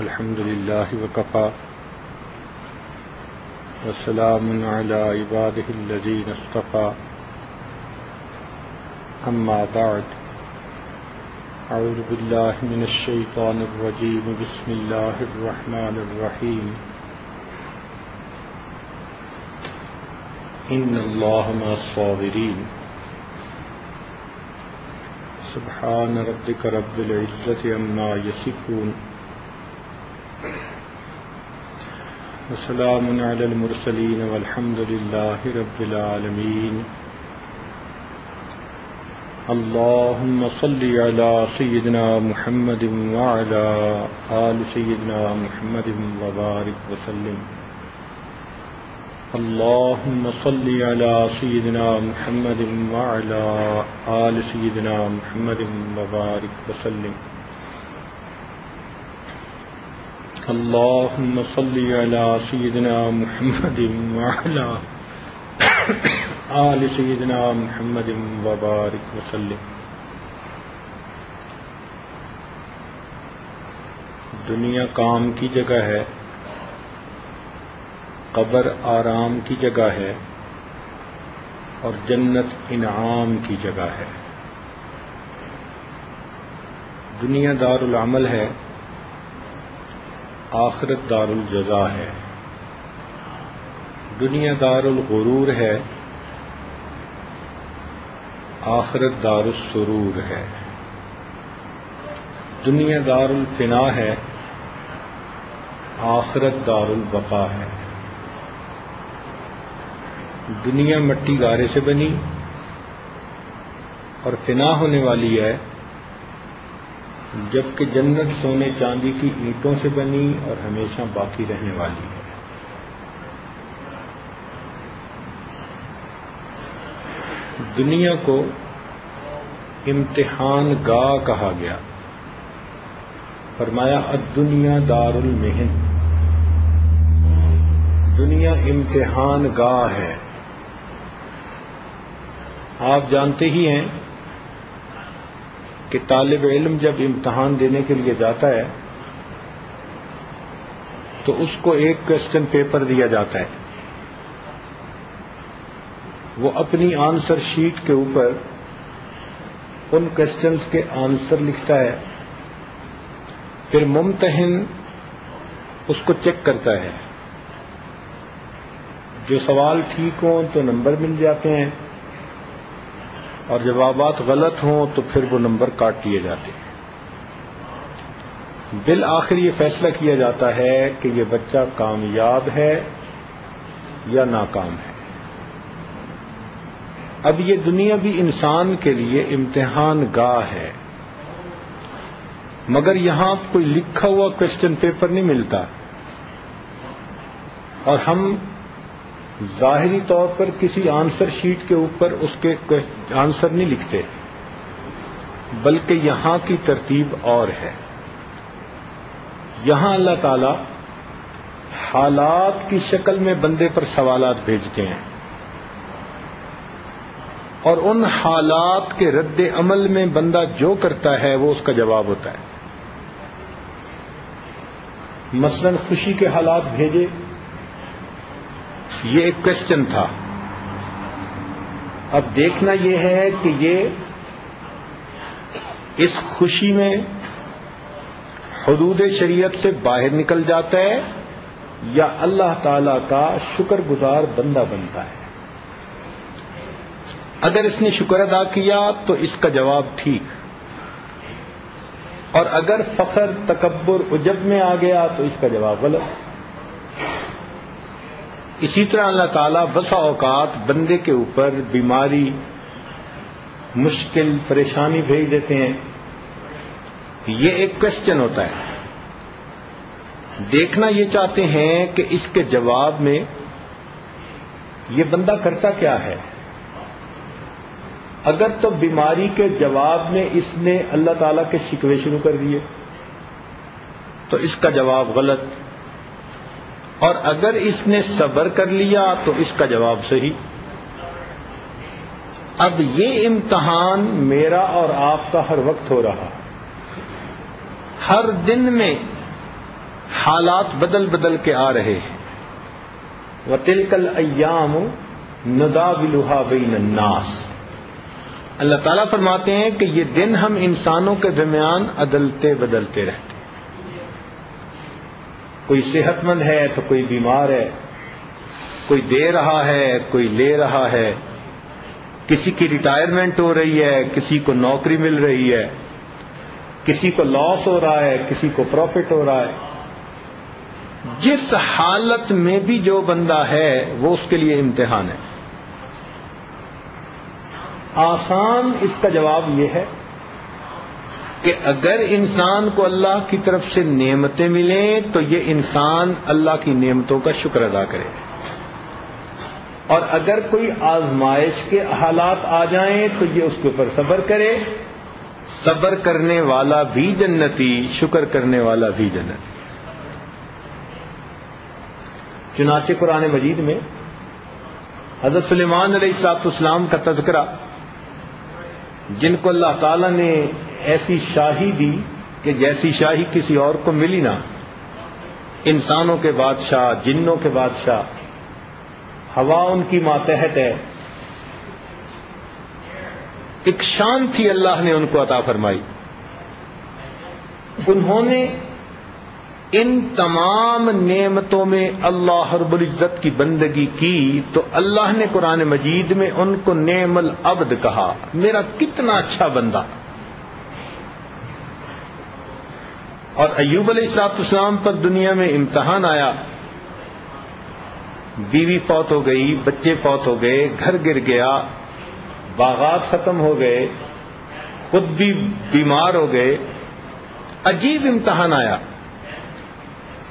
الحمد لله وكفى. وسلام على عباده الذين اصطفى. أما بعد. أعوذ بالله من الشيطان الرجيم. بسم الله الرحمن الرحيم. إن الله مع الصابرين. سبحان ربك رب العزة عما يصفون. وسلام على المرسلين والحمد لله رب العالمين. اللهم صل على سيدنا محمد وعلى آل سيدنا محمد وبارك وسلم. اللهم صل على سيدنا محمد وعلى آل سيدنا محمد وبارك وسلم. اللهم صل على سيدنا محمد وعلى آل سيدنا محمد وبارك وسلم. دنیا کام کی جگہ ہے، قبر آرام کی جگہ ہے، اور جنت انعام کی جگہ ہے۔ دنیا دار العمل ہے آخرت دار الجزا ہے۔ دنیا دار الغرور ہے۔ آخرت دار السرور ہے۔ دنیا دار الفنا ہے۔ آخرت دار البقا ہے۔ دنیا مٹی گارے سے بنی اور فنا ہونے والی ہے۔ جبکہ جنت سونے چاندی کی اینٹوں سے بنی اور ہمیشہ باقی رہنے والی ہے۔ دنیا کو امتحان گاہ کہا گیا۔ فرمایا دنیا دار المہن دنیا امتحان گاہ ہے۔ آپ جانتے ہی ہیں کہ طالب علم جب امتحان دینے کے لیے جاتا ہے، تو اس کو ایک کوشچن پیپر دیا جاتا ہے۔ وہ اپنی آنسر شیٹ کے اوپر ان کوشچنس کے آنسر لکھتا ہے۔ پھر ممتحن اس کو چیک کرتا ہے۔ جو سوال ٹھیک ہوں تو نمبر مل جاتے ہیں۔ اور جوابات غلط ہوں تو پھر وہ نمبر کاٹ دیے جاتے ہیں۔ بالآخر یہ فیصلہ کیا جاتا ہے کہ یہ بچہ کامیاب ہے یا ناکام ہے۔ اب یہ دنیا بھی انسان کے لیے امتحان گاہ ہے۔ مگر یہاں کوئی لکھا ہوا کوشچن پیپر نہیں ملتا۔ اور ہم ظاہری طور پر کسی آنسر شیٹ کے اوپر اس کے آنسر نہیں لکھتے، بلکہ یہاں کی ترتیب اور ہے۔ یہاں اللہ تعالی حالات کی شکل میں بندے پر سوالات بھیجتے ہیں۔ اور ان حالات کے رد عمل میں بندہ جو کرتا ہے وہ اس کا جواب ہوتا ہے۔ مثلا خوشی کے حالات بھیجے۔ یہ ایک کوشچن تھا۔ اب دیکھنا یہ ہے کہ یہ اس خوشی میں حدود شریعت سے باہر نکل جاتا ہے یا اللہ تعالی کا شکر گزار بندہ بنتا ہے؟ اگر اس نے شکر ادا کیا تو اس کا جواب ٹھیک۔ اور اگر فخر، تکبر اجب میں آ گیا تو اس کا جواب غلط۔ اسی طرح اللہ تعالیٰ بسا اوقات بندے کے اوپر بیماری، مشکل، پریشانی بھیج دیتے ہیں۔ یہ ایک کوشچن ہوتا ہے۔ دیکھنا یہ چاہتے ہیں کہ اس کے جواب میں یہ بندہ کرتا کیا ہے۔ اگر تو بیماری کے جواب میں اس نے اللہ تعالی کے شکوے شروع کر دیے، تو اس کا جواب غلط۔ اور اگر اس نے صبر کر لیا تو اس کا جواب صحیح۔ اب یہ امتحان میرا اور آپ کا ہر وقت ہو رہا۔ ہر دن میں حالات بدل بدل کے آ رہے ہیں۔ وہ تلکل ایام ندا بلوہا بین الناس۔ اللہ تعالیٰ فرماتے ہیں کہ یہ دن ہم انسانوں کے درمیان عدلتے بدلتے رہتے کوئی صحت مند ہے تو کوئی بیمار ہے، کوئی دے رہا ہے، کوئی لے رہا ہے۔ کسی کی ریٹائرمنٹ ہو رہی ہے، کسی کو نوکری مل رہی ہے۔ کسی کو لاس ہو رہا ہے، کسی کو پروفٹ ہو رہا ہے۔ جس حالت میں بھی جو بندہ ہے، وہ اس کے لیے امتحان ہے۔ آسان اس کا جواب یہ ہے کہ اگر انسان کو اللہ کی طرف سے نعمتیں ملیں تو یہ انسان اللہ کی نعمتوں کا شکر ادا کرے۔ اور اگر کوئی آزمائش کے حالات آ جائیں تو یہ اس کے اوپر صبر کرے۔ صبر کرنے والا بھی جنتی، شکر کرنے والا بھی جنتی۔ چنانچہ قرآن مجید میں حضرت سلیمان علیہ سات اسلام کا تذکرہ جن کو اللہ تعالیٰ نے ایسی شاہی دی کہ جیسی شاہی کسی اور کو ملی نہ۔ انسانوں کے بادشاہ، جنوں کے بادشاہ۔ ہوا ان کی ماتحت ہے۔ ایک شان تھی اللہ نے ان کو عطا فرمائی۔ انہوں نے ان تمام نعمتوں میں اللہ رب العزت کی بندگی کی تو اللہ نے قرآن مجید میں ان کو نعم العبد کہا۔ میرا کتنا اچھا بندہ۔ اور ایوب علیہ السلاط اسلام پر دنیا میں امتحان آیا۔ بیوی فوت ہو گئی، بچے فوت ہو گئے، گھر گر گیا، باغات ختم ہو گئے، خود بھی بیمار ہو گئے۔ عجیب امتحان آیا۔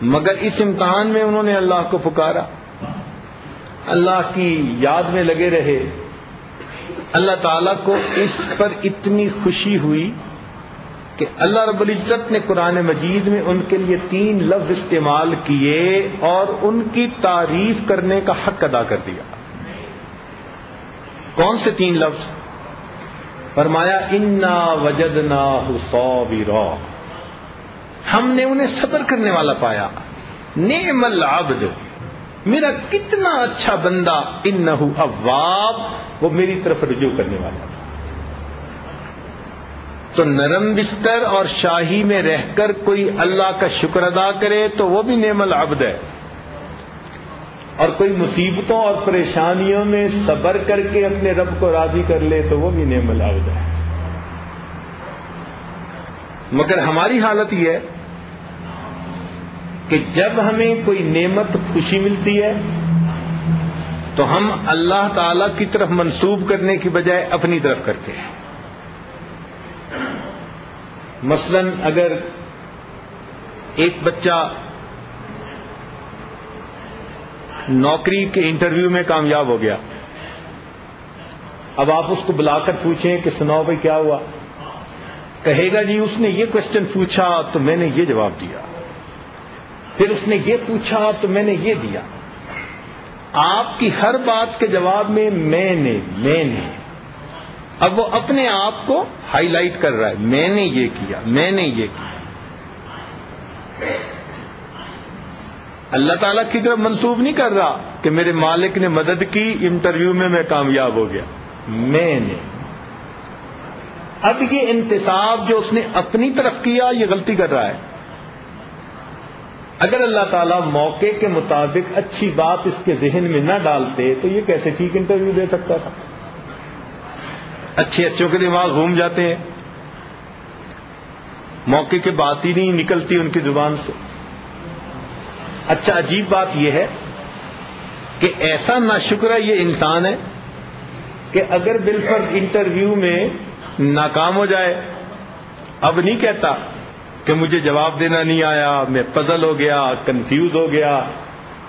مگر اس امتحان میں انہوں نے اللہ کو پکارا۔ اللہ کی یاد میں لگے رہے۔ اللہ تعالی کو اس پر اتنی خوشی ہوئی کہ اللہ رب العزت نے قرآن مجید میں ان کے لیے تین لفظ استعمال کیے اور ان کی تعریف کرنے کا حق ادا کر دیا۔ کون سے تین لفظ؟ فرمایا، انا وجدنا حسو ہم نے انہیں صبر کرنے والا پایا۔ نعم العبد، میرا کتنا اچھا بندہ ان اواب، وہ میری طرف رجوع کرنے والا تھا۔ تو نرم بستر اور شاہی میں رہ کر کوئی اللہ کا شکر ادا کرے تو وہ بھی نعم العبد ہے۔ اور کوئی مصیبتوں اور پریشانیوں میں صبر کر کے اپنے رب کو راضی کر لے تو وہ بھی نعم العبد ہے۔ مگر ہماری حالت یہ ہے کہ جب ہمیں کوئی نعمت خوشی ملتی ہے، تو ہم اللہ تعالی کی طرف منسوب کرنے کی بجائے اپنی طرف کرتے ہیں۔ مثلا اگر ایک بچہ نوکری کے انٹرویو میں کامیاب ہو گیا، اب آپ اس کو بلا کر پوچھیں کہ سناؤ بھائی کیا ہوا؟ کہے گا جی اس نے یہ کوشچن پوچھا تو میں نے یہ جواب دیا۔ پھر اس نے یہ پوچھا، تو میں نے یہ دیا، آپ کی ہر بات کے جواب میں میں نے میں نے۔ اب وہ اپنے آپ کو ہائی لائٹ کر رہا ہے، میں نے یہ کیا، میں نے یہ کیا۔ اللہ تعالیٰ کی طرف منسوب نہیں کر رہا کہ میرے مالک نے مدد کی، انٹرویو میں میں کامیاب ہو گیا۔ میں نے۔ اب یہ انتصاب جو اس نے اپنی طرف کیا، یہ غلطی کر رہا ہے۔ اگر اللہ تعالیٰ موقع کے مطابق اچھی بات اس کے ذہن میں نہ ڈالتے تو یہ کیسے ٹھیک انٹرویو دے سکتا تھا؟ اچھے اچھوں کے دماغ گھوم جاتے ہیں۔ موقع کے بات ہی نہیں نکلتی ان کی زبان سے۔ اچھا عجیب بات یہ ہے کہ ایسا نہ یہ انسان ہے کہ اگر بالفرض انٹرویو میں ناکام ہو جائے، اب نہیں کہتا کہ مجھے جواب دینا نہیں آیا، میں پزل ہو گیا کنفیوز ہو گیا،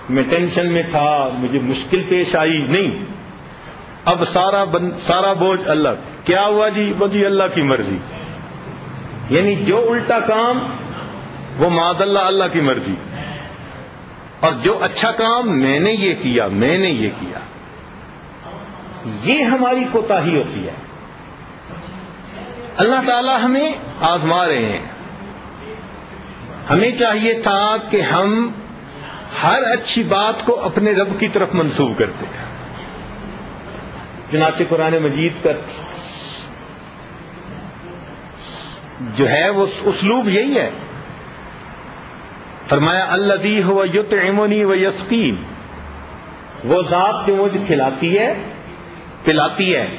میں ٹینشن میں تھا، مجھے مشکل پیش آئی، نہیں۔ اب سارا سارا بوجھ اللہ، کیا ہوا جی؟ وہ جی اللہ کی مرضی۔ یعنی جو الٹا کام، وہ ماد اللہ اللہ کی مرضی۔ اور جو اچھا کام، میں نے یہ کیا، میں نے یہ کیا۔ یہ ہماری کوتا ہی ہوتی ہے۔ اللہ تعالی ہمیں آزما رہے ہیں۔ ہمیں چاہیے تھا کہ ہم ہر اچھی بات کو اپنے رب کی طرف منسوب کرتے ہیں۔ چنانچہ قرآن مجید کا جو ہے وہ اسلوب یہی ہے۔ فرمایا اللہ دی ہو یت ایمونی و یسکین وہ ذات جو مجھے کھلاتی ہے، پلاتی ہے۔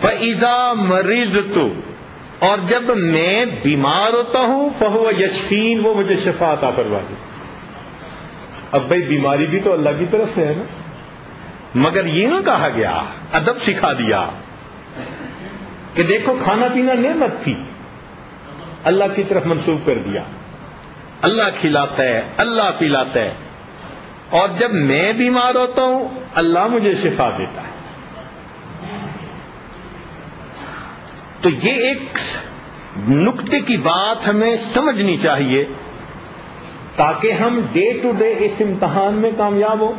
فضا مریض تو اور جب میں بیمار ہوتا ہوں، فہو یشفین، وہ مجھے شفا عطا کروا دی اب بھائی، بیماری بھی تو اللہ کی طرف سے ہے نا۔ مگر یہ نہ کہا گیا، ادب سکھا دیا کہ دیکھو، کھانا پینا نعمت تھی۔ اللہ کی طرف منسوخ کر دیا۔ اللہ کھلاتا ہے، اللہ پلاتا ہے۔ اور جب میں بیمار ہوتا ہوں، اللہ مجھے شفا دیتا ہے۔ تو یہ ایک نقطے کی بات ہمیں سمجھنی چاہیے تاکہ ہم ڈے ٹو ڈے اس امتحان میں کامیاب ہوں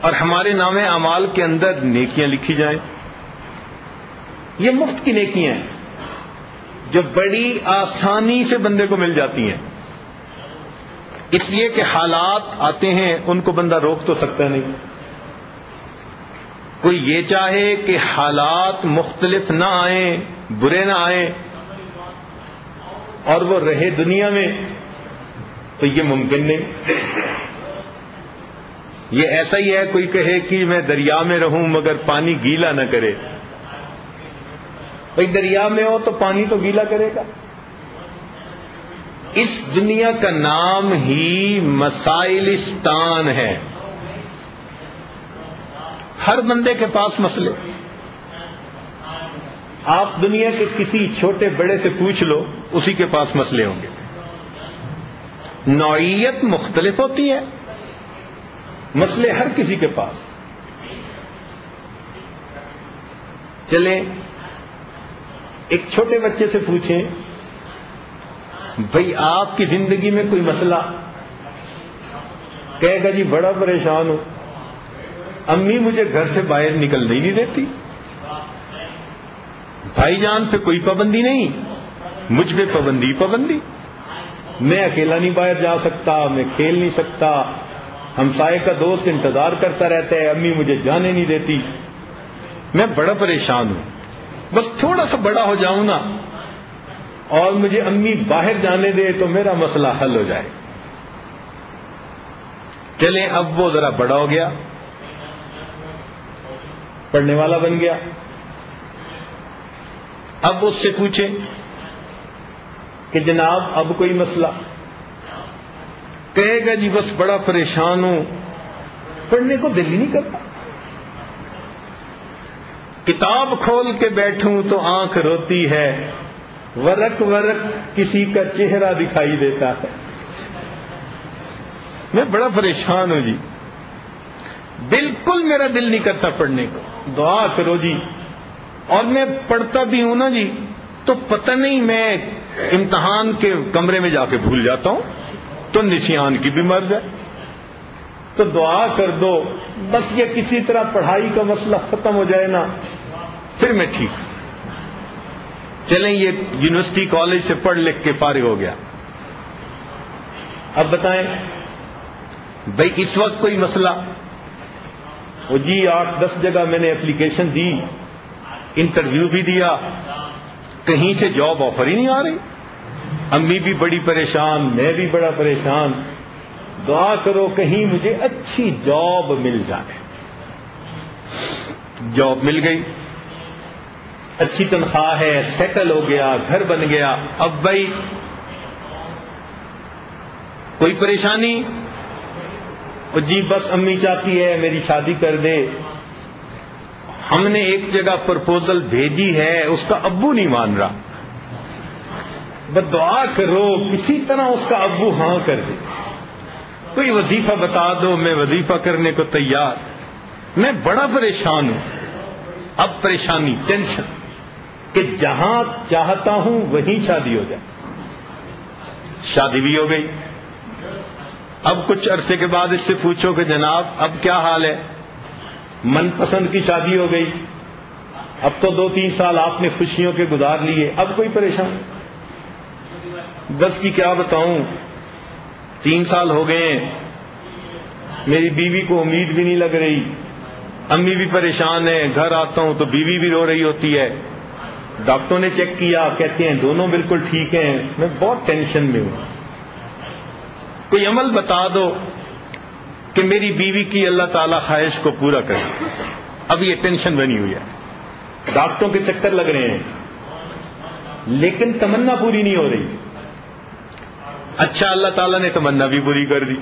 اور ہمارے نام اعمال کے اندر نیکیاں لکھی جائیں۔ یہ مفت کی نیکیاں ہیں جو بڑی آسانی سے بندے کو مل جاتی ہیں۔ اس لیے کہ حالات آتے ہیں، ان کو بندہ روک تو سکتا نہیں۔ کوئی یہ چاہے کہ حالات مختلف نہ آئیں، برے نہ آئیں اور وہ رہے دنیا میں، تو یہ ممکن نہیں۔ یہ ایسا ہی ہے، کوئی کہے کہ میں دریا میں رہوں مگر پانی گیلا نہ کرے۔ بھائی دریا میں ہو تو پانی تو گیلا کرے گا۔ اس دنیا کا نام ہی مسائلستان ہے۔ ہر بندے کے پاس مسئلے۔ آپ دنیا کے کسی چھوٹے بڑے سے پوچھ لو، اسی کے پاس مسئلے ہوں گے۔ نوعیت مختلف ہوتی ہے۔ مسئلے ہر کسی کے پاس۔ چلیں، ایک چھوٹے بچے سے پوچھیں بھائی آپ کی زندگی میں کوئی مسئلہ؟ کہے گا جی بڑا پریشان ہوں۔ امی مجھے گھر سے باہر نکلنے ہی نہیں دیتی۔ بھائی جان پہ کوئی پابندی نہیں، مجھ پہ پابندی پابندی۔ میں اکیلا نہیں باہر جا سکتا، میں کھیل نہیں سکتا۔ ہمسائے کا دوست انتظار کرتا رہتا ہے، امی مجھے جانے نہیں دیتی۔ میں بڑا پریشان ہوں۔ بس تھوڑا سا بڑا ہو جاؤں نا۔ اور مجھے امی باہر جانے دے تو میرا مسئلہ حل ہو جائے۔ چلیں، اب وہ ذرا بڑا ہو گیا۔ پڑھنے والا بن گیا۔ اب اس سے پوچھیں کہ جناب، اب کوئی مسئلہ۔ کہے گا جی بس بڑا پریشان ہوں۔ پڑھنے کو دل ہی نہیں کرتا۔ کتاب کھول کے بیٹھوں تو آنکھ روتی ہے۔ ورق ورق کسی کا چہرہ دکھائی دیتا ہے۔ میں بڑا پریشان ہوں جی۔ بالکل میرا دل نہیں کرتا پڑھنے کو۔ دعا کرو جی۔ اور میں پڑھتا بھی ہوں نا جی تو پتہ نہیں میں امتحان کے کمرے میں جا کے بھول جاتا ہوں، تو نشیان کی بھی مر جائے تو دعا کر دو، بس یہ کسی طرح پڑھائی کا مسئلہ ختم ہو جائے نا، پھر میں ٹھیک۔ چلیں یہ یونیورسٹی کالج سے پڑھ لکھ کے فارغ ہو گیا۔ اب بتائیں بھائی اس وقت کوئی مسئلہ وہ جی آٹھ دس جگہ میں نے اپلیکیشن دی، انٹرویو بھی دیا، کہیں سے جاب آفر ہی نہیں آ رہی۔ امی بھی بڑی پریشان، میں بھی بڑا پریشان۔ دعا کرو کہیں مجھے اچھی جاب مل جائے۔ جاب مل گئی۔ اچھی تنخواہ ہے سیٹل ہو گیا، گھر بن گیا۔ اب بھائی، کوئی پریشانی؟ جی بس امی چاہتی ہے میری شادی کر دے۔ ہم نے ایک جگہ پرپوزل بھیجی ہے، اس کا ابو نہیں مان رہا۔ بس دعا کرو، کسی طرح اس کا ابو ہاں کر دے۔ کوئی وظیفہ بتا دو، میں وظیفہ کرنے کو تیار۔ میں بڑا پریشان ہوں۔ اب پریشانی، ٹینشن۔ کہ جہاں چاہتا ہوں، وہیں شادی ہو جائے۔ شادی بھی ہو گئی۔ اب کچھ عرصے کے بعد اس سے پوچھو کہ جناب، اب کیا حال ہے؟ من پسند کی شادی ہو گئی۔ اب تو دو تین سال آپ نے خوشیوں کے گزار لیے۔ اب کوئی پریشان؟ بس کی کیا بتاؤں؟ تین سال ہو گئے ہیں۔ میری بیوی کو امید بھی نہیں لگ رہی۔ امی بھی پریشان ہے گھر آتا ہوں تو بیوی بھی رو رہی ہوتی ہے۔ ڈاکٹروں نے چیک کیا، کہتے ہیں دونوں بالکل ٹھیک ہیں۔ میں بہت ٹینشن میں ہوں۔ کوئی عمل بتا دو کہ میری بیوی کی اللہ تعالی خواہش کو پورا کرے۔ اب یہ ٹینشن بنی ہوئی ہے۔ ڈاکٹروں کے چکر لگ رہے ہیں۔ لیکن تمنا پوری نہیں ہو رہی۔ اچھا اللہ تعالیٰ نے تمنا بھی پوری کر دی۔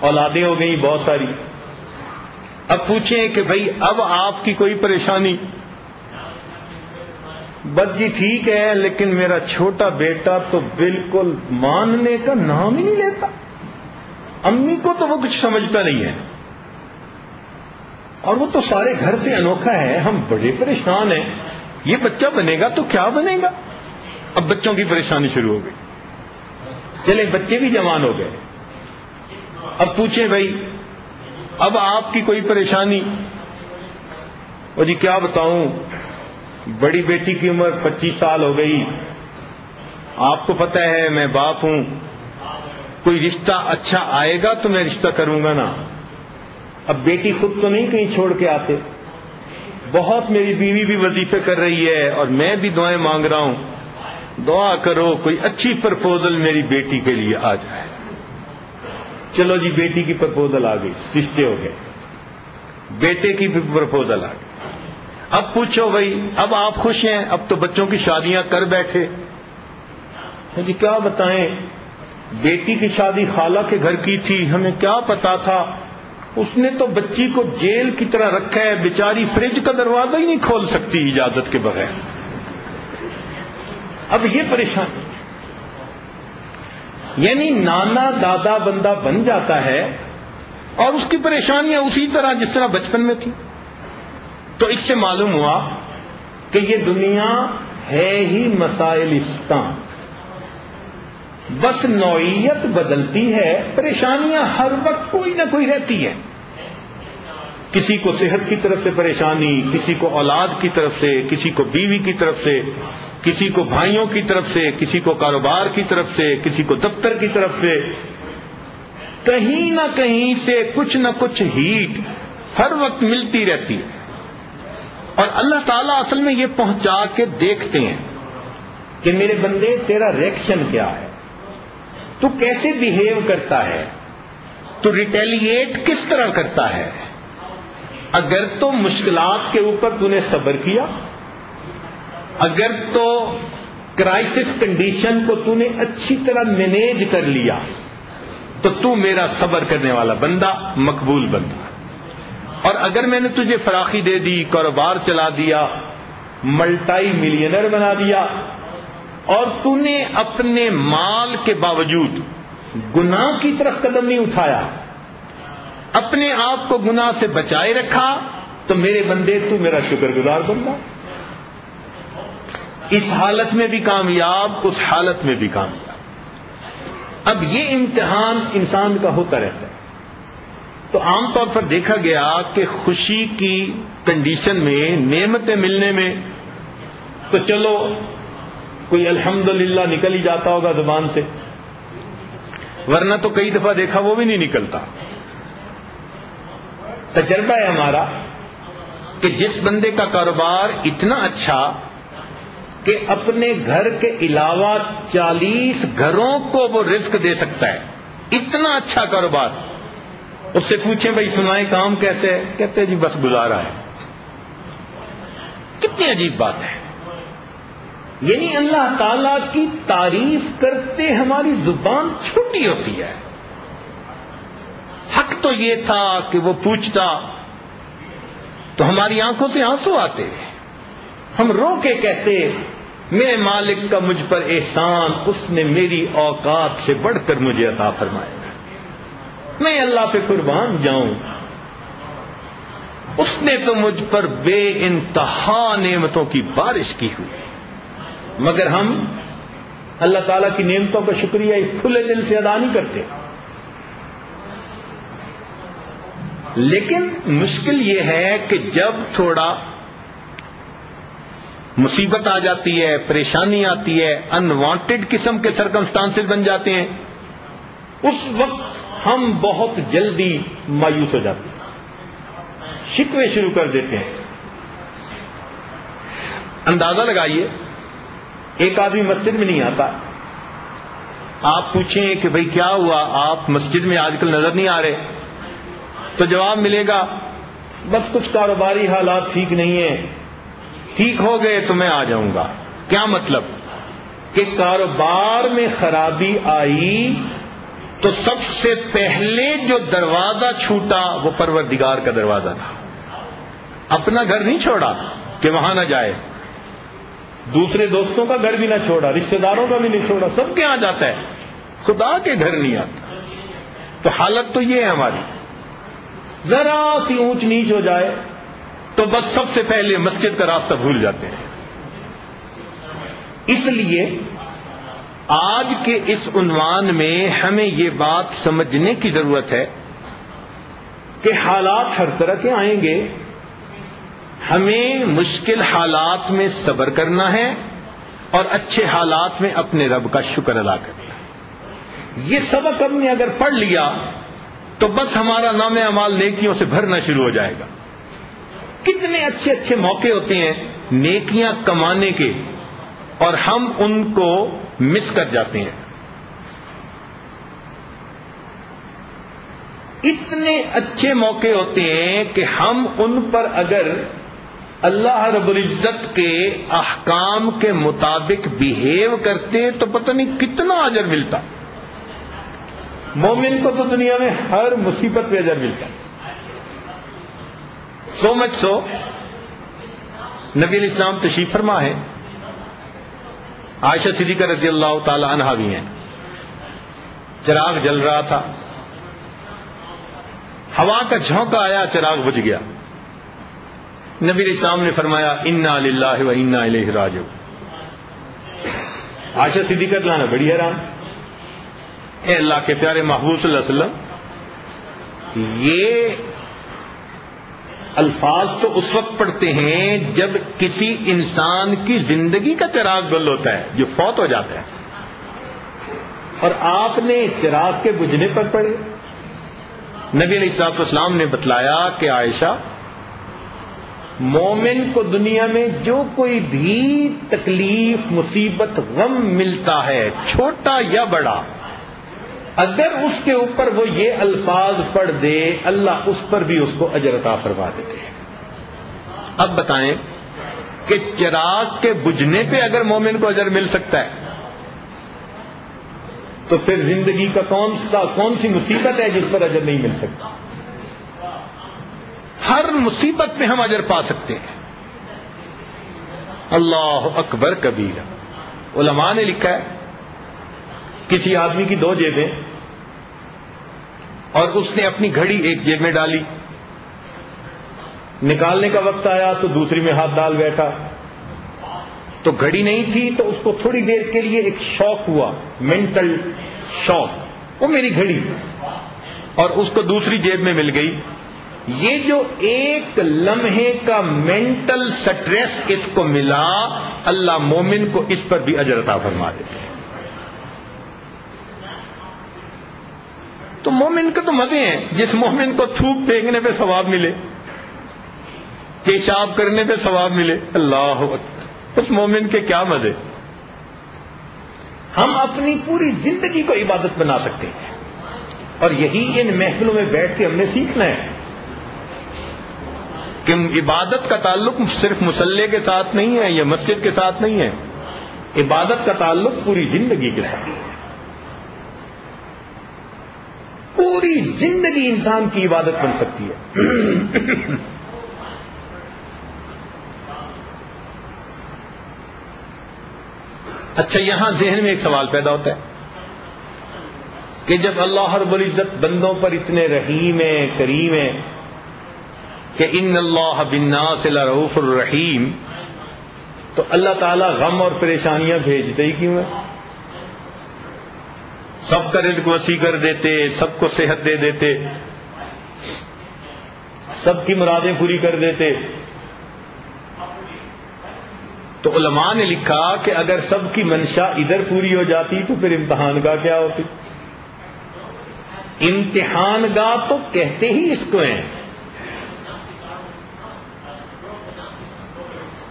اولادیں ہو گئی بہت ساری۔ اب پوچھیں کہ بھائی، اب آپ کی کوئی پریشانی؟ بس جی ٹھیک ہے، لیکن میرا چھوٹا بیٹا تو بالکل ماننے کا نام ہی نہیں لیتا۔ امی کو تو وہ کچھ سمجھتا نہیں ہے۔ اور وہ تو سارے گھر سے انوکھا ہے، ہم بڑے پریشان ہیں۔ یہ بچہ بنے گا تو کیا بنے گا؟ اب بچوں کی پریشانی شروع ہو گئی۔ چلے، بچے بھی جوان ہو گئے۔ اب پوچھیں بھائی، اب آپ کی کوئی پریشانی؟ اور جی کیا بتاؤں؟ بڑی بیٹی کی عمر پچیس سال ہو گئی۔ آپ کو پتہ ہے میں باپ ہوں۔ کوئی رشتہ اچھا آئے گا تو میں رشتہ کروں گا نا۔ اب بیٹی خود تو نہیں کہیں چھوڑ کے آتے۔ بہت میری بیوی بھی وظیفے کر رہی ہے اور میں بھی دعائیں مانگ رہا ہوں۔ دعا کرو کوئی اچھی پرپوزل میری بیٹی کے لیے آ جائے۔ چلو جی بیٹی کی پرپوزل آ گئی، رشتے ہو گئے۔ بیٹے کی بھی پرپوزل آ گئی۔ اب پوچھو بھائی، اب آپ خوش ہیں؟ اب تو بچوں کی شادیاں کر بیٹھے۔ ہاں جی کیا بتائیں؟ بیٹی کی شادی خالہ کے گھر کی تھی، ہمیں کیا پتا تھا؟ اس نے تو بچی کو جیل کی طرح رکھا ہے، بیچاری فریج کا دروازہ ہی نہیں کھول سکتی اجازت کے بغیر۔ اب یہ پریشانی یعنی نانا دادا بندہ بن جاتا ہے اور اس کی پریشانیاں اسی طرح جس طرح بچپن میں تھی تو اس سے معلوم ہوا کہ یہ دنیا ہے ہی مسائلستان بس نوعیت بدلتی ہے، پریشانیاں ہر وقت کوئی نہ کوئی رہتی ہے کسی کو صحت کی طرف سے پریشانی، کسی کو اولاد کی طرف سے، کسی کو بیوی کی طرف سے، کسی کو بھائیوں کی طرف سے، کسی کو کاروبار کی طرف سے، کسی کو دفتر کی طرف سے۔ کہیں نہ کہیں سے کچھ نہ کچھ ہیٹ ہر وقت ملتی رہتی ہے۔ اور اللہ تعالیٰ اصل میں یہ پہنچا کے دیکھتے ہیں کہ میرے بندے، تیرا ریکشن کیا ہے؟ تو کیسے بہیو کرتا ہے؟ تو ریٹیلیٹ کس طرح کرتا ہے؟ اگر تو مشکلات کے اوپر تو نے صبر کیا؟ اگر تو کرائسس کنڈیشن کو تو نے اچھی طرح مینیج کر لیا، تو تو میرا صبر کرنے والا بندہ، مقبول بندہ۔ اور اگر میں نے تجھے فراخی دے دی، کاروبار چلا دیا، ملٹائی ملینر بنا دیا، اور تو نے اپنے مال کے باوجود گناہ کی طرف قدم نہیں اٹھایا، اپنے آپ کو گناہ سے بچائے رکھا، تو میرے بندے، تو میرا شکر گزار بندہ۔ اس حالت میں بھی کامیاب، اس حالت میں بھی کامیاب۔ اب یہ امتحان انسان کا ہوتا رہتا ہے۔ تو عام طور پر دیکھا گیا کہ خوشی کی کنڈیشن میں، نعمتیں ملنے میں، تو چلو، کوئی الحمد نکل ہی جاتا ہوگا زبان سے۔ ورنہ تو کئی دفعہ دیکھا وہ بھی نہیں نکلتا۔ تجربہ ہے ہمارا کہ جس بندے کا کاروبار اتنا اچھا کہ اپنے گھر کے علاوہ چالیس گھروں کو وہ رزق دے سکتا ہے۔ اتنا اچھا کاروبار۔ اس سے پوچھیں بھائی سنائیں کام کیسے کہتے جی بس گزارا ہے۔ کتنی عجیب بات ہے۔ یعنی اللہ تعالی کی تعریف کرتے ہماری زبان چھوٹی ہوتی ہے۔ حق تو یہ تھا کہ وہ پوچھتا، تو ہماری آنکھوں سے آنسو آتے۔ ہم رو کے کہتے میرے مالک کا مجھ پر احسان، اس نے میری اوقات سے بڑھ کر مجھے عطا فرمایا۔ میں اللہ پہ قربان جاؤں۔ اس نے تو مجھ پر بے انتہا نعمتوں کی بارش کی ہوئی۔ مگر ہم اللہ تعالی کی نعمتوں کا شکریہ اس کھلے دل سے ادا نہیں کرتے۔ لیکن مشکل یہ ہے کہ جب تھوڑا مصیبت آ جاتی ہے، پریشانی آتی ہے انوانٹیڈ قسم کے سرکمسٹانس بن جاتے ہیں۔ اس وقت ہم بہت جلدی مایوس ہو جاتے ہیں۔ شکوے شروع کر دیتے ہیں۔ اندازہ لگائیے، ایک آدمی مسجد میں نہیں آتا۔ آپ پوچھیں کہ بھئی کیا ہوا؟ آپ مسجد میں آج کل نظر نہیں آ رہے۔ تو جواب ملے گا، بس کچھ کاروباری حالات ٹھیک نہیں ہیں۔ ٹھیک ہو گئے تو میں آ جاؤں گا۔ کیا مطلب؟ کہ کاروبار میں خرابی آئی تو سب سے پہلے جو دروازہ چھوٹا وہ پروردگار کا دروازہ تھا۔ اپنا گھر نہیں چھوڑا کہ وہاں نہ جائے۔ دوسرے دوستوں کا گھر بھی نہ چھوڑا، رشتہ داروں کا بھی نہیں چھوڑا، سب کے یہاں جاتا ہے۔ خدا کے گھر نہیں آتا۔ تو حالت تو یہ ہے ہماری۔ ذرا سی اونچ نیچ ہو جائے تو بس سب سے پہلے مسجد کا راستہ بھول جاتے ہیں۔ اس لیے آج کے اس عنوان میں ہمیں یہ بات سمجھنے کی ضرورت ہے کہ حالات ہر طرح کے آئیں گے۔ ہمیں مشکل حالات میں صبر کرنا ہے اور اچھے حالات میں اپنے رب کا شکر ادا کرنا ہے۔ یہ سبق ہم نے اگر پڑھ لیا تو بس ہمارا نام امال نیکیوں سے بھرنا شروع ہو جائے گا۔ کتنے اچھے اچھے موقع ہوتے ہیں نیکیاں کمانے کے۔ اور ہم ان کو مس کر جاتے ہیں۔ اتنے اچھے موقع ہوتے ہیں کہ ہم ان پر اگر اللہ رب العزت کے احکام کے مطابق بہیو کرتے تو پتہ نہیں کتنا اجر ملتا۔ مومن کو تو دنیا میں ہر مصیبت پہ اجر ملتا۔ سو مچ سو نبی الاسلام تشریف فرما ہے۔ عائشہ صدیقہ رضی اللہ تعالی عنہ بھی ہیں۔ چراغ جل رہا تھا۔ ہوا کا جھونکا آیا، چراغ بج گیا۔ نبی السلام نے فرمایا، انا للہ و انا الیہ راجو عائشہ صدیقہ لانا بڑی حیران۔ اے اللہ کے پیارے محبوب صلی اللہ علیہ وسلم، یہ الفاظ تو اس وقت پڑھتے ہیں جب کسی انسان کی زندگی کا چراغ گل ہوتا ہے، جو فوت ہو جاتا ہے۔ اور آپ نے چراغ کے بجھنے پر پڑے نبی علیہ السلاط اسلام نے بتلایا کہ عائشہ، مومن کو دنیا میں جو کوئی بھی تکلیف، مصیبت، غم ملتا ہے، چھوٹا یا بڑا اگر اس کے اوپر وہ یہ الفاظ پڑھ دے، اللہ اس پر بھی اس کو اجرتا فرما دیتے ہیں۔ اب بتائیں کہ چراغ کے بجھنے پہ اگر مومن کو اجر مل سکتا ہے، تو پھر زندگی کا کون سا، کون سی مصیبت ہے جس پر اجر نہیں مل سکتا؟ ہر مصیبت میں ہم اجر پا سکتے ہیں۔ اللہ اکبر کبیر علماء نے لکھا ہے کسی آدمی کی دو جیبیں اور اس نے اپنی گھڑی ایک جیب میں ڈالی۔ نکالنے کا وقت آیا تو دوسری میں ہاتھ ڈال بیٹھا۔ تو گھڑی نہیں تھی تو اس کو تھوڑی دیر کے لیے ایک شوق ہوا مینٹل شوق۔ وہ میری گھڑی۔ اور اس کو دوسری جیب میں مل گئی۔ یہ جو ایک لمحے کا مینٹل سٹریس اس کو ملا، اللہ مومن کو اس پر بھی اجرتا فرما دیتے ہیں تو مومن کے تو مزے ہیں۔ جس مومن کو تھوک پھینکنے پہ ثواب ملے، پیشاب کرنے پہ ثواب ملے، اللہ اس مومن کے کیا مزے؟ ہم اپنی پوری زندگی کو عبادت بنا سکتے ہیں۔ اور یہی ان محفلوں میں بیٹھ کے ہم نے سیکھنا ہے۔ کہ عبادت کا تعلق صرف مسلح کے ساتھ نہیں ہے یا مسجد کے ساتھ نہیں ہے۔ عبادت کا تعلق پوری زندگی کے ساتھ۔ ہے پوری زندگی انسان کی عبادت بن سکتی ہے۔ اچھا یہاں ذہن میں ایک سوال پیدا ہوتا ہے کہ جب اللہ رب العزت بندوں پر اتنے رحیم ہیں، کریم ہیں کہ ان اللہ بنا سے رعف الرحیم، تو اللہ تعالی غم اور پریشانیاں بھیجتے ہی کیوں ہیں؟ سب کا رزق وسیع کر دیتے، سب کو صحت دے دیتے، سب کی مرادیں پوری کر دیتے۔ تو علماء نے لکھا کہ اگر سب کی منشا ادھر پوری ہو جاتی تو پھر امتحان کا کیا ہوتی۔ امتحان گاہ تو کہتے ہی اس کو ہیں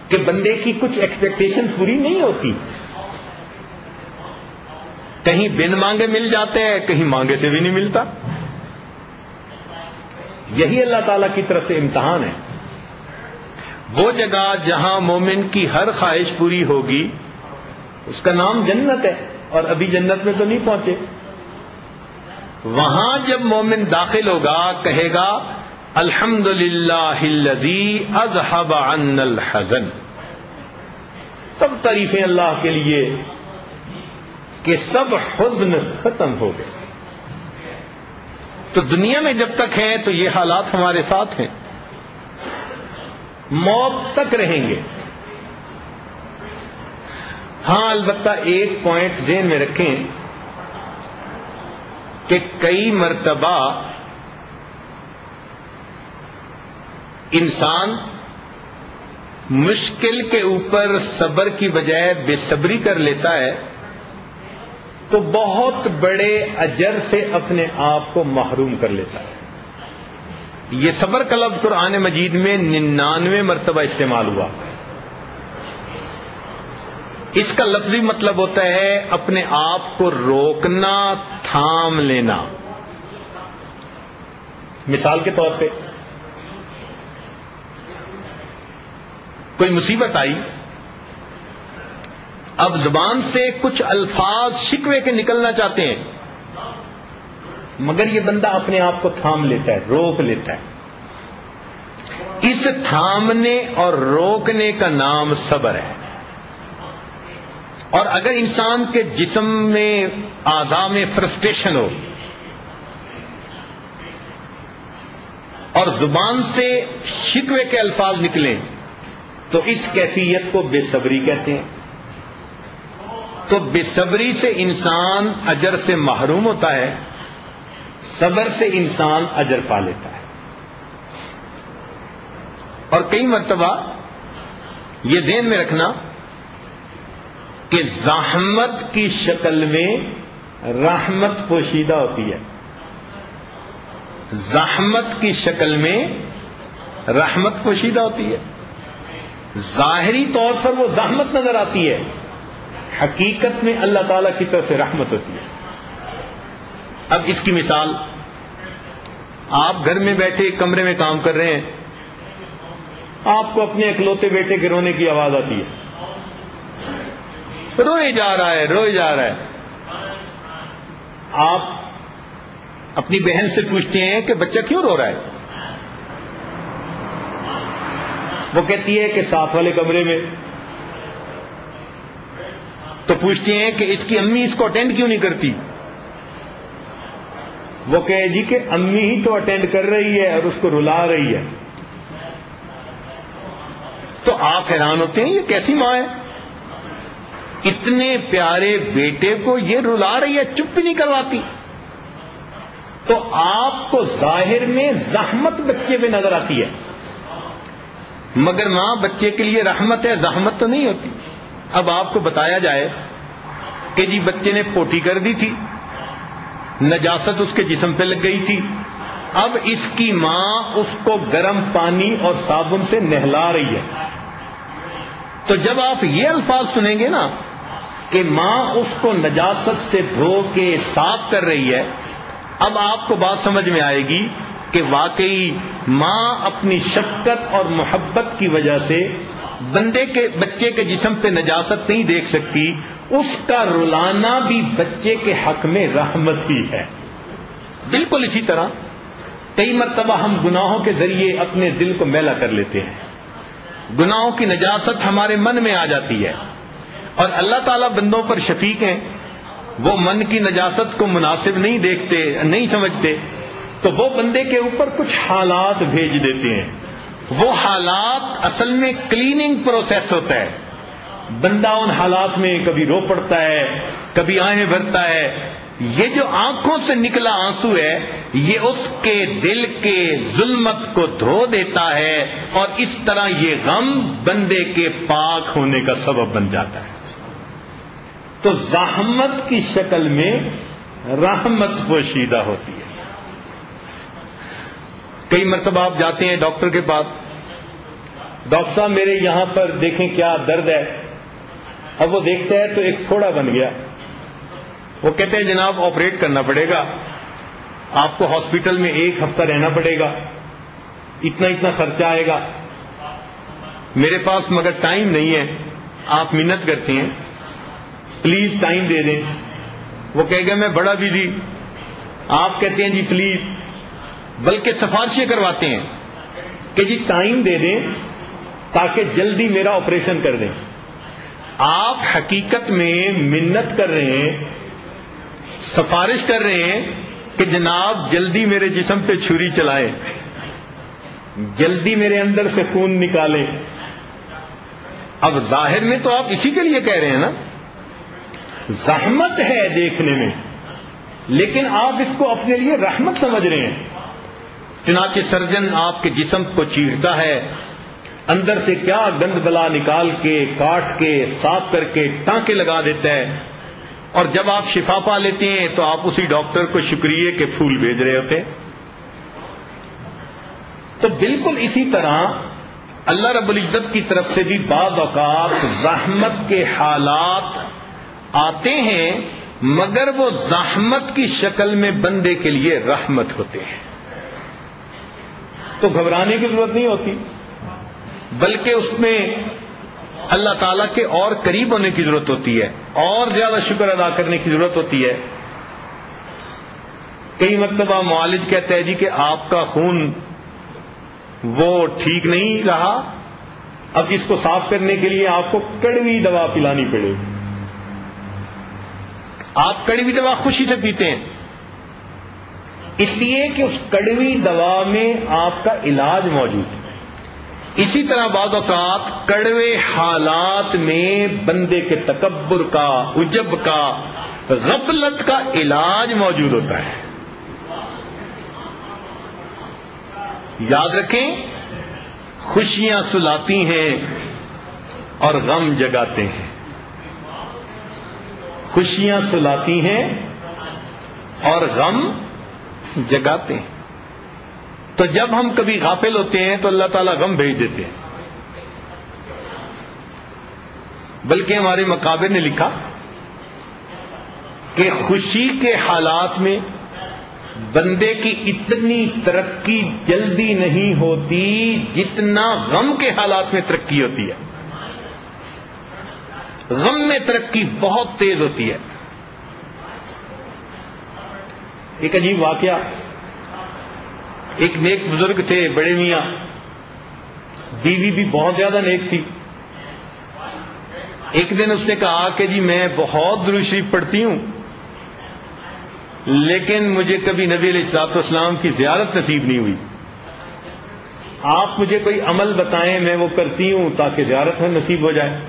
کہ بندے کی کچھ ایکسپیکٹیشن پوری نہیں ہوتی۔ کہیں بن مانگے مل جاتے ہیں، کہیں مانگے سے بھی نہیں ملتا۔ یہی اللہ تعالی کی طرف سے امتحان ہے۔ وہ جگہ جہاں مومن کی ہر خواہش پوری ہوگی، اس کا نام جنت ہے، اور ابھی جنت میں تو نہیں پہنچے۔ وہاں جب مومن داخل ہوگا، کہے گا الحمد للہ اذهب عن الحزن۔ سب تعریفیں اللہ کے لیے کہ سب حزن ختم ہو گئے۔ تو دنیا میں جب تک ہیں تو یہ حالات ہمارے ساتھ ہیں۔ موت تک رہیں گے۔ ہاں البتہ ایک پوائنٹ ذہن میں رکھیں کہ کئی مرتبہ انسان مشکل کے اوپر صبر کی بجائے بے صبری کر لیتا ہے۔ تو بہت بڑے اجر سے اپنے آپ کو محروم کر لیتا ہے۔ یہ صبر کا لفظ قرآن مجید میں ننانوے مرتبہ استعمال ہوا۔ اس کا لفظی مطلب ہوتا ہے اپنے آپ کو روکنا، تھام لینا۔ مثال کے طور پہ، کوئی مصیبت آئی اب زبان سے کچھ الفاظ شکوے کے نکلنا چاہتے ہیں۔ مگر یہ بندہ اپنے آپ کو تھام لیتا ہے، روک لیتا ہے۔ اس تھامنے اور روکنے کا نام صبر ہے۔ اور اگر انسان کے جسم میں آزا میں فرسٹریشن ہو، اور زبان سے شکوے کے الفاظ نکلیں، تو اس کیفیت کو بے صبری کہتے ہیں۔ تو بے صبری سے انسان اجر سے محروم ہوتا ہے، صبر سے انسان اجر پا لیتا ہے۔ اور کئی مرتبہ یہ ذہن میں رکھنا کہ زحمت کی شکل میں رحمت پوشیدہ ہوتی ہے۔ زحمت کی شکل میں رحمت پوشیدہ ہوتی ہے۔ ظاہری طور پر وہ زحمت نظر آتی ہے۔ حقیقت میں اللہ تعالی کی طرف سے رحمت ہوتی ہے۔ اب اس کی مثال، آپ گھر میں بیٹھے کمرے میں کام کر رہے ہیں، آپ کو اپنے اکلوتے بیٹے کے رونے کی آواز آتی ہے۔ روئے جا رہا ہے، روئے جا رہا ہے۔ آپ اپنی بہن سے پوچھتے ہیں کہ بچہ کیوں رو رہا ہے؟ وہ کہتی ہے کہ ساتھ والے کمرے میں تو پوچھتے ہیں کہ اس کی امی اس کو اٹینڈ کیوں نہیں کرتی؟ وہ کہے جی کہ امی ہی تو اٹینڈ کر رہی ہے اور اس کو رلا رہی ہے۔ تو آپ حیران ہوتے ہیں یہ کیسی ماں ہے؟ اتنے پیارے بیٹے کو یہ رلا رہی ہے، چپ بھی نہیں کرواتی۔ تو آپ کو ظاہر میں زحمت بچے پہ نظر آتی ہے۔ مگر ماں بچے کے لیے رحمت ہے، زحمت تو نہیں ہوتی۔ اب آپ کو بتایا جائے کہ جی بچے نے پوٹی کر دی تھی، نجاست اس کے جسم پہ لگ گئی تھی۔ اب اس کی ماں اس کو گرم پانی اور صابن سے نہلا رہی ہے۔ تو جب آپ یہ الفاظ سنیں گے نا کہ ماں اس کو نجاست سے دھو کے صاف کر رہی ہے، اب آپ کو بات سمجھ میں آئے گی کہ واقعی ماں اپنی شفقت اور محبت کی وجہ سے بندے کے بچے کے جسم پہ نجاست نہیں دیکھ سکتی، اس کا رلانا بھی بچے کے حق میں رحمت ہی ہے۔ بالکل اسی طرح، کئی مرتبہ ہم گناہوں کے ذریعے اپنے دل کو میلا کر لیتے ہیں۔ گناہوں کی نجاست ہمارے من میں آ جاتی ہے۔ اور اللہ تعالیٰ بندوں پر شفیق ہیں، وہ من کی نجاست کو مناسب نہیں دیکھتے، نہیں سمجھتے، تو وہ بندے کے اوپر کچھ حالات بھیج دیتے ہیں۔ وہ حالات اصل میں کلیننگ پروسیس ہوتا ہے۔ بندہ ان حالات میں کبھی رو پڑتا ہے، کبھی آہیں بھرتا ہے۔ یہ جو آنکھوں سے نکلا آنسو ہے، یہ اس کے دل کے ظلمت کو دھو دیتا ہے اور اس طرح یہ غم بندے کے پاک ہونے کا سبب بن جاتا ہے۔ تو زحمت کی شکل میں رحمت پوشیدہ ہوتی ہے۔ کئی مرتبہ آپ جاتے ہیں ڈاکٹر کے پاس، ڈاکٹر صاحب میرے یہاں پر دیکھیں کیا درد ہے۔ اب وہ دیکھتا ہے تو ایک تھوڑا بن گیا۔ وہ کہتے ہیں جناب آپریٹ کرنا پڑے گا۔ آپ کو ہاسپٹل میں ایک ہفتہ رہنا پڑے گا۔ اتنا اتنا خرچہ آئے گا۔ میرے پاس مگر ٹائم نہیں ہے۔ آپ منت کرتے ہیں۔ پلیز ٹائم دے دیں۔ وہ کہے گا میں بڑا بزی۔ آپ کہتے ہیں جی پلیز۔ بلکہ سفارشیں کرواتے ہیں کہ جی ٹائم دے دیں تاکہ جلدی میرا آپریشن کر دیں۔ آپ حقیقت میں منت کر رہے ہیں، سفارش کر رہے ہیں کہ جناب جلدی میرے جسم پہ چھری چلائیں جلدی میرے اندر سے خون نکالیں اب ظاہر میں تو آپ اسی کے لیے کہہ رہے ہیں نا۔ زحمت ہے دیکھنے میں، لیکن آپ اس کو اپنے لیے رحمت سمجھ رہے ہیں۔ چنانچہ سرجن آپ کے جسم کو چیرتا ہے۔ اندر سے کیا گند بلا نکال کے، کاٹ کے، صاف کر کے ٹانکے لگا دیتا ہے۔ اور جب آپ شفا پا لیتے ہیں تو آپ اسی ڈاکٹر کو شکریہ کے پھول بھیج رہے ہوتے۔ تو بالکل اسی طرح اللہ رب العزت کی طرف سے بھی بعض اوقات رحمت کے حالات آتے ہیں، مگر وہ زحمت کی شکل میں بندے کے لیے رحمت ہوتے ہیں۔ تو گھبرانے کی ضرورت نہیں ہوتی۔ بلکہ اس میں اللہ تعالیٰ کے اور قریب ہونے کی ضرورت ہوتی ہے، اور زیادہ شکر ادا کرنے کی ضرورت ہوتی ہے۔ کئی مرتبہ معالج کہتا ہے جی کہ آپ کا خون وہ ٹھیک نہیں رہا، اب اس کو صاف کرنے کے لیے آپ کو کڑوی دوا پلانی پڑے گی۔ آپ کڑوی دوا خوشی سے پیتے ہیں۔ اس لیے کہ اس کڑوی دوا میں آپ کا علاج موجود ہے۔ اسی طرح بعض اوقات کڑوے حالات میں بندے کے تکبر کا، عجب کا، غفلت کا علاج موجود ہوتا ہے۔ یاد رکھیں، خوشیاں سلاتی ہیں اور غم جگاتے ہیں۔ خوشیاں سلاتی ہیں اور غم جگاتے ہیں۔ تو جب ہم کبھی غافل ہوتے ہیں تو اللہ تعالیٰ غم بھیج دیتے ہیں۔ بلکہ ہمارے مقابر نے لکھا کہ خوشی کے حالات میں بندے کی اتنی ترقی جلدی نہیں ہوتی جتنا غم کے حالات میں ترقی ہوتی ہے۔ غم میں ترقی بہت تیز ہوتی ہے۔ ایک عجیب واقعہ۔ ایک نیک بزرگ تھے، بڑے میاں۔ بیوی بھی بہت زیادہ نیک تھی۔ ایک دن اس نے کہا کہ جی میں بہت شریف پڑھتی ہوں، لیکن مجھے کبھی نبی علیہ السلاط اسلام کی زیارت نصیب نہیں ہوئی۔ آپ مجھے کوئی عمل بتائیں، میں وہ کرتی ہوں تاکہ زیارت نصیب ہو جائے۔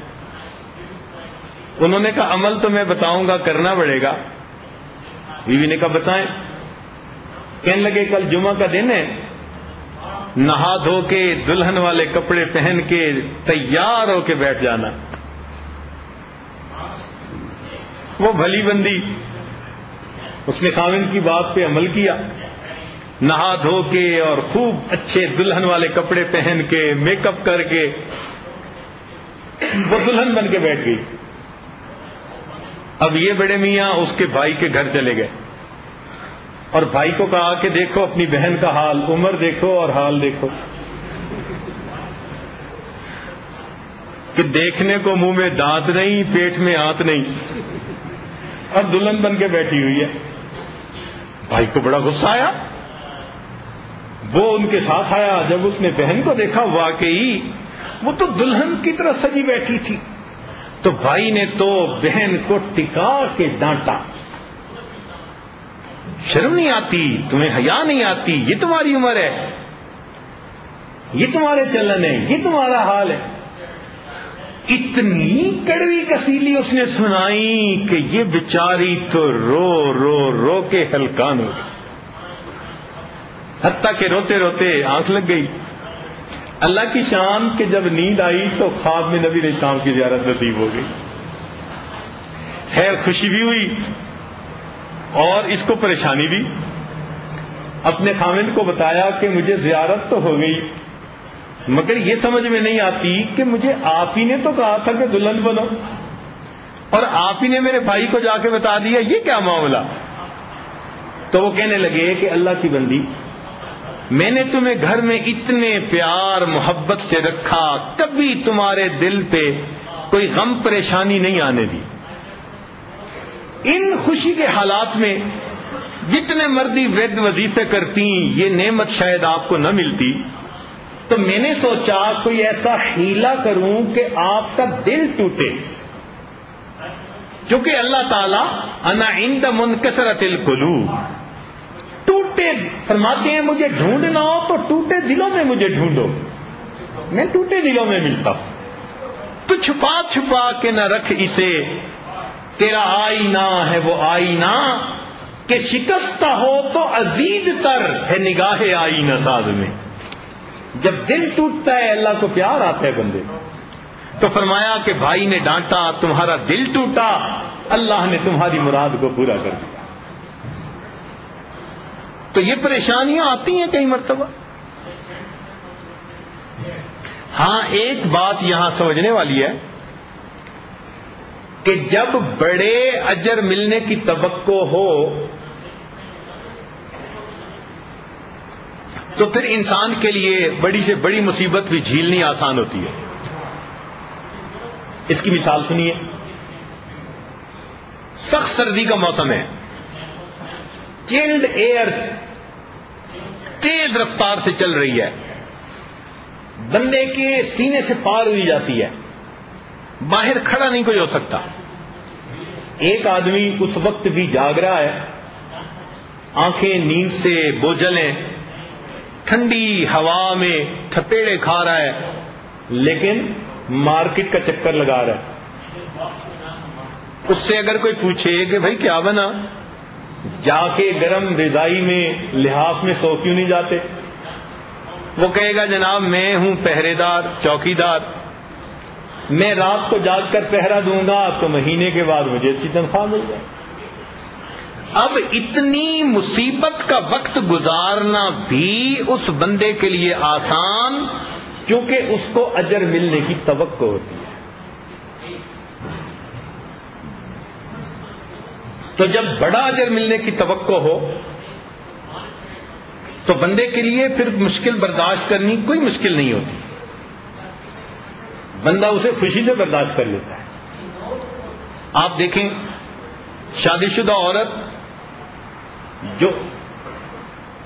انہوں نے کہا، عمل تو میں بتاؤں گا، کرنا پڑے گا۔ بیوی نے کہا بتائیں؟ کہنے لگے کل جمعہ کا دن ہے۔ نہا دھو کے، دلہن والے کپڑے پہن کے، تیار ہو کے بیٹھ جانا۔ وہ بھلی بندی۔ اس نے خامن کی بات پہ عمل کیا۔ نہا دھو کے اور خوب اچھے دلہن والے کپڑے پہن کے میک اپ کر کے، وہ دلہن بن کے بیٹھ گئی۔ اب یہ بڑے میاں اس کے بھائی کے گھر چلے گئے۔ اور بھائی کو کہا کہ دیکھو اپنی بہن کا حال، عمر دیکھو اور حال دیکھو۔ کہ دیکھنے کو منہ میں دانت نہیں پیٹ میں ہاتھ نہیں۔ اور دلہن بن کے بیٹھی ہوئی ہے۔ بھائی کو بڑا غصہ آیا۔ وہ ان کے ساتھ آیا۔ جب اس نے بہن کو دیکھا، واقعی وہ تو دلہن کی طرح سجی بیٹھی تھی۔ تو بھائی نے تو بہن کو ٹکا کے ڈانٹا۔ شرم نہیں آتی، تمہیں حیا نہیں آتی، یہ تمہاری عمر ہے۔ یہ تمہارے چلن ہے، یہ تمہارا حال ہے۔ اتنی کڑوی کسیلی اس نے سنائی کہ یہ بچاری تو رو رو رو کے ہلکان ہو گئی۔ حتیٰ کہ روتے روتے آنکھ لگ گئی۔ اللہ کی شام کے جب نیند آئی تو خواب میں نبی شام کی زیارت نصیب ہو گئی۔ خیر خوشی بھی ہوئی اور اس کو پریشانی بھی۔ اپنے خامن کو بتایا کہ مجھے زیارت تو ہو گئی، مگر یہ سمجھ میں نہیں آتی کہ مجھے آپ ہی نے تو کہا تھا کہ دلہن بنو۔ اور آپ ہی نے میرے بھائی کو جا کے بتا دیا، یہ کیا معاملہ؟ تو وہ کہنے لگے کہ اللہ کی بندی۔ میں نے تمہیں گھر میں اتنے پیار محبت سے رکھا، کبھی تمہارے دل پہ کوئی غم پریشانی نہیں آنے دی۔ ان خوشی کے حالات میں جتنے مردی وید وظیفے کرتی، یہ نعمت شاید آپ کو نہ ملتی۔ تو میں نے سوچا، کوئی ایسا ہیلا کروں کہ آپ کا دل ٹوٹے۔ کیونکہ اللہ تعالی، انا ان منکسرت القلوب۔ ٹوٹے فرماتے ہیں مجھے ڈھونڈنا ہو تو ٹوٹے دلوں میں مجھے ڈھونڈو۔ میں ٹوٹے دلوں میں ملتا ہوں۔ تو چھپا چھپا کے نہ رکھ اسے۔ تیرا آئینہ ہے وہ آئینہ۔ کہ شکستہ ہو تو عزیز تر ہے نگاہ آئینہ ساز میں۔ جب دل ٹوٹتا ہے اللہ کو پیار آتا ہے بندے۔ تو فرمایا کہ بھائی نے ڈانٹا، تمہارا دل ٹوٹا، اللہ نے تمہاری مراد کو پورا کر دیا۔ تو یہ پریشانیاں آتی ہیں کئی مرتبہ۔ ہاں ایک بات یہاں سمجھنے والی ہے کہ جب بڑے اجر ملنے کی توقع ہو، تو پھر انسان کے لیے بڑی سے بڑی مصیبت بھی جھیلنی آسان ہوتی ہے۔ اس کی مثال سنیے۔ سخت سردی کا موسم ہے۔ چلڈ ایئر تیز رفتار سے چل رہی ہے۔ بندے کے سینے سے پار ہوئی جاتی ہے۔ باہر کھڑا نہیں کوئی ہو سکتا۔ ایک آدمی اس وقت بھی جاگ رہا ہے۔ آنکھیں نیند سے بوجھل ہیں۔ ٹھنڈی ہوا میں تھپیڑے کھا رہا ہے۔ لیکن مارکیٹ کا چکر لگا رہا ہے۔ اس سے اگر کوئی پوچھے کہ بھائی کیا بنا؟ جا کے گرم رضائی میں لحاظ میں سو کیوں نہیں جاتے؟ وہ کہے گا جناب، میں ہوں پہرے دار چوکی دار میں رات کو جاگ کر پہرا دوں گا تو مہینے کے بعد مجھے اچھی تنخواہ مل جائے۔ اب اتنی مصیبت کا وقت گزارنا بھی اس بندے کے لیے آسان، کیونکہ اس کو اجر ملنے کی توقع ہوتی ہے۔ تو جب بڑا اجر ملنے کی توقع ہو، تو بندے کے لیے پھر مشکل برداشت کرنی کوئی مشکل نہیں ہوتی۔ بندہ اسے خوشی سے برداشت کر لیتا ہے۔ آپ دیکھیں شادی شدہ عورت جو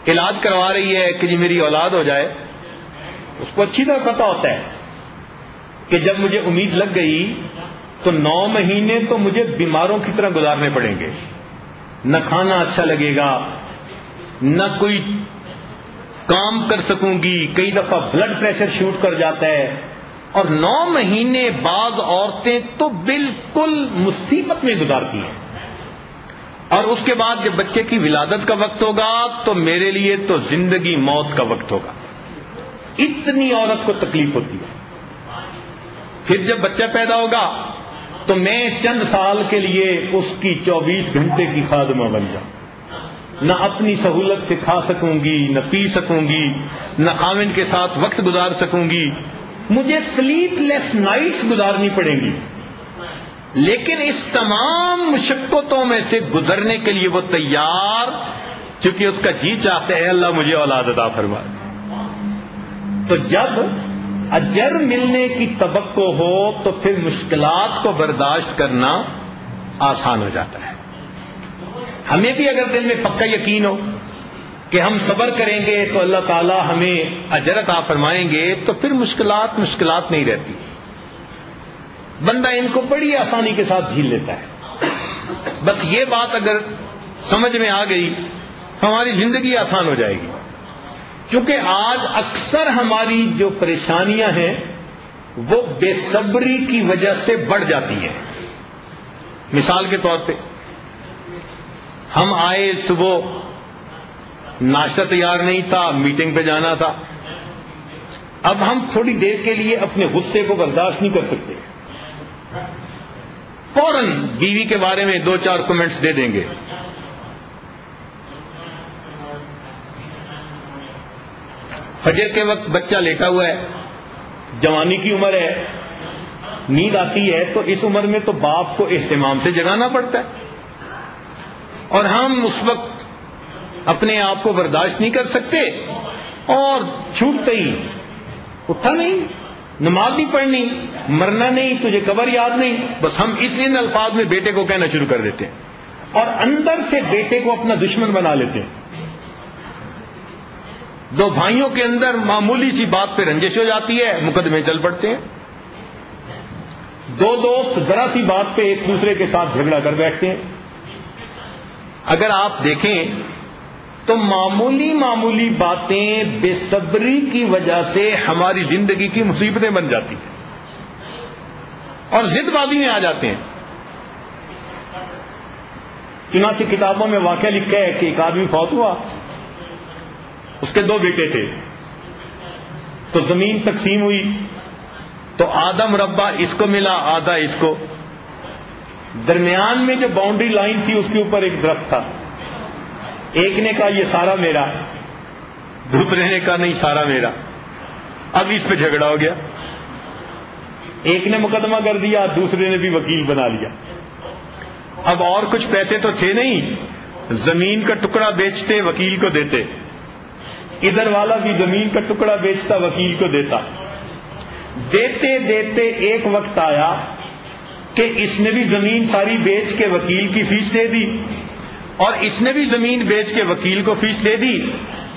علاج کروا رہی ہے کہ جی میری اولاد ہو جائے، اس کو اچھی طرح پتا ہوتا ہے کہ جب مجھے امید لگ گئی تو نو مہینے تو مجھے بیماروں کی طرح گزارنے پڑیں گے۔ نہ کھانا اچھا لگے گا، نہ کوئی کام کر سکوں گی، کئی دفعہ بلڈ پریشر شوٹ کر جاتا ہے۔ اور نو مہینے بعض عورتیں تو بالکل مصیبت میں گزارتی ہیں۔ اور اس کے بعد جب بچے کی ولادت کا وقت ہوگا، تو میرے لیے تو زندگی موت کا وقت ہوگا۔ اتنی عورت کو تکلیف ہوتی ہے۔ پھر جب بچہ پیدا ہوگا تو میں چند سال کے لیے اس کی چوبیس گھنٹے کی خادمہ بن جاؤں۔ نہ اپنی سہولت سے کھا سکوں گی، نہ پی سکوں گی، نہ خامن کے ساتھ وقت گزار سکوں گی۔ مجھے سلیپ لیس نائٹس گزارنی پڑیں گی۔ لیکن اس تمام مشقتوں میں سے گزرنے کے لیے وہ تیار، چونکہ اس کا جی چاہتے ہیں، اللہ مجھے اولاد ادا فرما تو جب اجر ملنے کی توقع ہو تو پھر مشکلات کو برداشت کرنا آسان ہو جاتا ہے۔ ہمیں بھی اگر دل میں پکا یقین ہو کہ ہم صبر کریں گے تو اللہ تعالی ہمیں اجرت آ فرمائیں گے تو پھر مشکلات مشکلات نہیں رہتی۔ بندہ ان کو بڑی آسانی کے ساتھ جھیل لیتا ہے۔ بس یہ بات اگر سمجھ میں آ گئی ہماری زندگی آسان ہو جائے گی۔ کیونکہ آج اکثر ہماری جو پریشانیاں ہیں، وہ بے صبری کی وجہ سے بڑھ جاتی ہیں۔ مثال کے طور پہ، ہم آئے صبح، ناشتہ تیار نہیں تھا، میٹنگ پہ جانا تھا۔ اب ہم تھوڑی دیر کے لیے اپنے غصے کو برداشت نہیں کر سکتے۔ فوراً بیوی کے بارے میں دو چار کمنٹس دے دیں گے۔ فجر کے وقت بچہ لیٹا ہوا ہے، جوانی کی عمر ہے، نیند آتی ہے، تو اس عمر میں تو باپ کو اہتمام سے جگانا پڑتا ہے۔ اور ہم اس وقت اپنے آپ کو برداشت نہیں کر سکتے، اور چھوٹتے ہی اٹھا نہیں، نماز نہیں پڑھنی، مرنا نہیں، تجھے قبر یاد نہیں، بس ہم اس ان الفاظ میں بیٹے کو کہنا شروع کر دیتے ہیں۔ اور اندر سے بیٹے کو اپنا دشمن بنا لیتے ہیں۔ دو بھائیوں کے اندر معمولی سی بات پہ رنجش ہو جاتی ہے، مقدمے چل پڑتے ہیں۔ دو دوست ذرا سی بات پہ ایک دوسرے کے ساتھ جھگڑا کر بیٹھتے ہیں۔ اگر آپ دیکھیں تو معمولی معمولی باتیں بے صبری کی وجہ سے ہماری زندگی کی مصیبتیں بن جاتی ہیں۔ اور زد بازی میں آ جاتے ہیں۔ چنانچہ کتابوں میں واقعہ لکھا ہے کہ ایک آدمی فوت ہوا۔ اس کے دو بیٹے تھے۔ تو زمین تقسیم ہوئی۔ تو آدم ربا اس کو ملا، آدھا اس کو۔ درمیان میں جو باؤنڈری لائن تھی، اس کے اوپر ایک درخت تھا۔ ایک نے کہا، یہ سارا میرا۔ دوسرے نے کہا، نہیں، سارا میرا۔ اب اس پہ جھگڑا ہو گیا۔ ایک نے مقدمہ کر دیا، دوسرے نے بھی وکیل بنا لیا۔ اب اور کچھ پیسے تو تھے نہیں۔ زمین کا ٹکڑا بیچتے، وکیل کو دیتے۔ ادھر والا بھی زمین کا ٹکڑا بیچتا، وکیل کو دیتا۔ دیتے دیتے ایک وقت آیا کہ اس نے بھی زمین ساری بیچ کے وکیل کی فیس دے دی اور اس نے بھی زمین بیچ کے وکیل کو فیس دے دی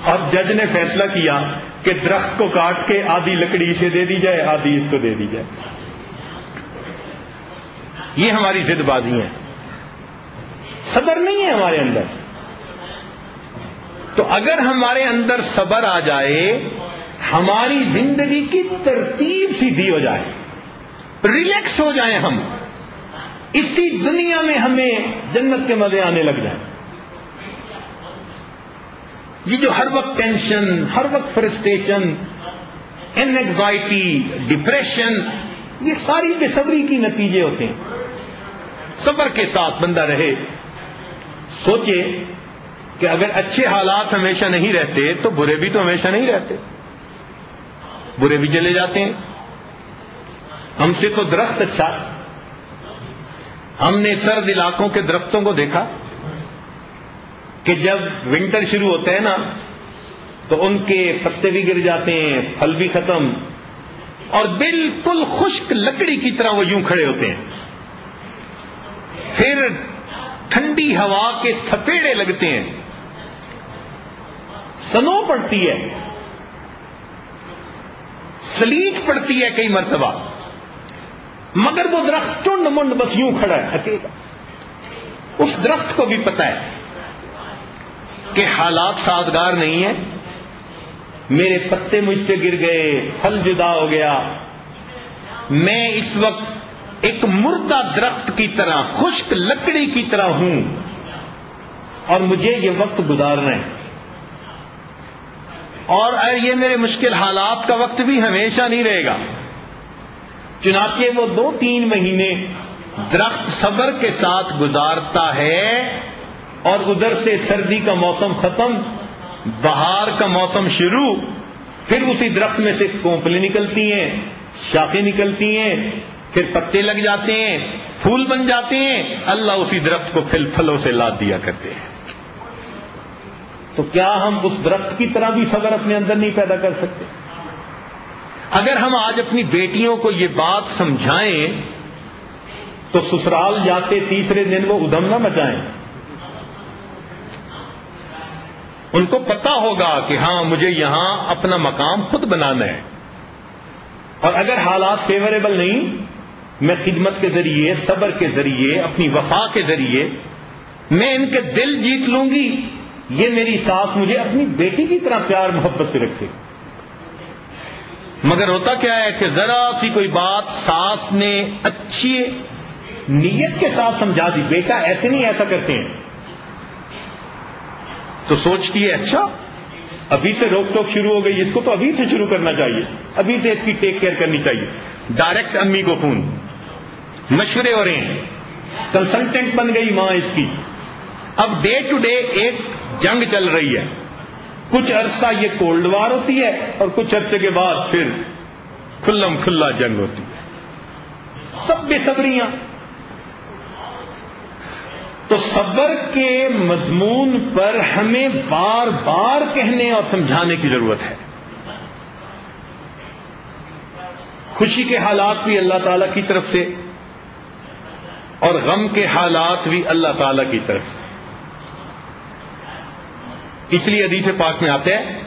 اور جج نے فیصلہ کیا کہ درخت کو کاٹ کے آدھی لکڑی اسے دے دی جائے، آدھی اس کو دے دی جائے۔ یہ ہماری ضد بازی ہے۔ صبر نہیں ہے ہمارے اندر۔ تو اگر ہمارے اندر صبر آ جائے، ہماری زندگی کی ترتیب سیدھی ہو جائے ریلیکس ہو جائیں ہم، اسی دنیا میں ہمیں جنت کے مزے آنے لگ جائیں۔ یہ جو ہر وقت ٹینشن ہر وقت فرسٹریشن اینگزائٹی ڈپریشن یہ ساری بےصبری کی نتیجے ہوتے ہیں۔ صبر کے ساتھ بندہ رہے، سوچے کہ اگر اچھے حالات ہمیشہ نہیں رہتے تو برے بھی تو ہمیشہ نہیں رہتے۔ برے بھی چلے جاتے ہیں۔ ہم سے تو درخت اچھا۔ ہم نے سرد علاقوں کے درختوں کو دیکھا کہ جب ونٹر شروع ہوتا ہے نا، تو ان کے پتے بھی گر جاتے ہیں، پھل بھی ختم۔ اور بالکل خشک لکڑی کی طرح وہ یوں کھڑے ہوتے ہیں۔ پھر ٹھنڈی ہوا کے تھپیڑے لگتے ہیں۔ سنو پڑتی ہے۔ سلیٹ پڑتی ہے کئی مرتبہ۔ مگر وہ درخت ٹنڈ منڈ بس یوں کھڑا ہے۔ اکیلا اس درخت کو بھی پتا ہے کہ حالات سازگار نہیں ہیں۔ میرے پتے مجھ سے گر گئے، پھل جدا ہو گیا۔ میں اس وقت ایک مردہ درخت کی طرح، خشک لکڑی کی طرح ہوں۔ اور مجھے یہ وقت گزارنا ہے۔ اور یہ میرے مشکل حالات کا وقت بھی ہمیشہ نہیں رہے گا۔ چنانچہ وہ دو تین مہینے درخت صبر کے ساتھ گزارتا ہے اور ادھر سے سردی کا موسم ختم، بہار کا موسم شروع، پھر اسی درخت میں سے کونپلیں نکلتی ہیں، شاخیں نکلتی ہیں، پھر پتے لگ جاتے ہیں، پھول بن جاتے ہیں، اللہ اسی درخت کو پھل پھلوں سے لاد دیا کرتے ہیں۔ تو کیا ہم اس درخت کی طرح بھی صبر اپنے اندر نہیں پیدا کر سکتے؟ اگر ہم آج اپنی بیٹیوں کو یہ بات سمجھائیں، تو سسرال جاتے تیسرے دن وہ ادم نہ مچائیں۔ ان کو پتا ہوگا کہ ہاں مجھے یہاں اپنا مقام خود بنانا ہے۔ اور اگر حالات فیوریبل نہیں، میں خدمت کے ذریعے، صبر کے ذریعے، اپنی وفا کے ذریعے، میں ان کے دل جیت لوں گی۔ یہ میری ساس مجھے اپنی بیٹی کی طرح پیار محبت سے رکھے۔ مگر ہوتا کیا ہے کہ ذرا سی کوئی بات ساس نے اچھی نیت کے ساتھ سمجھا دی۔ بیٹا ایسے نہیں ایسا کرتے ہیں۔ تو سوچتی ہے اچھا ابھی سے روک ٹوک شروع ہو گئی، اس کو تو ابھی سے شروع کرنا چاہیے۔ ابھی سے اس کی ٹیک کیئر کرنی چاہیے۔ ڈائریکٹ امی کو فون۔ مشورے ہو رہے ہیں۔ کنسلٹنٹ بن گئی ماں اس کی۔ اب ڈے ٹو ڈے ایک جنگ چل رہی ہے۔ کچھ عرصہ یہ کولڈ وار ہوتی ہے اور کچھ عرصے کے بعد پھر کھلم کھلا جنگ ہوتی ہے۔ سب بے صبریاں۔ تو صبر کے مضمون پر ہمیں بار بار کہنے اور سمجھانے کی ضرورت ہے۔ خوشی کے حالات بھی اللہ تعالی کی طرف سے اور غم کے حالات بھی اللہ تعالی کی طرف سے۔ اس لیے حدیث پاک میں آتے ہیں،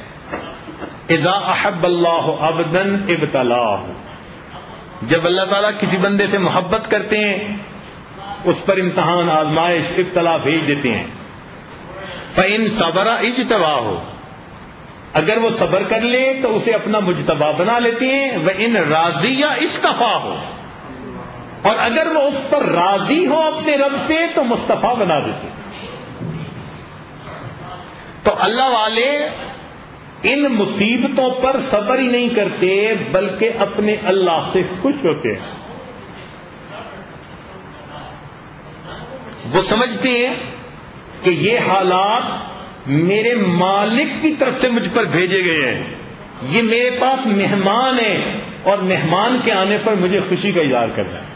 اذا احب اللہ ابدن ابتلا جب اللہ تعالیٰ کسی بندے سے محبت کرتے ہیں، اس پر امتحان، آزمائش ابتلا بھیج دیتے ہیں۔ فن صبرا اجتبا ہو اگر وہ صبر کر لے، تو اسے اپنا مجتبا بنا لیتے ہیں۔ وہ ان راضی یا استفا ہو اور اگر وہ اس پر راضی ہو اپنے رب سے، تو مصطفیٰ بنا دیتے ہیں۔ تو اللہ والے ان مصیبتوں پر صبر ہی نہیں کرتے، بلکہ اپنے اللہ سے خوش ہوتے ہیں۔ وہ سمجھتے ہیں کہ یہ حالات میرے مالک کی طرف سے مجھ پر بھیجے گئے ہیں۔ یہ میرے پاس مہمان ہیں اور مہمان کے آنے پر مجھے خوشی کا اظہار کرنا ہے۔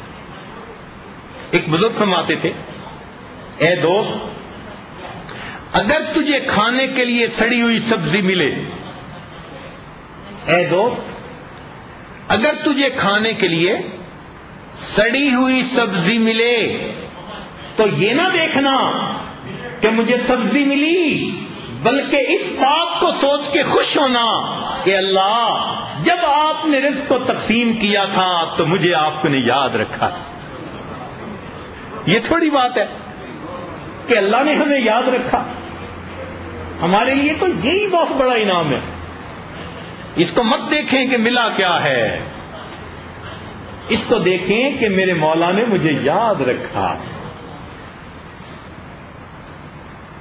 ایک بزرگ فرماتے تھے، اے دوست اگر تجھے کھانے کے لیے سڑی ہوئی سبزی ملے، اے دوست، اگر تجھے کھانے کے لیے سڑی ہوئی سبزی ملے، تو یہ نہ دیکھنا کہ مجھے سبزی ملی، بلکہ اس بات کو سوچ کے خوش ہونا کہ اللہ، جب آپ نے رزق کو تقسیم کیا تھا، تو مجھے آپ نے یاد رکھا تھا۔ یہ تھوڑی بات ہے کہ اللہ نے ہمیں یاد رکھا۔ ہمارے لیے تو یہی بہت بڑا انعام ہے۔ اس کو مت دیکھیں کہ ملا کیا ہے۔ اس کو دیکھیں کہ میرے مولا نے مجھے یاد رکھا۔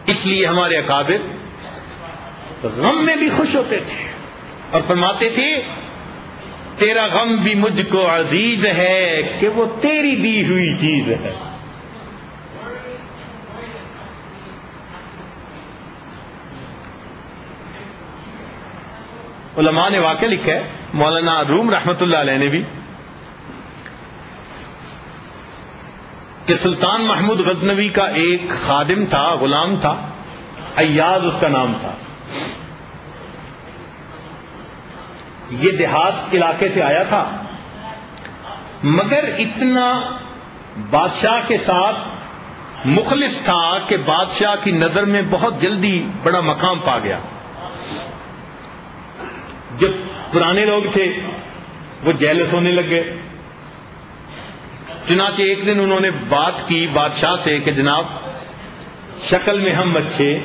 اس لیے ہمارے اکابر غم میں بھی خوش ہوتے تھے اور فرماتے تھے، تیرا غم بھی مجھ کو عزیز ہے کہ وہ تیری دی ہوئی چیز ہے۔ علماء نے واقع لکھا ہے، مولانا روم رحمت اللہ علیہ نے بھی، کہ سلطان محمود غزنوی کا ایک خادم تھا، غلام تھا، ایاز اس کا نام تھا۔ یہ دیہات علاقے سے آیا تھا۔ مگر اتنا بادشاہ کے ساتھ مخلص تھا کہ بادشاہ کی نظر میں بہت جلدی بڑا مقام پا گیا جو پرانے لوگ تھے، وہ جیلس ہونے لگے چنانچہ ایک دن انہوں نے بات کی بادشاہ سے کہ جناب، شکل میں ہم اچھے،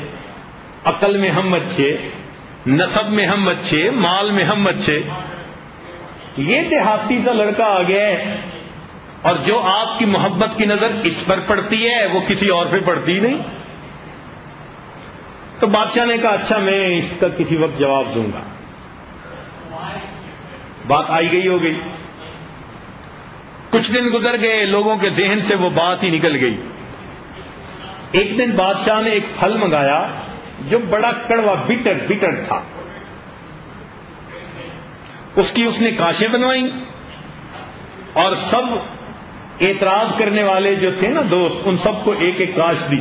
عقل میں ہم اچھے نصب میں ہم اچھے، مال میں ہم اچھے۔ یہ دیہاتی سا لڑکا آ گیا ہے اور جو آپ کی محبت کی نظر اس پر پڑتی ہے، وہ کسی اور پہ پڑتی نہیں۔ تو بادشاہ نے کہا اچھا میں اس کا کسی وقت جواب دوں گا۔ بات آئی گئی ہو گئی۔ کچھ دن گزر گئے، لوگوں کے ذہن سے وہ بات ہی نکل گئی۔ ایک دن بادشاہ نے ایک پھل منگایا جو بڑا کڑوا بٹر بٹر تھا۔ اس کی اس نے کاشیں بنوائی اور سب اعتراض کرنے والے جو تھے نا دوست، ان سب کو ایک ایک کاش دی۔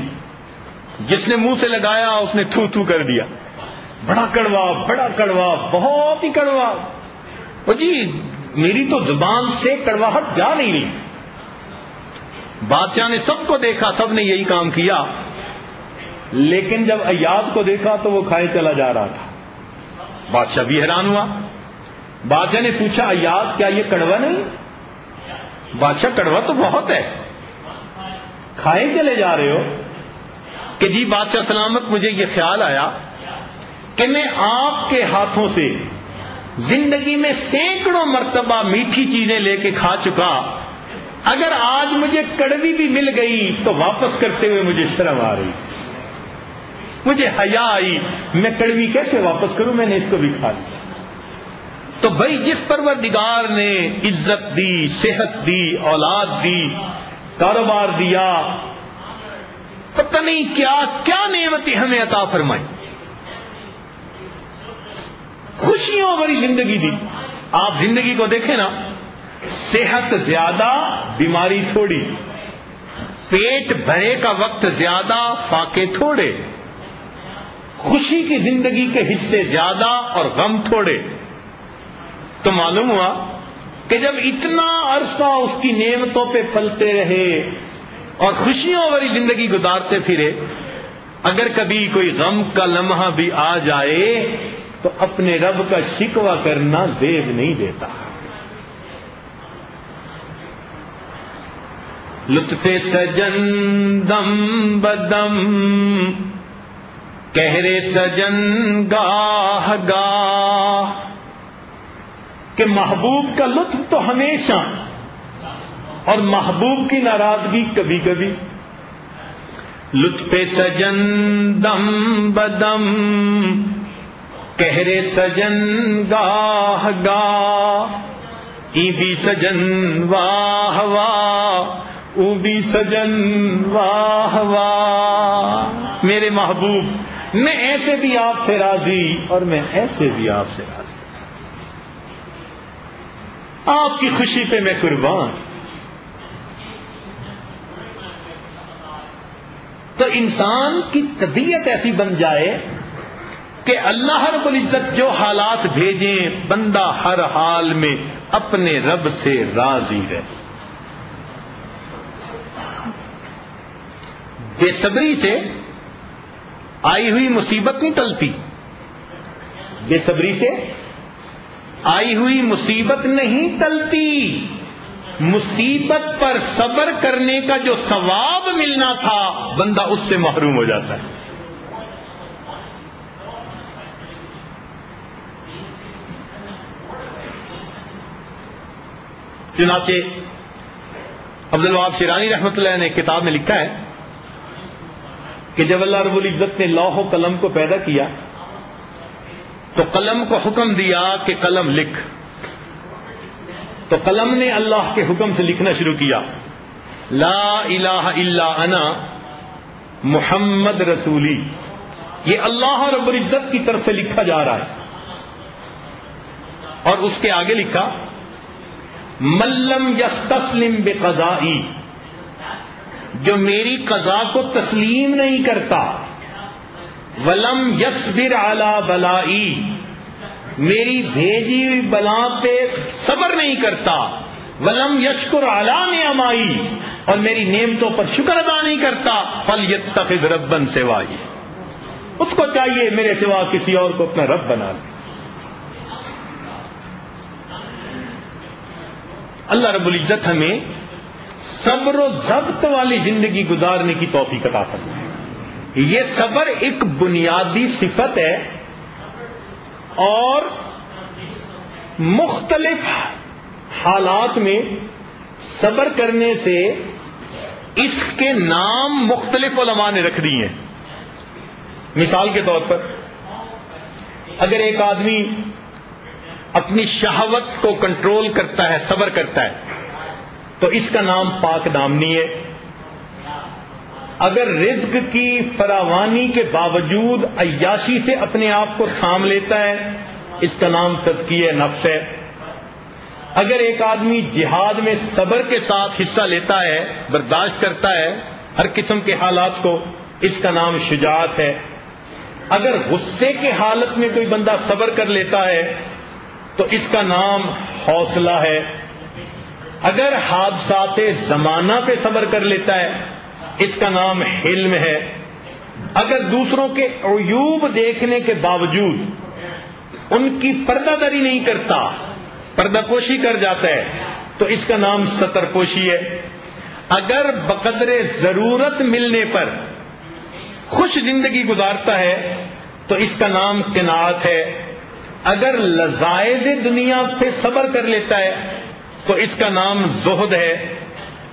جس نے منہ سے لگایا، اس نے تھو تھو کر دیا۔ بڑا کڑوا بڑا کڑوا، بہت ہی کڑوا۔ جی میری تو زبان سے کڑواہٹ جا نہیں رہی۔ بادشاہ نے سب کو دیکھا، سب نے یہی کام کیا۔ لیکن جب ایاد کو دیکھا تو وہ کھائے چلا جا رہا تھا۔ بادشاہ بھی حیران ہوا۔ بادشاہ نے پوچھا، ایاد، کیا یہ کڑوا نہیں؟ بادشاہ، کڑوا تو بہت ہے۔ کھائے چلے جا رہے ہو۔ کہ جی بادشاہ سلامت، مجھے یہ خیال آیا کہ میں آپ کے ہاتھوں سے زندگی میں سینکڑوں مرتبہ میٹھی چیزیں لے کے کھا چکا۔ اگر آج مجھے کڑوی بھی مل گئی تو واپس کرتے ہوئے مجھے شرم آ رہی۔ مجھے حیا آئی۔ میں کڑوی کیسے واپس کروں؟ میں نے اس کو بھی کھا لیا۔ تو بھائی جس پروردگار نے عزت دی، صحت دی، اولاد دی، کاروبار دیا، پتہ نہیں کیا کیا نعمتیں ہمیں عطا فرمائی۔ خوشیوں بھری زندگی دی۔ آپ زندگی کو دیکھیں نا، صحت زیادہ، بیماری تھوڑی۔ پیٹ بھرے کا وقت زیادہ، فاقے تھوڑے۔ خوشی کی زندگی کے حصے زیادہ اور غم تھوڑے۔ تو معلوم ہوا کہ جب اتنا عرصہ اس کی نعمتوں پہ پلتے رہے اور خوشیوں والی زندگی گزارتے پھرے، اگر کبھی کوئی غم کا لمحہ بھی آ جائے تو اپنے رب کا شکوا کرنا زیب نہیں دیتا۔ لطف سجن، دم بدم، کہرے سجن، گاہ گاہ۔ کہ محبوب کا لطف تو ہمیشہ، اور محبوب کی ناراضگی کبھی کبھی۔ لطف سجن، دم بدم کہرے سجن گاہ گاہ ای بھی سجن واہ واہ او بھی سجن واہ واہ۔ میرے محبوب، میں ایسے بھی آپ سے راضی اور میں ایسے بھی آپ سے راضی۔ آپ کی خوشی پہ میں قربان۔ تو انسان کی طبیعت ایسی بن جائے کہ اللہ رب العزت جو حالات بھیجیں، بندہ ہر حال میں اپنے رب سے راضی رہے۔ بے صبری سے آئی ہوئی مصیبت نہیں ٹلتی۔ بے صبری سے آئی ہوئی مصیبت نہیں ٹلتی۔ مصیبت پر صبر کرنے کا جو ثواب ملنا تھا، بندہ اس سے محروم ہو جاتا ہے۔ چنانچہ عبد الواب شیرانی رحمت اللہ نے کتاب میں لکھا ہے کہ جب اللہ رب العزت نے لوح و قلم کو پیدا کیا تو قلم کو حکم دیا کہ قلم لکھ تو قلم نے اللہ کے حکم سے لکھنا شروع کیا لا الہ الا انا محمد رسولی یہ اللہ رب العزت کی طرف سے لکھا جا رہا ہے اور اس کے آگے لکھا ملم یس تسلم بے جو میری قضا کو تسلیم نہیں کرتا، ولم یس بر بلائی، میری بھیجی ہوئی بلا پہ صبر نہیں کرتا، ولم یشکر اعلی نعمائی، اور میری نعمتوں پر شکر ادا نہیں کرتا، فل یتخذ ربن سوائی اس کو چاہیے میرے سوا کسی اور کو اپنا رب بنا لے اللہ رب العزت ہمیں صبر و ضبط والی زندگی گزارنے کی توفیق عطا کرتا یہ صبر ایک بنیادی صفت ہے اور مختلف حالات میں صبر کرنے سے اس کے نام مختلف علماء نے رکھ دیے۔ ہیں مثال کے طور پر اگر ایک آدمی اپنی شہوت کو کنٹرول کرتا ہے، صبر کرتا ہے۔ تو اس کا نام پاک دامنی ہے۔ اگر رزق کی فراوانی کے باوجود عیاشی سے اپنے آپ کو تھام لیتا ہے، اس کا نام تزکیہ نفس ہے۔ اگر ایک آدمی جہاد میں صبر کے ساتھ حصہ لیتا ہے، برداشت کرتا ہے ہر قسم کے حالات کو، اس کا نام شجاعت ہے۔ اگر غصے کے حالت میں کوئی بندہ صبر کر لیتا ہے تو اس کا نام حوصلہ ہے۔ اگر حادثات زمانہ پہ صبر کر لیتا ہے، اس کا نام حلم ہے۔ اگر دوسروں کے عیوب دیکھنے کے باوجود ان کی پردہ دری نہیں کرتا، پردہ پوشی کر جاتا ہے، تو اس کا نام ستر پوشی ہے۔ اگر بقدر ضرورت ملنے پر خوش زندگی گزارتا ہے، تو اس کا نام کنات ہے۔ اگر لذائد دنیا پہ صبر کر لیتا ہے، تو اس کا نام زہد ہے۔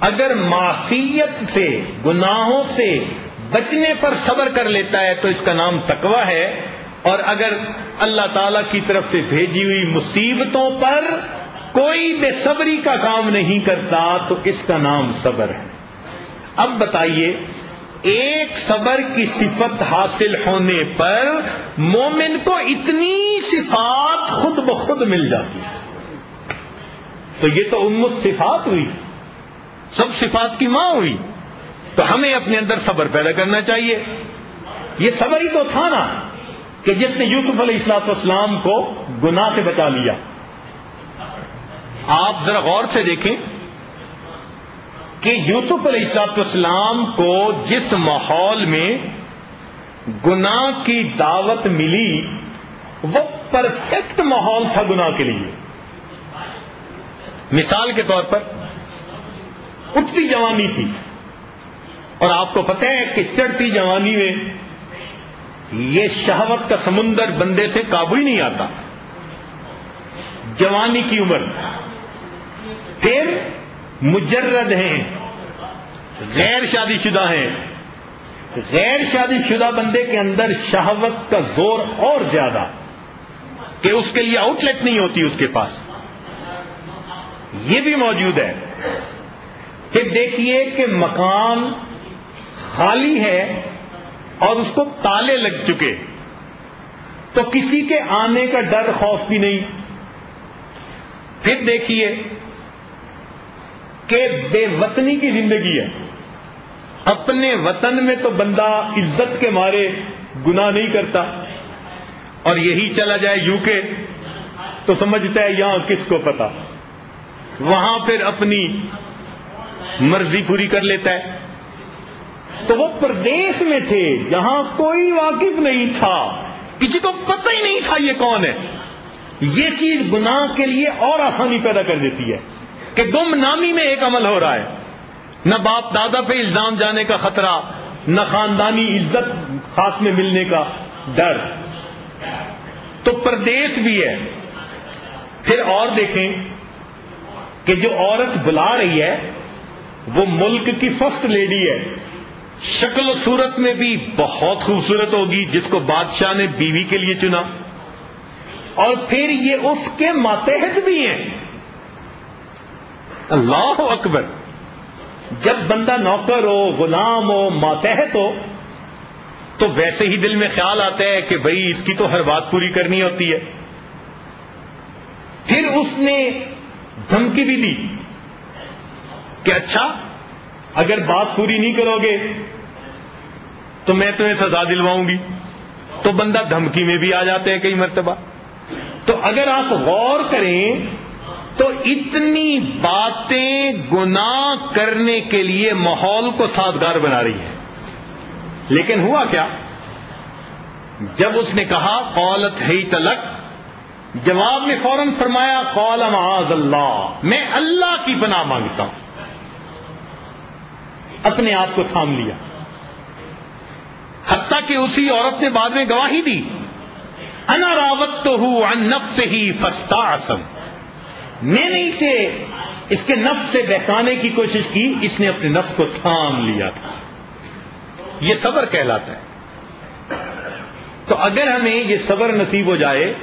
اگر معصیت سے، گناہوں سے بچنے پر صبر کر لیتا ہے، تو اس کا نام تقوی ہے۔ اور اگر اللہ تعالی کی طرف سے بھیجی ہوئی مصیبتوں پر کوئی بے صبری کا کام نہیں کرتا، تو اس کا نام صبر ہے۔ اب بتائیے ایک صبر کی صفت حاصل ہونے پر مومن کو اتنی صفات خود بخود مل جاتی تو یہ تو ام صفات ہوئی۔ سب صفات کی ماں ہوئی۔ تو ہمیں اپنے اندر صبر پیدا کرنا چاہیے۔ یہ صبر ہی تو تھا نا کہ جس نے یوسف علیہ السلاط اسلام کو گناہ سے بچا لیا۔ آپ ذرا غور سے دیکھیں۔ کہ یوسف علیہ السلاط اسلام کو جس ماحول میں گناہ کی دعوت ملی، وہ پرفیکٹ ماحول تھا گناہ کے لیے۔ مثال کے طور پر، اٹھتی جوانی تھی۔ اور آپ کو پتہ ہے کہ چڑھتی جوانی میں یہ شہوت کا سمندر بندے سے قابو ہی نہیں آتا۔ جوانی کی عمر۔ پھر مجرد ہیں، غیر شادی شدہ ہیں۔ غیر شادی شدہ بندے کے اندر شہوت کا زور اور زیادہ کہ اس کے لیے آؤٹ لیٹ نہیں ہوتی اس کے پاس۔ یہ بھی موجود ہے پھر دیکھیے کہ مکان خالی ہے اور اس کو تالے لگ چکے۔ تو کسی کے آنے کا ڈر، خوف بھی نہیں۔ پھر دیکھیے کہ بے وطنی کی زندگی ہے۔ اپنے وطن میں تو بندہ عزت کے مارے گنا نہیں کرتا۔ اور یہی چلا جائے یو کے تو سمجھتا ہے یہاں کس کو پتا۔ وہاں پھر اپنی مرضی پوری کر لیتا ہے۔ تو وہ پردیش میں تھے جہاں کوئی واقف نہیں تھا۔ کسی کو پتہ ہی نہیں تھا یہ کون ہے۔ یہ چیز گناہ کے لیے اور آسانی پیدا کر دیتی ہے۔ کہ گم نامی میں ایک عمل ہو رہا ہے۔ نہ باپ دادا پہ الزام جانے کا خطرہ، نہ خاندانی عزت خاص میں ملنے کا ڈر۔ تو پردیش بھی ہے۔ پھر اور دیکھیں کہ جو عورت بلا رہی ہے، وہ ملک کی فرسٹ لیڈی ہے۔ شکل و صورت میں بھی بہت خوبصورت ہوگی، جس کو بادشاہ نے بیوی کے لیے چنا۔ اور پھر یہ اس کے ماتحت بھی ہیں۔ اللہ اکبر۔ جب بندہ نوکر ہو، غلام ہو، ماتحت ہو، تو ویسے ہی دل میں خیال آتا ہے کہ بھائی اس کی تو ہر بات پوری کرنی ہوتی ہے۔ پھر اس نے دھمکی بھی دی کہ اچھا اگر بات پوری نہیں کرو گے تو میں تمہیں سزا دلواؤں گی۔ تو بندہ دھمکی میں بھی آ جاتے ہیں کئی مرتبہ۔ تو اگر آپ غور کریں تو اتنی باتیں گناہ کرنے کے لیے ماحول کو سازگار بنا رہی ہیں۔ لیکن ہوا کیا؟ جب اس نے کہا قولت ہے تلک جواب میں فوراً فرمایا قول معاذ اللہ، میں اللہ کی پناہ مانگتا ہوں۔ اپنے آپ کو تھام لیا۔ حتیٰ کہ اسی عورت نے بعد میں گواہی دی۔ انا راوت تو ہوں ان سے ہی فستا میں نے اسے اس کے نفس سے بہکانے کی کوشش کی۔ اس نے اپنے نفس کو تھام لیا تھا۔ یہ صبر کہلاتا ہے۔ تو اگر ہمیں یہ صبر نصیب ہو جائے،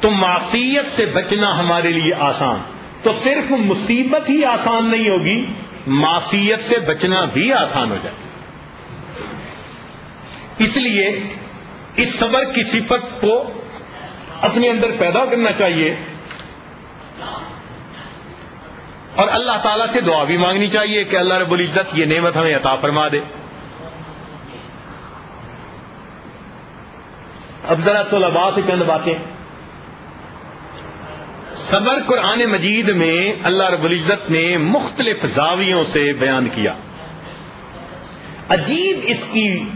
تو معصیت سے بچنا ہمارے لیے آسان۔ تو صرف مصیبت ہی آسان نہیں ہوگی، معصیت سے بچنا بھی آسان ہو جائے۔ اس لیے اس صبر کی صفت کو اپنے اندر پیدا کرنا چاہیے۔ اور اللہ تعالیٰ سے دعا بھی مانگنی چاہیے کہ اللہ رب العزت یہ نعمت ہمیں عطا فرما دے۔ اب ذرا طلباء سے چند باتیں۔ صبر قرآن مجید میں اللہ رب العزت نے مختلف زاویوں سے بیان کیا۔ عجیب اس کی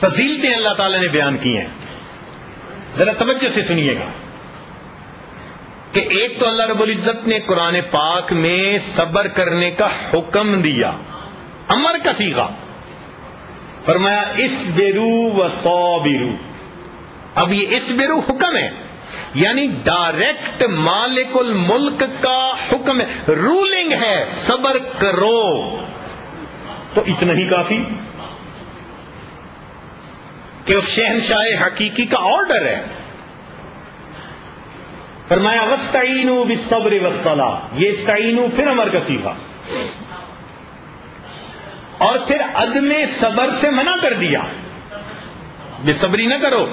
فضیلتیں اللہ تعالی نے بیان کی ہیں۔ ذرا توجہ سے سنیے گا۔ کہ ایک تو اللہ رب العزت نے قرآن پاک میں صبر کرنے کا حکم دیا۔ امر کا سیگا فرمایا اس بیرو و سو بیرو اب یہ اس بیرو حکم ہے۔ یعنی ڈائریکٹ مالک الملک کا حکم ہے۔ رولنگ ہے، صبر کرو۔ تو اتنا ہی کافی۔ کہ شہنشاہ حقیقی کا آرڈر ہے۔ فرمایا وسطین صبر وسلا یہ استعینو پھر امر کا سیکھا اور پھر عدم صبر سے منع کر دیا۔ بے صبری نہ کرو۔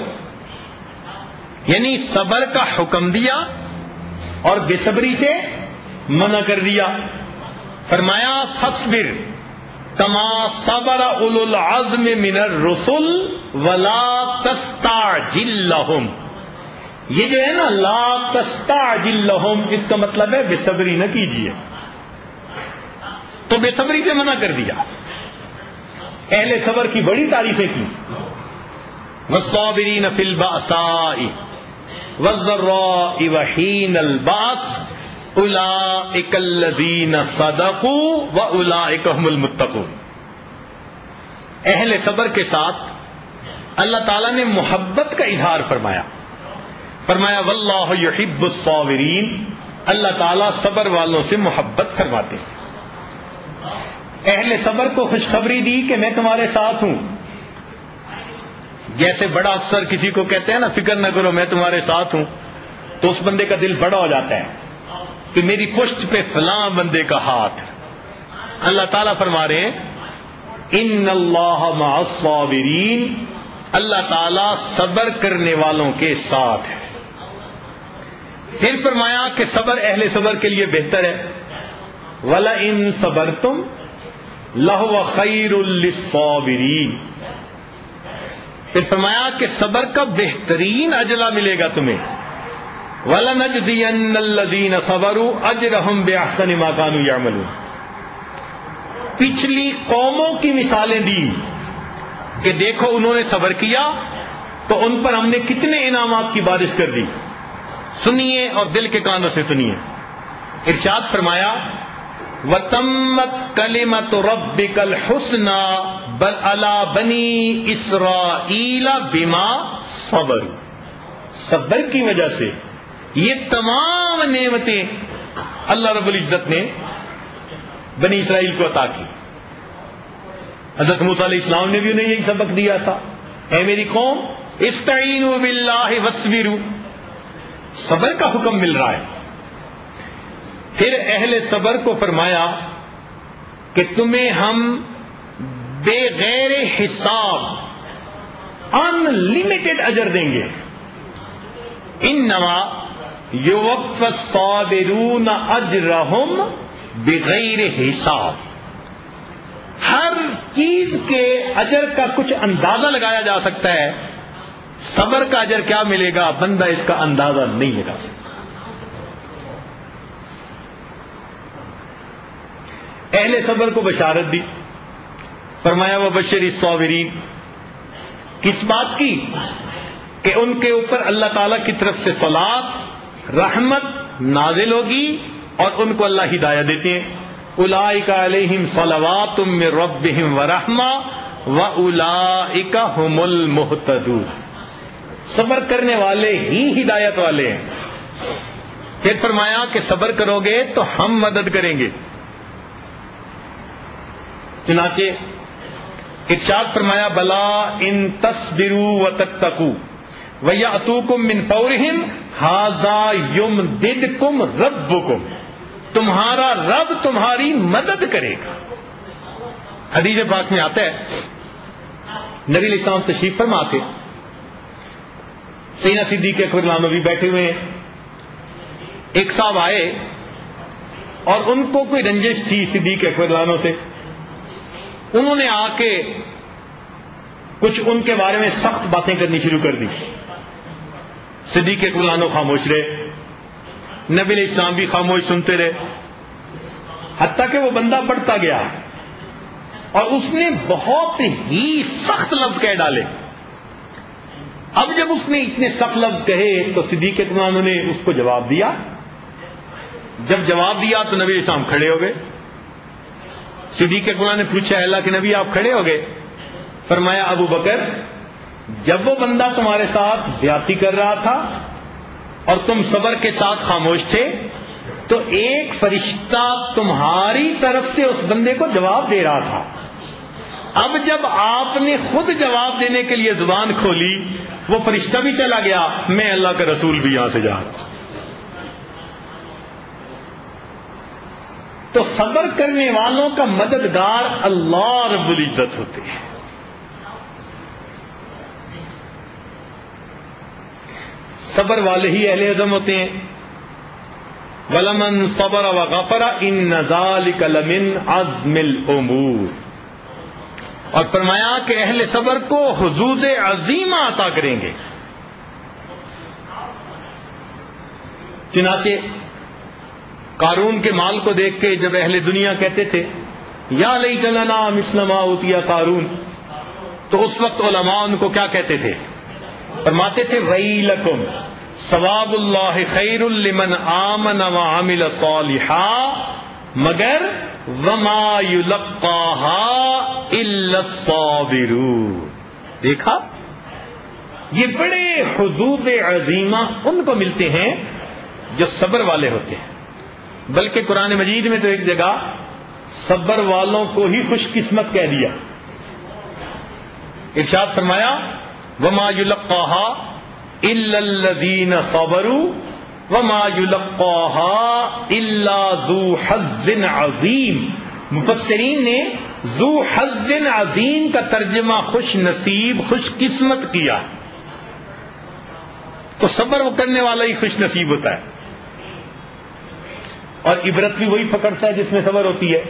یعنی صبر کا حکم دیا اور بے صبری سے منع کر دیا۔ فرمایا فصبر کما صبر اول العزم من الرسل ولا تستا جلحم یہ جو ہے نا، لا تستا جلحم اس کا مطلب ہے بے صبری نہ کیجیے تو بے صبری سے منع کر دیا۔ اہل صبر کی بڑی تعریفیں کی۔ وصابرین فی الباسائی والضراء وحین الباس اولئک الذین صدقوا واولئک هم المتقون۔ اہل صبر کے ساتھ اللہ تعالی نے محبت کا اظہار فرمایا۔ فرمایا، واللہ یحب الصابرین. اللہ تعالیٰ صبر والوں سے محبت فرماتے ہیں۔ اہل صبر کو خوشخبری دی کہ میں تمہارے ساتھ ہوں۔ جیسے بڑا افسر کسی کو کہتے ہیں نا، فکر نہ کرو، میں تمہارے ساتھ ہوں، تو اس بندے کا دل بڑا ہو جاتا ہے کہ میری پشت پہ فلاں بندے کا ہاتھ۔ اللہ تعالیٰ فرما رہے ہیں، ان اللہ الصابرین. اللہ تعالیٰ صبر کرنے والوں کے ساتھ ہے۔ پھر فرمایا کہ صبر اہل صبر کے لیے بہتر ہے۔ ولا ان صبر تم لہو خیر الصابرین پھر فرمایا کہ صبر کا بہترین اجلا ملے گا تمہیں۔ ولا نجدین الذین صبروا اجرهم باحسن ما كانوا يعملون۔ پچھلی قوموں کی مثالیں دی کہ دیکھو انہوں نے صبر کیا تو ان پر ہم نے کتنے انعامات کی بارش کر دی۔ سنیے اور دل کے کانوں سے سنیے۔ ارشاد فرمایا، وتمت کلیمت رب کل حسن بل اللہ بنی اسرا بیما صبر صبر کی وجہ سے یہ تمام نعمتیں اللہ رب العزت نے بنی اسرائیل کو عطا کی۔ حضرت موسیٰ علیہ السلام نے بھی انہیں یہی سبق دیا تھا۔ اے میری قوم استعین باللہ وصبروا صبر کا حکم مل رہا ہے۔ پھر اہل صبر کو فرمایا کہ تمہیں ہم بے غیر حساب ان لمیٹڈ اجر دیں گے۔ ان نوا یوف صابرون اجرہم بغیر حساب۔ ہر چیز کے اجر کا کچھ اندازہ لگایا جا سکتا ہے۔ صبر کا اجر کیا ملے گا؟ بندہ اس کا اندازہ نہیں لگا سکتا۔ اہل صبر کو بشارت دی۔ فرمایا وہ بشر صابرین کس بات کی؟ کہ ان کے اوپر اللہ تعالی کی طرف سے سلاد رحمت نازل ہوگی اور ان کو اللہ ہدایت دیتے ہیں۔ الا علیہم صلوات تم رب و رحما و الا ہم المحتدو صبر کرنے والے ہی ہدایت والے ہیں۔ پھر فرمایا کہ صبر کرو گے تو ہم مدد کریں گے۔ چنانچہ ارشاد فرمایا، بلا ان تصبرو و تتقو ویا اتو کم من پورہم ہاضا یوم دد کم رب کم تمہارا رب تمہاری مدد کرے گا۔ حدیث پاک میں آتا ہے، نبی علیہ السلام تشریف فرماتے سینا صدیق اکبر لانو بھی بیٹھے ہوئے ہیں۔ ایک صاحب آئے اور ان کو کوئی رنجش تھی صدیق اکبر لانو سے۔ انہوں نے آ کے کچھ ان کے بارے میں سخت باتیں کرنی شروع کر دی۔ صدیق کے قرآن خاموش رہے۔ نبی علیہ السلام بھی خاموش سنتے رہے۔ حتیٰ کہ وہ بندہ بڑھتا گیا اور اس نے بہت ہی سخت لفظ کہہ ڈالے۔ اب جب اس نے اتنے سخت لفظ کہے تو صدیق کے نے اس کو جواب دیا۔ جب جواب دیا تو نبی السلام کھڑے ہو گئے۔ صدیق کے نے پوچھا اللہ کے نبی، آپ کھڑے ہو گئے؟ فرمایا، ابو بکر، جب وہ بندہ تمہارے ساتھ زیادتی کر رہا تھا اور تم صبر کے ساتھ خاموش تھے، تو ایک فرشتہ تمہاری طرف سے اس بندے کو جواب دے رہا تھا۔ اب جب آپ نے خود جواب دینے کے لیے زبان کھولی وہ فرشتہ بھی چلا گیا، میں اللہ کا رسول بھی یہاں سے جا۔ تو صبر کرنے والوں کا مددگار اللہ رب العزت ہوتے ہیں۔ صبر والے ہی اہل عزم ہوتے ہیں۔ ولمن صبر و غفرا ان نزال کلمن ازم العمور اور فرمایا کہ اہل صبر کو حضوز عظیم عطا کریں گے۔ چنانچہ قارون کے مال کو دیکھ کے جب اہل دنیا کہتے تھے، یا لئی چلنا مسلم اوتیا قارون، تو اس وقت علماء ان کو کیا کہتے تھے؟ فرماتے تھے وئی لکم ثواب اللہ خیر المن آمن و عامل صالحا مگر وما الصابرون۔ دیکھا؟ یہ بڑے حضوب عظیمہ ان کو ملتے ہیں جو صبر والے ہوتے ہیں۔ بلکہ قرآن مجید میں تو ایک جگہ صبر والوں کو ہی خوش قسمت کہہ دیا۔ ارشاد فرمایا، وما یلقاہا الا الذین صبروا وما یلقاہا الا ذو حظ عظیم۔ مفسرین نے ذو حظ عظیم کا ترجمہ خوش نصیب، خوش قسمت کیا۔ تو صبر وہ کرنے والا ہی خوش نصیب ہوتا ہے۔ اور عبرت بھی وہی پکڑتا ہے جس میں صبر ہوتی ہے۔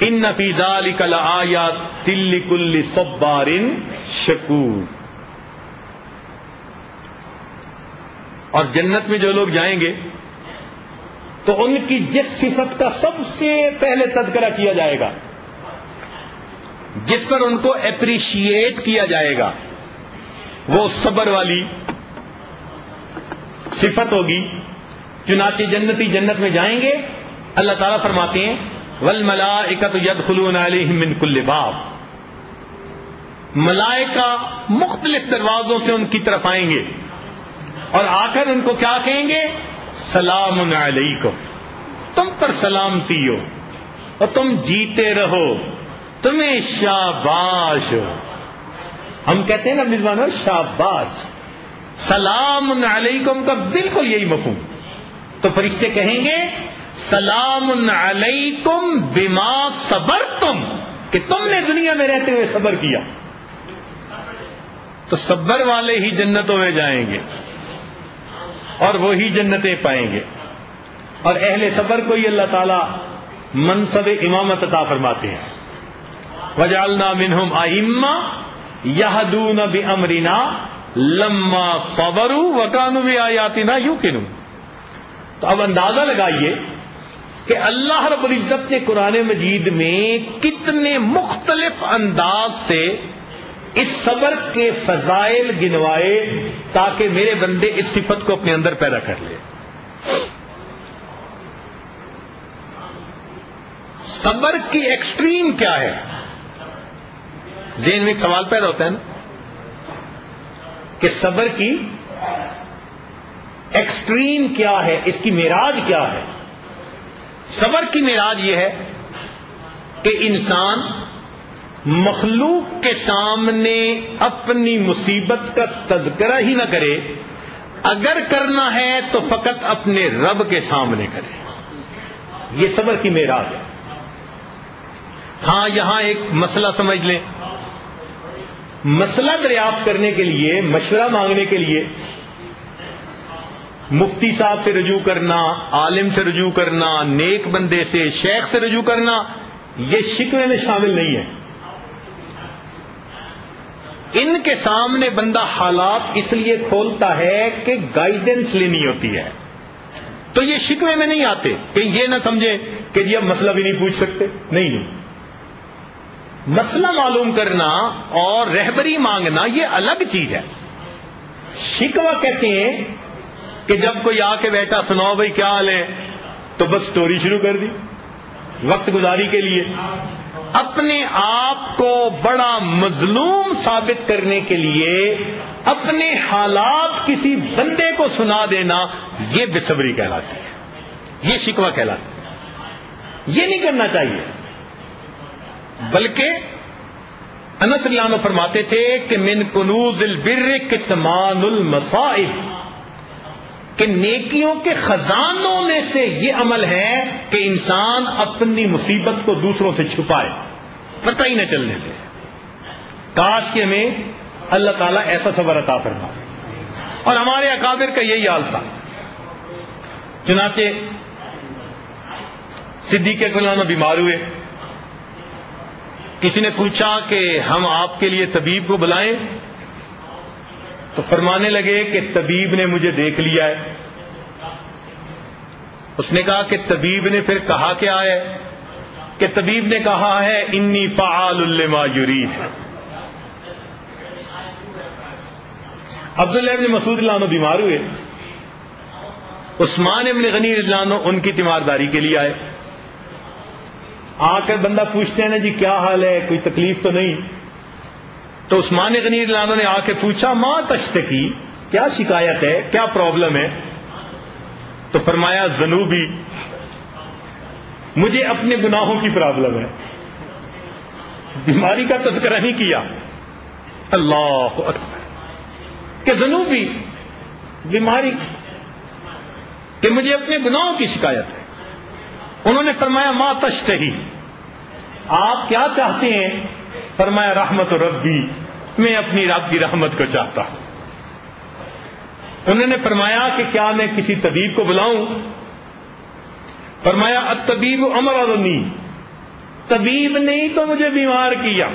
ان نفیزہ کل آیا تل کل سبارن شکور۔ اور جنت میں جو لوگ جائیں گے، تو ان کی جس صفت کا سب سے پہلے تذکرہ کیا جائے گا، جس پر ان کو اپریشیٹ کیا جائے گا، وہ صبر والی صفت ہوگی۔ چنانچہ جنتی جنت میں جائیں گے، اللہ تعالیٰ فرماتے ہیں ول ملا اکت ید خلون من کل باب۔ ملائکہ مختلف دروازوں سے ان کی طرف آئیں گے۔ اور آ کر ان کو کیا کہیں گے؟ سلام علیکم۔ تم پر سلامتی ہو اور تم جیتے رہو۔ تمہیں شاباش ہو۔ ہم کہتے ہیں نا میزبان شاباش۔ سلام علیکم کا بالکل یہی مفہوم۔ تو فرشتے کہیں گے، سلام علیکم بما صبر تم کہ تم نے دنیا میں رہتے ہوئے صبر کیا۔ تو صبر والے ہی جنتوں میں جائیں گے۔ اور وہی جنتیں پائیں گے۔ اور اہل صبر کو ہی اللہ تعالی منصب امامت عطا فرماتے ہیں۔ وجالنا منہم آئما یادون بھی امرینا لما صبر وکانو بھی آیاتی نا یو کنو تو اب اندازہ لگائیے کہ اللہ رب العزت نے قرآن مجید میں کتنے مختلف انداز سے اس صبر کے فضائل گنوائے تاکہ میرے بندے اس صفت کو اپنے اندر پیدا کر لے۔ صبر کی ایکسٹریم کیا ہے؟ ذہن میں ایک سوال پیدا ہوتا ہے نا کہ صبر کی ایکسٹریم کیا ہے؟ اس کی میراج کیا ہے؟ صبر کی میراج یہ ہے کہ انسان مخلوق کے سامنے اپنی مصیبت کا تذکرہ ہی نہ کرے، اگر کرنا ہے تو فقط اپنے رب کے سامنے کرے۔ یہ صبر کی میراج ہے۔ ہاں یہاں ایک مسئلہ سمجھ لیں۔ مسئلہ دریافت کرنے کے لیے، مشورہ مانگنے کے لیے، مفتی صاحب سے رجوع کرنا، عالم سے رجوع کرنا، نیک بندے سے، شیخ سے رجوع کرنا، یہ شکوے میں شامل نہیں ہے۔ ان کے سامنے بندہ حالات اس لیے کھولتا ہے کہ گائیڈنس لینی ہوتی ہے۔ تو یہ شکوے میں نہیں آتے کہ یہ نہ سمجھے کہ یہ اب مسئلہ بھی نہیں پوچھ سکتے۔ نہیں۔ نہیں مسئلہ معلوم کرنا اور رہبری مانگنا یہ الگ چیز ہے۔ شکوہ کہتے ہیں کہ جب کوئی آ کے بیٹھا، سناؤ بھائی کیا حال ہے؟ تو بس سٹوری شروع کر دی۔ وقت گزاری کے لیے۔ اپنے آپ کو بڑا مظلوم ثابت کرنے کے لیے اپنے حالات کسی بندے کو سنا دینا یہ بےصبری کہلاتی ہے۔ یہ شکوہ کہلاتی ہے۔ یہ نہیں کرنا چاہیے۔ بلکہ انس اللہ فرماتے تھے کہ من کنوز البر کتمان المصائب۔ کہ نیکیوں کے خزانوں میں سے یہ عمل ہے کہ انسان اپنی مصیبت کو دوسروں سے چھپائے۔ پتہ ہی نہ چلنے دے۔ کاش کے ہمیں اللہ تعالیٰ ایسا صبر عطا فرما۔ اور ہمارے اکابر کا یہی حال تھا۔ چنانچہ صدیق فلانا بیمار ہوئے۔ کسی نے پوچھا کہ ہم آپ کے لیے طبیب کو بلائیں؟ تو فرمانے لگے کہ طبیب نے مجھے دیکھ لیا ہے۔ اس نے کہا کہ طبیب نے پھر کہا کیا ہے؟ کہ طبیب نے کہا ہے، انی فعال الما یورید عبداللہ ابن مسعود اللہ عنہ بیمار ہوئے۔ عثمان ابن غنی اللہ عنہ ان کی تیمارداری کے لیے آئے۔ آ کر بندہ پوچھتے ہیں نا جی کیا حال ہے؟ کوئی تکلیف تو نہیں؟ تو عثمان غنی اللہ عنہ نے آ کے پوچھا، ماں تشت کی کیا شکایت ہے؟ کیا پرابلم ہے؟ تو فرمایا جنوبی مجھے اپنے گناہوں کی پرابلم ہے. بیماری کا تذکرہ نہیں کیا۔ اللہ کہ جنوبی بیماری کہ مجھے اپنے گناہوں کی شکایت ہے۔ انہوں نے فرمایا ماں تشت ہی آپ کیا چاہتے ہیں؟ فرمایا، رحمت و ربی، میں اپنی رب کی رحمت کو چاہتا ہوں۔ انہوں نے فرمایا کہ کیا میں کسی طبیب کو بلاؤں؟ فرمایا طبیب امر طبیب نے تو مجھے بیمار کیا۔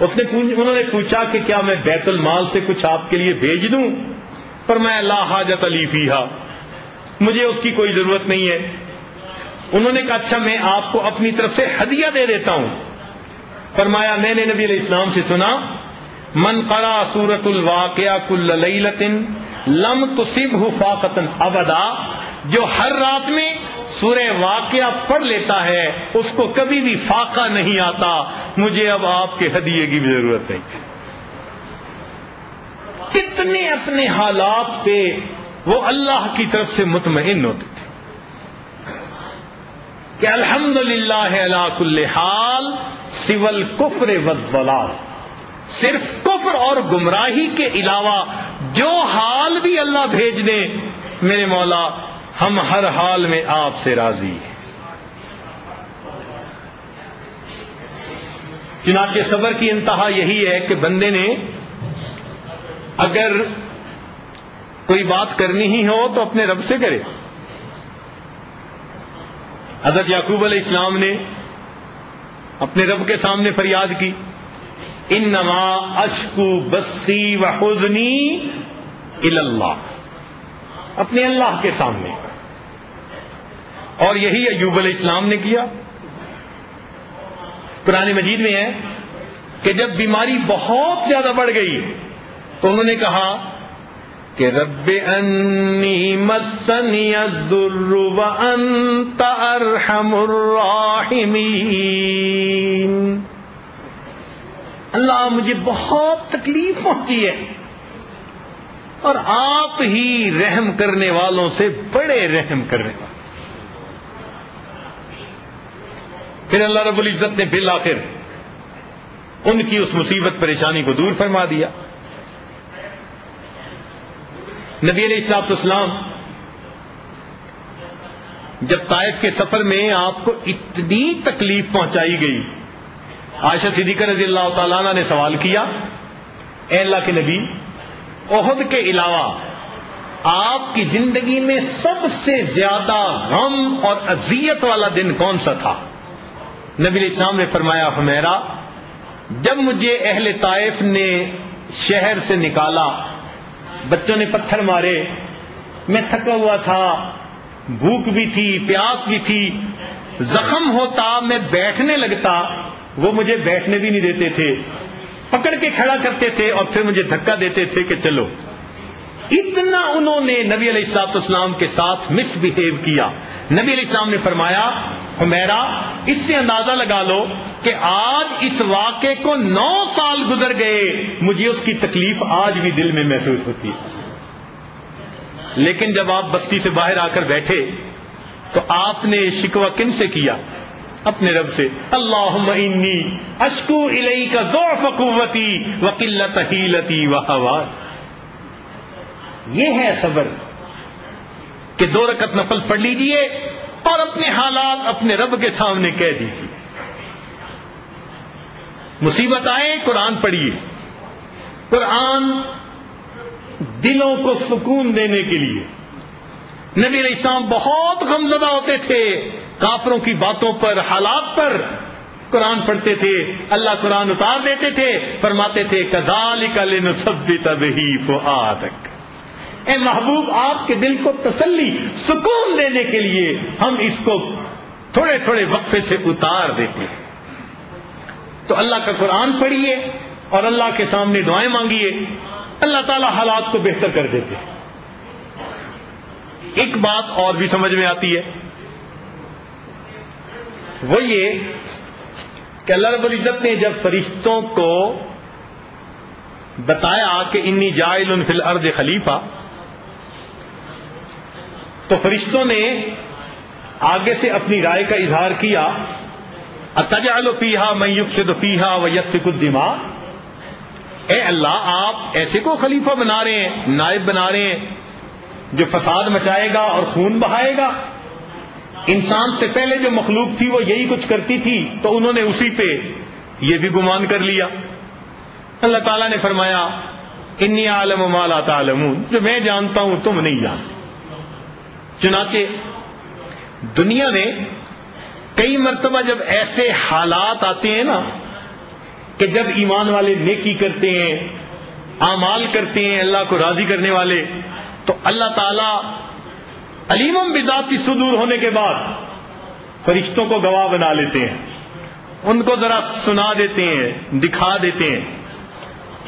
اس نے انہوں نے پوچھا کہ کیا میں بیت المال سے کچھ آپ کے لیے بھیج دوں؟ پر میں اللہ حاجت علی فیحا مجھے اس کی کوئی ضرورت نہیں ہے۔ انہوں نے کہا اچھا میں آپ کو اپنی طرف سے ہدیہ دے دیتا ہوں۔ فرمایا، میں نے نبی علیہ السلام سے سنا من قرا سورت الواقع کل لیلتن لم تصب فاقتن ابدا، جو ہر رات میں سورہ واقعہ پڑھ لیتا ہے، اس کو کبھی بھی فاقہ نہیں آتا۔ مجھے اب آپ کے ہدیے کی بھی ضرورت نہیں۔ کتنے اپنے حالات پہ وہ اللہ کی طرف سے مطمئن ہوتے تھے۔ کہ الحمد للہ اللہ کل حال سول کفر وزلال صرف کفر اور گمراہی کے علاوہ جو حال بھی اللہ بھیج دے، میرے مولا، ہم ہر حال میں آپ سے راضی ہیں۔ چنانچہ صبر کی انتہا یہی ہے کہ بندے نے اگر کوئی بات کرنی ہی ہو تو اپنے رب سے کرے۔ حضرت یعقوب علیہ السلام نے اپنے رب کے سامنے فریاد کی۔ ان اشکو بسی و حزنی اللہ اپنے اللہ کے سامنے۔ اور یہی ایوب علیہ السلام نے کیا۔ قرآن مجید میں ہے کہ جب بیماری بہت زیادہ بڑھ گئی تو انہوں نے کہا کہ رب انی مسنی الضر وانت ارحم الراحمین۔ اللہ مجھے بہت تکلیف پہنچی ہے۔ اور آپ ہی رحم کرنے والوں سے بڑے رحم کرنے والے پھر اللہ رب العزت نے بالآخر ان کی اس مصیبت پریشانی کو دور فرما دیا۔ نبی علیہ السلاط اسلام جب طائف کے سفر میں آپ کو اتنی تکلیف پہنچائی گئی عائشہ صدیقہ رضی اللہ تعالیٰ نے سوال کیا، اے اللہ کے نبی عہد کے علاوہ آپ کی زندگی میں سب سے زیادہ غم اور اذیت والا دن کون سا تھا؟ نبی اسلام نے فرمایا ہمیرا جب مجھے اہل طائف نے شہر سے نکالا، بچوں نے پتھر مارے، میں تھکا ہوا تھا، بھوک بھی تھی، پیاس بھی تھی، زخم ہوتا، میں بیٹھنے لگتا وہ مجھے بیٹھنے بھی نہیں دیتے تھے۔ پکڑ کے کھڑا کرتے تھے اور پھر مجھے دھکا دیتے تھے کہ چلو۔ اتنا انہوں نے نبی علیہ السلاط اسلام کے ساتھ مس بہیو کیا۔ نبی علیہ السلام نے فرمایا میرا اس سے اندازہ لگا لو کہ آج اس واقعے کو نو سال گزر گئے۔ مجھے اس کی تکلیف آج بھی دل میں محسوس ہوتی ہے۔ لیکن جب آپ بستی سے باہر آ کر بیٹھے، تو آپ نے شکوا کن سے کیا؟ اپنے رب سے اللہ انی اشکو الئی کا زور فکوتی وکلت ہیلتی و یہ ہے صبر کہ دو رکت نفل پڑھ لیجیے اور اپنے حالات اپنے رب کے سامنے کہہ دیجیے مصیبت آئے، قرآن پڑھیے قرآن دلوں کو سکون دینے کے لیے نبی علیہ السلام بہت غمزدہ ہوتے تھے۔ کافروں کی باتوں پر، حالات پر قرآن پڑھتے تھے، اللہ قرآن اتار دیتے تھے، فرماتے تھے کزال کل سب تبھی اے محبوب، آپ کے دل کو تسلی، سکون دینے کے لیے ہم اس کو تھوڑے تھوڑے وقفے سے اتار دیتے ہیں۔ تو اللہ کا قرآن پڑھیے اور اللہ کے سامنے دعائیں مانگیے۔ اللہ تعالی حالات کو بہتر کر دیتے ہیں۔ ایک بات اور بھی سمجھ میں آتی ہے۔ وہ یہ کہ اللہ رب العزت نے جب فرشتوں کو بتایا کہ انی جائل فی الارض خلیفہ، تو فرشتوں نے آگے سے اپنی رائے کا اظہار کیا اتجال پیہا میوب سے تو پیہا و یسک الدما اے اللہ، آپ ایسے کو خلیفہ بنا رہے ہیں، نائب بنا رہے ہیں، جو فساد مچائے گا اور خون بہائے گا۔ انسان سے پہلے جو مخلوق تھی وہ یہی کچھ کرتی تھی تو انہوں نے اسی پہ یہ بھی گمان کر لیا۔ اللہ تعالیٰ نے فرمایا انی عالم و مالا تعلمون جو میں جانتا ہوں، تم نہیں جانتے۔ چنانچہ، دنیا میں کئی مرتبہ جب ایسے حالات آتے ہیں نا کہ جب ایمان والے نیکی کرتے ہیں، اعمال کرتے ہیں، اللہ کو راضی کرنے والے، تو اللہ تعالی علیمم بذاتی صدور ہونے کے بعد فرشتوں کو گواہ بنا لیتے ہیں۔ ان کو ذرا سنا دیتے ہیں، دکھا دیتے ہیں۔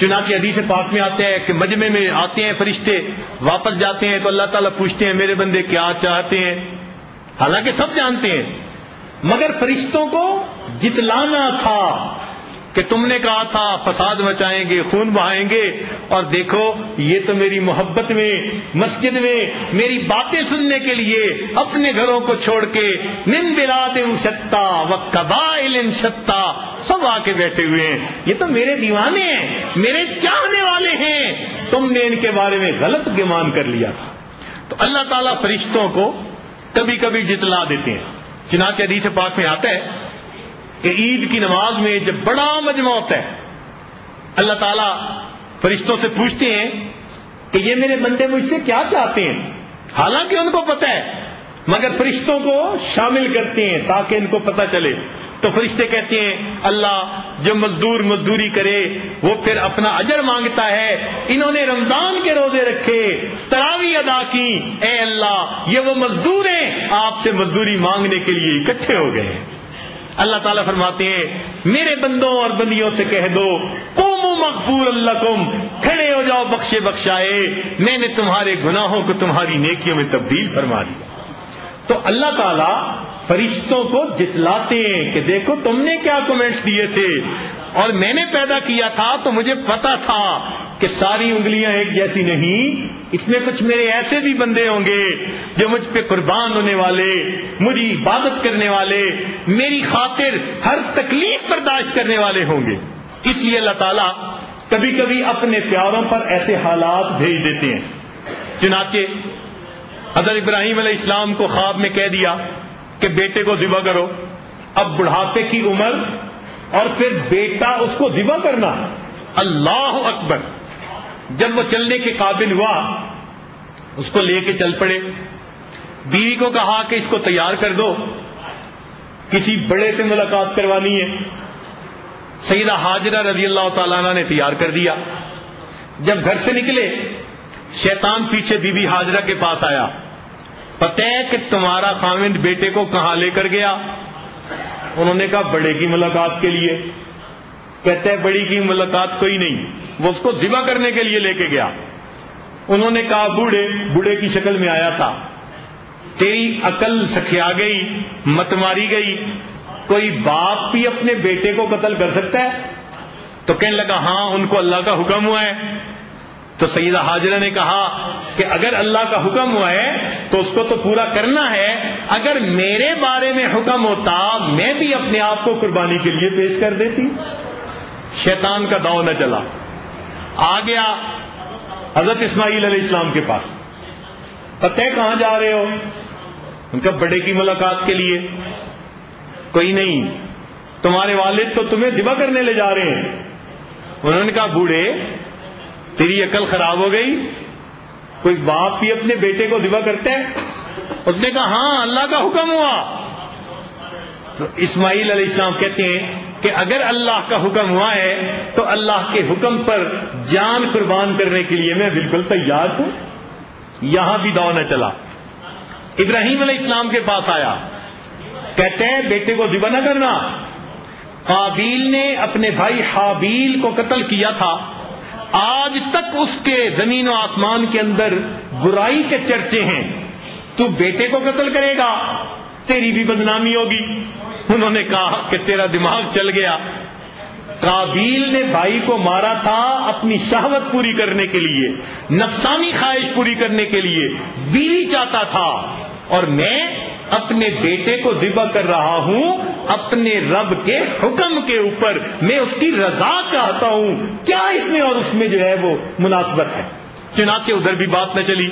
چنانچہ حدیث پاک میں آتے ہیں کہ مجمے میں آتے ہیں فرشتے، واپس جاتے ہیں تو اللہ تعالیٰ پوچھتے ہیں، میرے بندے کیا چاہتے ہیں؟ حالانکہ سب جانتے ہیں۔ مگر فرشتوں کو جتلانا تھا کہ تم نے کہا تھا فساد مچائیں گے، خون بہائیں گے، اور دیکھو، یہ تو میری محبت میں، مسجد میں، میری باتیں سننے کے لیے اپنے گھروں کو چھوڑ کے نن براد شتا و قبائل شتا سب آ کے بیٹھے ہوئے ہیں۔ یہ تو میرے دیوانے ہیں، میرے چاہنے والے ہیں۔ تم نے ان کے بارے میں غلط گمان کر لیا تھا۔ تو اللہ تعالیٰ فرشتوں کو کبھی کبھی جتلا دیتے ہیں۔ چنانچہ حدیث پاک میں آتا ہے کہ عید کی نماز میں جب بڑا مجمع ہوتا ہے، اللہ تعالیٰ فرشتوں سے پوچھتے ہیں کہ یہ میرے بندے مجھ سے کیا چاہتے ہیں؟ حالانکہ ان کو پتہ ہے، مگر فرشتوں کو شامل کرتے ہیں تاکہ ان کو پتہ چلے۔ تو فرشتے کہتے ہیں، اللہ جو مزدور مزدوری کرے، وہ پھر اپنا اجر مانگتا ہے۔ انہوں نے رمضان کے روزے رکھے، تراوی ادا کی۔ اے اللہ، یہ وہ مزدور ہیں، آپ سے مزدوری مانگنے کے لیے اکٹھے ہو گئے اللہ تعالیٰ فرماتے ہیں، میرے بندوں اور بندیوں سے کہہ دو قوم مقبول اللہ کم کھڑے ہو جاؤ، بخشے بخشائے، میں نے تمہارے گناہوں کو تمہاری نیکیوں میں تبدیل فرما دیا۔ تو اللہ تعالیٰ فرشتوں کو جتلاتے ہیں کہ دیکھو تم نے کیا کمنٹس دیے تھے۔ اور میں نے پیدا کیا تھا تو مجھے پتا تھا کہ ساری انگلیاں ایک جیسی نہیں اس میں کچھ میرے ایسے بھی بندے ہوں گے جو مجھ پہ قربان ہونے والے، مجھے عبادت کرنے والے، میری خاطر ہر تکلیف برداشت کرنے والے ہوں گے۔ اس لیے اللہ تعالیٰ کبھی کبھی اپنے پیاروں پر ایسے حالات بھیج دیتے ہیں۔ چنانچہ حضرت ابراہیم علیہ السلام کو خواب میں کہہ دیا کہ بیٹے کو ذبح کرو۔ اب بڑھاپے کی عمر اور پھر بیٹا اس کو ذبح کرنا۔ اللہ اکبر۔ جب وہ چلنے کے قابل ہوا، اس کو لے کے چل پڑے۔ بیوی کو کہا کہ اس کو تیار کر دو، کسی بڑے سے ملاقات کروانی ہے۔ سیدہ حاجرہ رضی اللہ تعالیٰ نے تیار کر دیا۔ جب گھر سے نکلے، شیطان پیچھے بی بی حاجرہ کے پاس آیا۔ پتہ ہے کہ تمہارا خامند بیٹے کو کہاں لے کر گیا؟ انہوں نے کہا، بڑے کی ملاقات کے لیے۔ کہتے ہیں بڑی کی ملاقات کوئی نہیں۔ وہ اس کو ذبح کرنے کے لیے لے کے گیا۔ انہوں نے کہا، بوڑھے بوڑھے کی شکل میں آیا تھا۔ تیری عقل سکھیا گئی، مت ماری گئی۔ کوئی باپ بھی اپنے بیٹے کو قتل کر سکتا ہے؟ تو کہنے لگا ہاں ان کو اللہ کا حکم ہوا ہے۔ تو سیدہ حاجرہ نے کہا کہ اگر اللہ کا حکم ہوا ہے، تو اس کو تو پورا کرنا ہے۔ اگر میرے بارے میں حکم ہوتا، میں بھی اپنے آپ کو قربانی کے لیے پیش کر دیتی۔ شیطان کا داؤ نہ چلا۔ آ گیا حضرت اسماعیل علیہ السلام کے پاس۔ پتہ کہاں جا رہے ہو؟ ان کا بڑے کی ملاقات کے لیے۔ کوئی نہیں، تمہارے والد تو تمہیں دبا کرنے لے جا رہے ہیں۔ انہوں نے کہا، بوڑھے، تیری عقل خراب ہو گئی۔ کوئی باپ بھی اپنے بیٹے کو ذبح کرتے ہیں اس نے کہا ہاں اللہ کا حکم ہوا۔ تو اسماعیل علیہ السلام کہتے ہیں کہ اگر اللہ کا حکم ہوا ہے تو اللہ کے حکم پر جان قربان کرنے کے لیے میں بالکل تیار ہوں۔ یہاں بھی دو نہ چلا۔ ابراہیم علیہ السلام کے پاس آیا۔ کہتے ہیں، بیٹے کو ذبح نہ کرنا۔ قابیل نے اپنے بھائی حابیل کو قتل کیا تھا۔ آج تک اس کے زمین و آسمان کے اندر برائی کے چرچے ہیں۔ تو بیٹے کو قتل کرے گا۔ تیری بھی بدنامی ہوگی۔ انہوں نے کہا کہ تیرا دماغ چل گیا۔ کابیل نے بھائی کو مارا تھا اپنی شہوت پوری کرنے کے لیے، نفسانی خواہش پوری کرنے کے لیے۔ بیوی چاہتا تھا۔ اور میں اپنے بیٹے کو ذبح کر رہا ہوں اپنے رب کے حکم کے اوپر۔ میں اس کی رضا چاہتا ہوں۔ کیا اس میں اور اس میں جو ہے وہ مناسبت ہے؟ چنانچہ ادھر بھی بات نہ چلی۔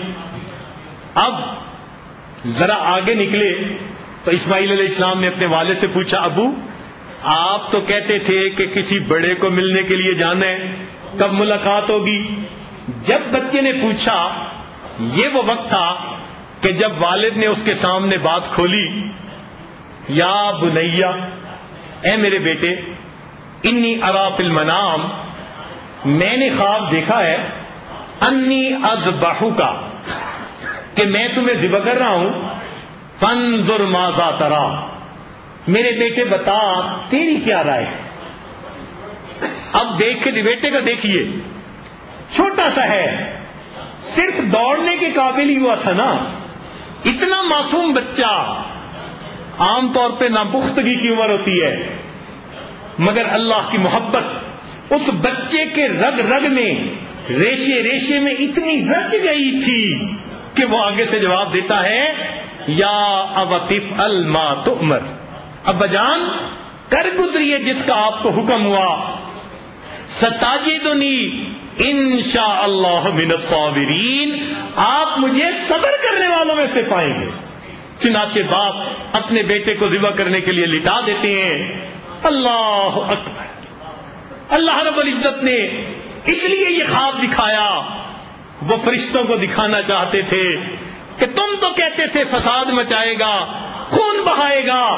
اب ذرا آگے نکلے۔ تو اسماعیل علیہ السلام نے اپنے والد سے پوچھا، ابو، آپ تو کہتے تھے کہ کسی بڑے کو ملنے کے لیے جانا ہے، کب ملاقات ہوگی؟ جب بچے نے پوچھا، یہ وہ وقت تھا کہ جب والد نے اس کے سامنے بات کھولی، یا بنیا، اے میرے بیٹے، انی اراف المنام، میں نے خواب دیکھا ہے، انی از کا کہ میں تمہیں ذبح کر رہا ہوں فنزر ماضا ترا میرے بیٹے بتا، تیری کیا رائے اب دیکھ کے بیٹے کا دیکھیے۔ چھوٹا سا ہے۔ صرف دوڑنے کے قابل ہی ہوا تھا نا۔ اتنا معصوم بچہ۔ عام طور پہ ناپختگی کی عمر ہوتی ہے۔ مگر اللہ کی محبت۔ اس بچے کے رگ رگ میں، ریشے ریشے میں اتنی رچ گئی تھی کہ وہ آگے سے جواب دیتا ہے یا ابطف الما تمر ابا جان، کر گزریے جس کا آپ کو حکم ہوا۔ ستاجی دنی ان شاء اللہ الصابرین، آپ مجھے صبر کرنے والوں میں سے پائیں گے۔ چنانچہ باپ اپنے بیٹے کو ذبح کرنے کے لیے لٹا دیتے ہیں۔ اللہ اکبر۔ اللہ رب العزت نے اس لیے یہ خواب دکھایا۔ وہ فرشتوں کو دکھانا چاہتے تھے۔ کہ تم تو کہتے تھے فساد مچائے گا، خون بہائے گا۔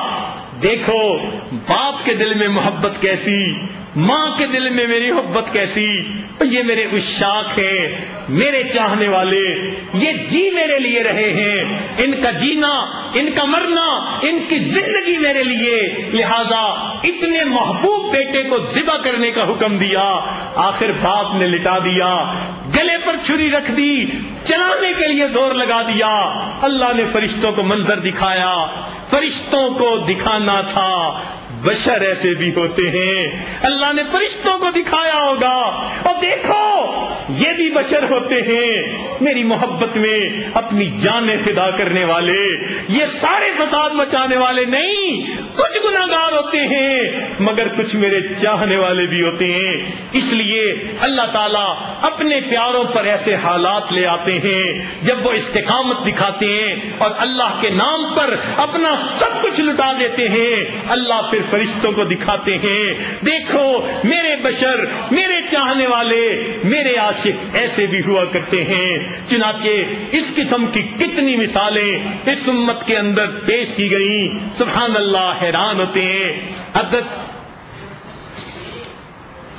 دیکھو، باپ کے دل میں محبت کیسی ماں کے دل میں میری محبت کیسی؟ یہ میرے اشاق ہیں، میرے چاہنے والے، یہ جی میرے لیے رہے ہیں۔ ان کا جینا، ان کا مرنا، ان کی زندگی میرے لیے۔ لہذا اتنے محبوب بیٹے کو ذبح کرنے کا حکم دیا، آخر باپ نے لٹا دیا، گلے پر چھری رکھ دی، چلانے کے لیے زور لگا دیا۔ اللہ نے فرشتوں کو منظر دکھایا، فرشتوں کو دکھانا تھا۔ بشر ایسے بھی ہوتے ہیں۔ اللہ نے فرشتوں کو دکھایا ہوگا۔ اور دیکھو، یہ بھی بشر ہوتے ہیں۔ میری محبت میں اپنی جانیں فدا کرنے والے، یہ سارے فساد مچانے والے نہیں، کچھ گناگار ہوتے ہیں، مگر کچھ میرے چاہنے والے بھی ہوتے ہیں۔ اس لیے اللہ تعالیٰ اپنے پیاروں پر ایسے حالات لے آتے ہیں، جب وہ استقامت دکھاتے ہیں اور اللہ کے نام پر اپنا سب کچھ لٹا دیتے ہیں۔ اللہ پھر فرشتوں کو دکھاتے ہیں، دیکھو، میرے بشر، میرے چاہنے والے، میرے عاشق، ایسے بھی ہوا کرتے ہیں۔ چنانچہ اس قسم کی کتنی مثالیں اس امت کے اندر پیش کی گئی سبحان اللہ، حیران ہوتے ہیں۔ حضرت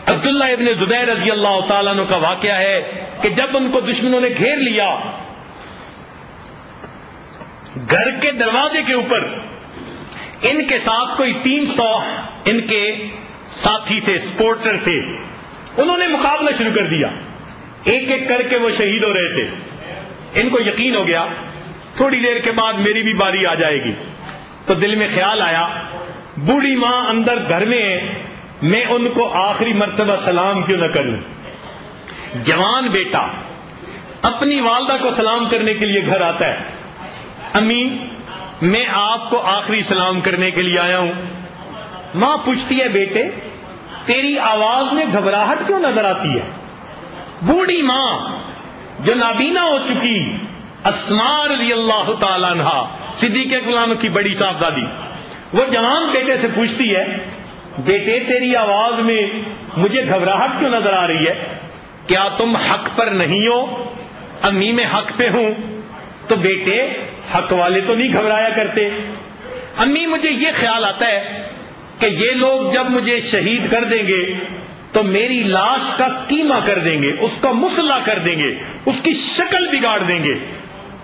عبداللہ ابن زبیر رضی اللہ تعالیٰ کا واقعہ ہے کہ جب ان کو دشمنوں نے گھیر لیا، گھر کے دروازے کے اوپر ان کے ساتھ کوئی تین سو ان کے ساتھی تھے، سپورٹر تھے۔ انہوں نے مقابلہ شروع کر دیا۔ ایک ایک کر کے وہ شہید ہو رہے تھے۔ ان کو یقین ہو گیا۔ تھوڑی دیر کے بعد میری بھی باری آ جائے گی۔ تو دل میں خیال آیا، بوڑھی ماں اندر گھر میں ہے، میں ان کو آخری مرتبہ سلام کیوں نہ کروں؟ جوان بیٹا، اپنی والدہ کو سلام کرنے کے لیے گھر آتا ہے۔ امی میں آپ کو آخری سلام کرنے کے لیے آیا ہوں۔ ماں پوچھتی ہے، بیٹے، تیری آواز میں گھبراہٹ کیوں نظر آتی ہے؟ بوڑھی ماں جو نابینا ہو چکی اسمار رضی اللہ تعالیٰ عنہ صدیق غلام کی بڑی صاحبزادی۔ وہ جوان بیٹے سے پوچھتی ہے، بیٹے، تیری آواز میں مجھے گھبراہٹ کیوں نظر آ رہی ہے؟ کیا تم حق پر نہیں ہو؟ امی میں حق پہ ہوں۔ تو بیٹے حق والے تو نہیں گھبرایا کرتے۔ امی، مجھے یہ خیال آتا ہے کہ یہ لوگ جب مجھے شہید کر دیں گے تو میری لاش کا قیمہ کر دیں گے، اس کا مسلح کر دیں گے، اس کی شکل بگاڑ دیں گے۔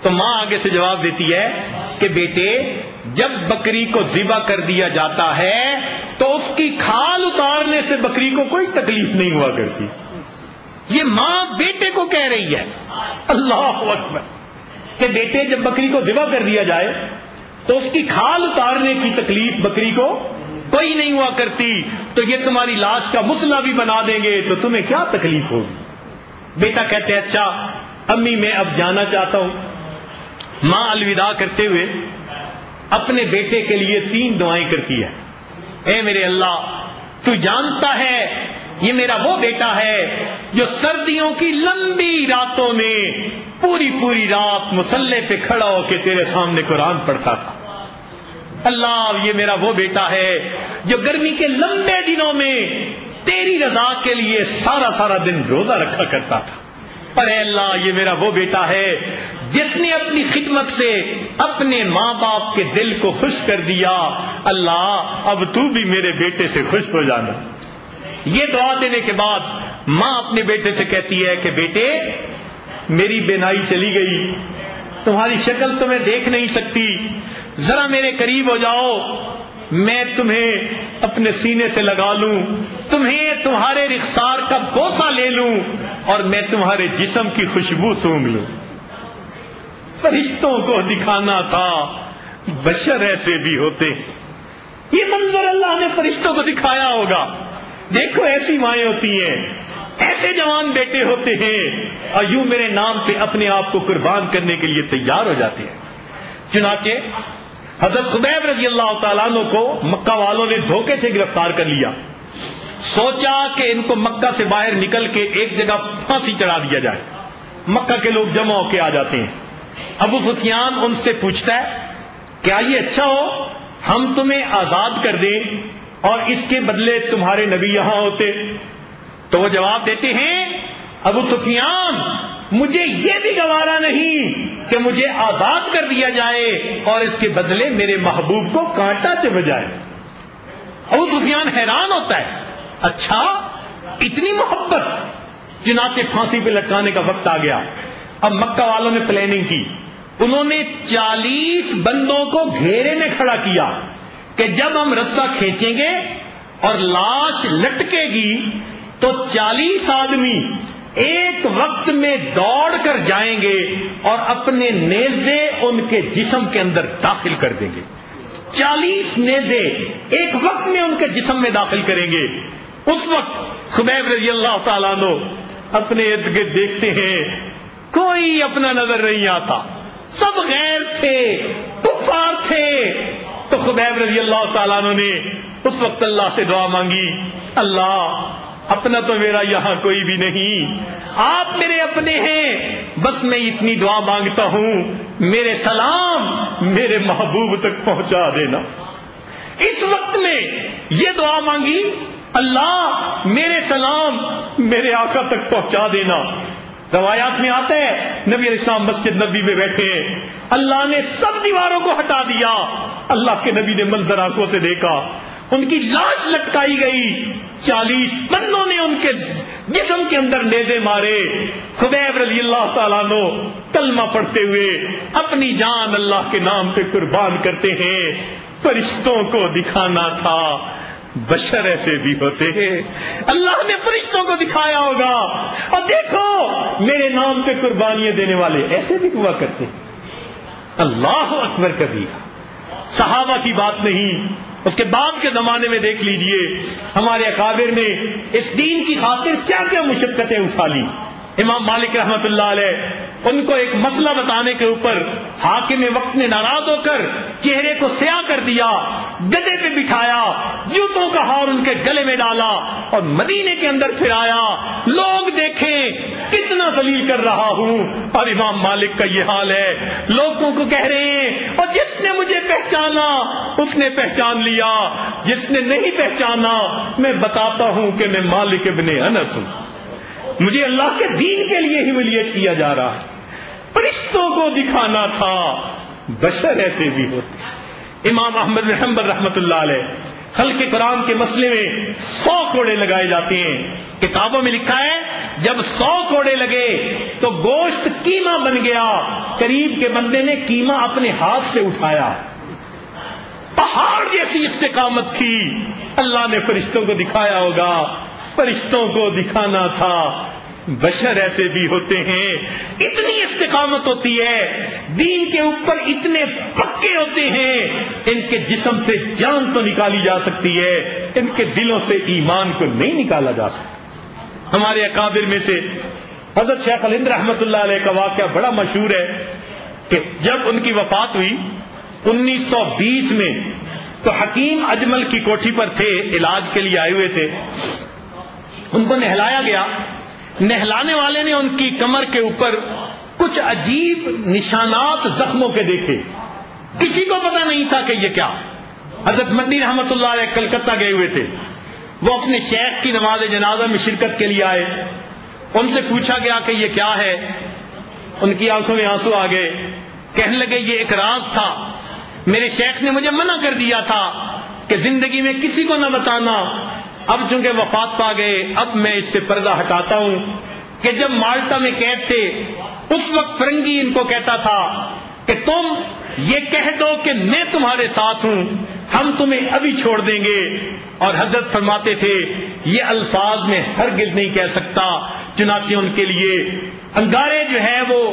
تو ماں آگے سے جواب دیتی ہے کہ بیٹے، جب بکری کو ذبح کر دیا جاتا ہے تو اس کی کھال اتارنے سے بکری کو کوئی تکلیف نہیں ہوا کرتی۔ یہ ماں بیٹے کو کہہ رہی ہے۔ اللہ اکبر۔ کہ بیٹے جب بکری کو ذبح کر دیا جائے تو اس کی کھال اتارنے کی تکلیف بکری کو کوئی نہیں ہوا کرتی، تو یہ تمہاری لاش کا مسئلہ بھی بنا دیں گے، تو تمہیں کیا تکلیف ہوگی؟ بیٹا کہتے ہیں اچھا امی، میں اب جانا چاہتا ہوں۔ ماں الوداع کرتے ہوئے اپنے بیٹے کے لیے تین دعائیں کرتی ہے۔ اے میرے اللہ، تو جانتا ہے، یہ میرا وہ بیٹا ہے جو سردیوں کی لمبی راتوں میں پوری پوری رات مسلح پہ کھڑا ہو کے تیرے سامنے قرآن پڑھتا تھا۔ اللہ، یہ میرا وہ بیٹا ہے جو گرمی کے لمبے دنوں میں تیری رضا کے لیے سارا سارا دن روزہ رکھا کرتا تھا۔ پر اے اللہ، یہ میرا وہ بیٹا ہے جس نے اپنی خدمت سے اپنے ماں باپ کے دل کو خوش کر دیا۔ اللہ، اب تو بھی میرے بیٹے سے خوش ہو جانا۔ یہ دعا دینے کے بعد ماں اپنے بیٹے سے کہتی ہے کہ بیٹے میری بینائی چلی گئی۔ تمہاری شکل تو میں دیکھ نہیں سکتی۔ ذرا میرے قریب ہو جاؤ۔ میں تمہیں اپنے سینے سے لگا لوں۔ تمہیں تمہارے رخسار کا بوسا لے لوں۔ اور میں تمہارے جسم کی خوشبو سونگ لوں۔ فرشتوں کو دکھانا تھا۔ بشر ایسے بھی ہوتے۔ یہ منظر اللہ نے فرشتوں کو دکھایا ہوگا۔ دیکھو ایسی مائیں ہوتی ہیں۔ ایسے جوان بیٹے ہوتے ہیں اور یوں میرے نام پہ اپنے آپ کو قربان کرنے کے لیے تیار ہو جاتے ہیں۔ چنانچہ حضرت خبیب رضی اللہ تعالیٰ کو مکہ والوں نے دھوکے سے گرفتار کر لیا۔ سوچا کہ ان کو مکہ سے باہر نکل کے ایک جگہ پھانسی چڑھا دیا جائے۔ مکہ کے لوگ جمع ہو کے آ جاتے ہیں۔ ابو سفیان ان سے پوچھتا ہے، کیا یہ اچھا ہو؟ ہم تمہیں آزاد کر دیں اور اس کے بدلے تمہارے نبی یہاں ہوتے۔ تو وہ جواب دیتے ہیں، ابو سفیان، مجھے یہ بھی گوارا نہیں کہ مجھے آزاد کر دیا جائے اور اس کے بدلے میرے محبوب کو کانٹا چب جائے ابو سفیان حیران ہوتا ہے اچھا اتنی محبت چنانچہ پھانسی پہ لٹکانے کا وقت آ گیا۔ اب مکہ والوں نے پلاننگ کی۔ انہوں نے چالیس بندوں کو گھیرے میں کھڑا کیا کہ جب ہم رسا کھینچیں گے اور لاش لٹکے گی تو چالیس آدمی ایک وقت میں دوڑ کر جائیں گے اور اپنے نیزے ان کے جسم کے اندر داخل کر دیں گے۔ چالیس نیزے ایک وقت میں ان کے جسم میں داخل کریں گے۔ اس وقت خبیب رضی اللہ تعالیٰ نو اپنے ارد گرد دیکھتے ہیں۔ کوئی اپنا نظر نہیں آتا۔ سب غیر تھے، کفار تھے۔ تو خبیب رضی اللہ تعالیٰ نے اس وقت اللہ سے دعا مانگی۔ اللہ اپنا تو میرا یہاں کوئی بھی نہیں۔ آپ میرے اپنے ہیں۔ بس میں اتنی دعا مانگتا ہوں، میرے سلام میرے محبوب تک پہنچا دینا۔ اس وقت میں یہ دعا مانگی، اللہ میرے سلام میرے آقا تک پہنچا دینا۔ روایات میں آتے ہیں نبی علیہ السلام مسجد نبی میں بیٹھے اللہ نے سب دیواروں کو ہٹا دیا۔ اللہ کے نبی نے منظر آنکھوں سے دیکھا۔ ان کی لاش لٹکائی گئی، چالیس بندوں نے ان کے جسم کے اندر نیزے مارے۔ خبیب رضی اللہ تعالیٰ نو کلمہ پڑھتے ہوئے اپنی جان اللہ کے نام پہ قربان کرتے ہیں۔ فرشتوں کو دکھانا تھا، بشر ایسے بھی ہوتے ہیں۔ اللہ نے فرشتوں کو دکھایا ہوگا۔ اور دیکھو، میرے نام پہ قربانیاں دینے والے ایسے بھی ہوا کرتے اللہ اکبر کبھی صحابہ کی بات نہیں۔ اس کے بعد کے زمانے میں دیکھ لیجیے، ہمارے اکابر نے اس دین کی خاطر کیا کیا مشقتیں اٹھا لی امام مالک رحمت اللہ علیہ، ان کو ایک مسئلہ بتانے کے اوپر حاکم وقت نے ناراض ہو کر چہرے کو سیاہ کر دیا گدے پہ بٹھایا، جوتوں کا ہار ان کے گلے میں ڈالا اور مدینے کے اندر پھر آیا۔ لوگ دیکھیں کتنا دلیل کر رہا ہوں۔ اور امام مالک کا یہ حال ہے، لوگوں کو کہہ رہے ہیں، اور جس نے مجھے پہچانا، اس نے پہچان لیا۔ جس نے نہیں پہچانا، میں بتاتا ہوں کہ میں مالک ابن انس ہوں۔ مجھے اللہ کے دین کے لیے ہیولیٹ کیا جا رہا ہے۔ فرشتوں کو دکھانا تھا۔ بشر ایسے بھی ہوتے امام احمد حنبل رحمت اللہ علیہ خلق قرآن کے مسئلے میں سو کوڑے لگائے جاتے ہیں۔ کتابوں میں لکھا ہے، جب سو کوڑے لگے تو گوشت کیما بن گیا۔ قریب کے بندے نے کیما اپنے ہاتھ سے اٹھایا۔ پہاڑ جیسی استقامت تھی۔ اللہ نے فرشتوں کو دکھایا ہوگا۔ فرشتوں کو دکھانا تھا۔ بشر ایسے بھی ہوتے ہیں۔ اتنی استقامت ہوتی ہے۔ دین کے اوپر اتنے پکے ہوتے ہیں۔ ان کے جسم سے جان تو نکالی جا سکتی ہے۔ ان کے دلوں سے ایمان کو نہیں نکالا جا سکتا۔ ہمارے اکابر میں سے حضرت شیخ الند رحمت اللہ علیہ کا واقعہ بڑا مشہور ہے کہ جب ان کی وفات ہوئی انیس سو بیس میں تو حکیم اجمل کی کوٹھی پر تھے، علاج کے لیے آئے ہوئے تھے۔ ان کو نہلایا گیا۔ نہلانے والے نے ان کی کمر کے اوپر کچھ عجیب نشانات زخموں کے دیکھے۔ کسی کو پتا نہیں تھا کہ یہ کیا۔ حضرت مدی رحمت اللہ علیہ کلکتہ گئے ہوئے تھے۔ وہ اپنے شیخ کی نماز جنازہ میں شرکت کے لیے آئے۔ ان سے پوچھا گیا کہ یہ کیا ہے۔ ان کی آنکھوں میں آنسو آ گئے۔ کہنے لگے، یہ ایک راز تھا۔ میرے شیخ نے مجھے منع کر دیا تھا کہ زندگی میں کسی کو نہ بتانا۔ اب چونکہ وفات پا گئے، اب میں اس سے پردہ ہٹاتا ہوں کہ جب مالٹا میں قید تھے، اس وقت فرنگی ان کو کہتا تھا کہ تم یہ کہہ دو کہ میں تمہارے ساتھ ہوں، ہم تمہیں ابھی چھوڑ دیں گے۔ اور حضرت فرماتے تھے، یہ الفاظ میں ہرگز نہیں کہہ سکتا۔ چنانچہ ان کے لیے انگارے جو ہیں وہ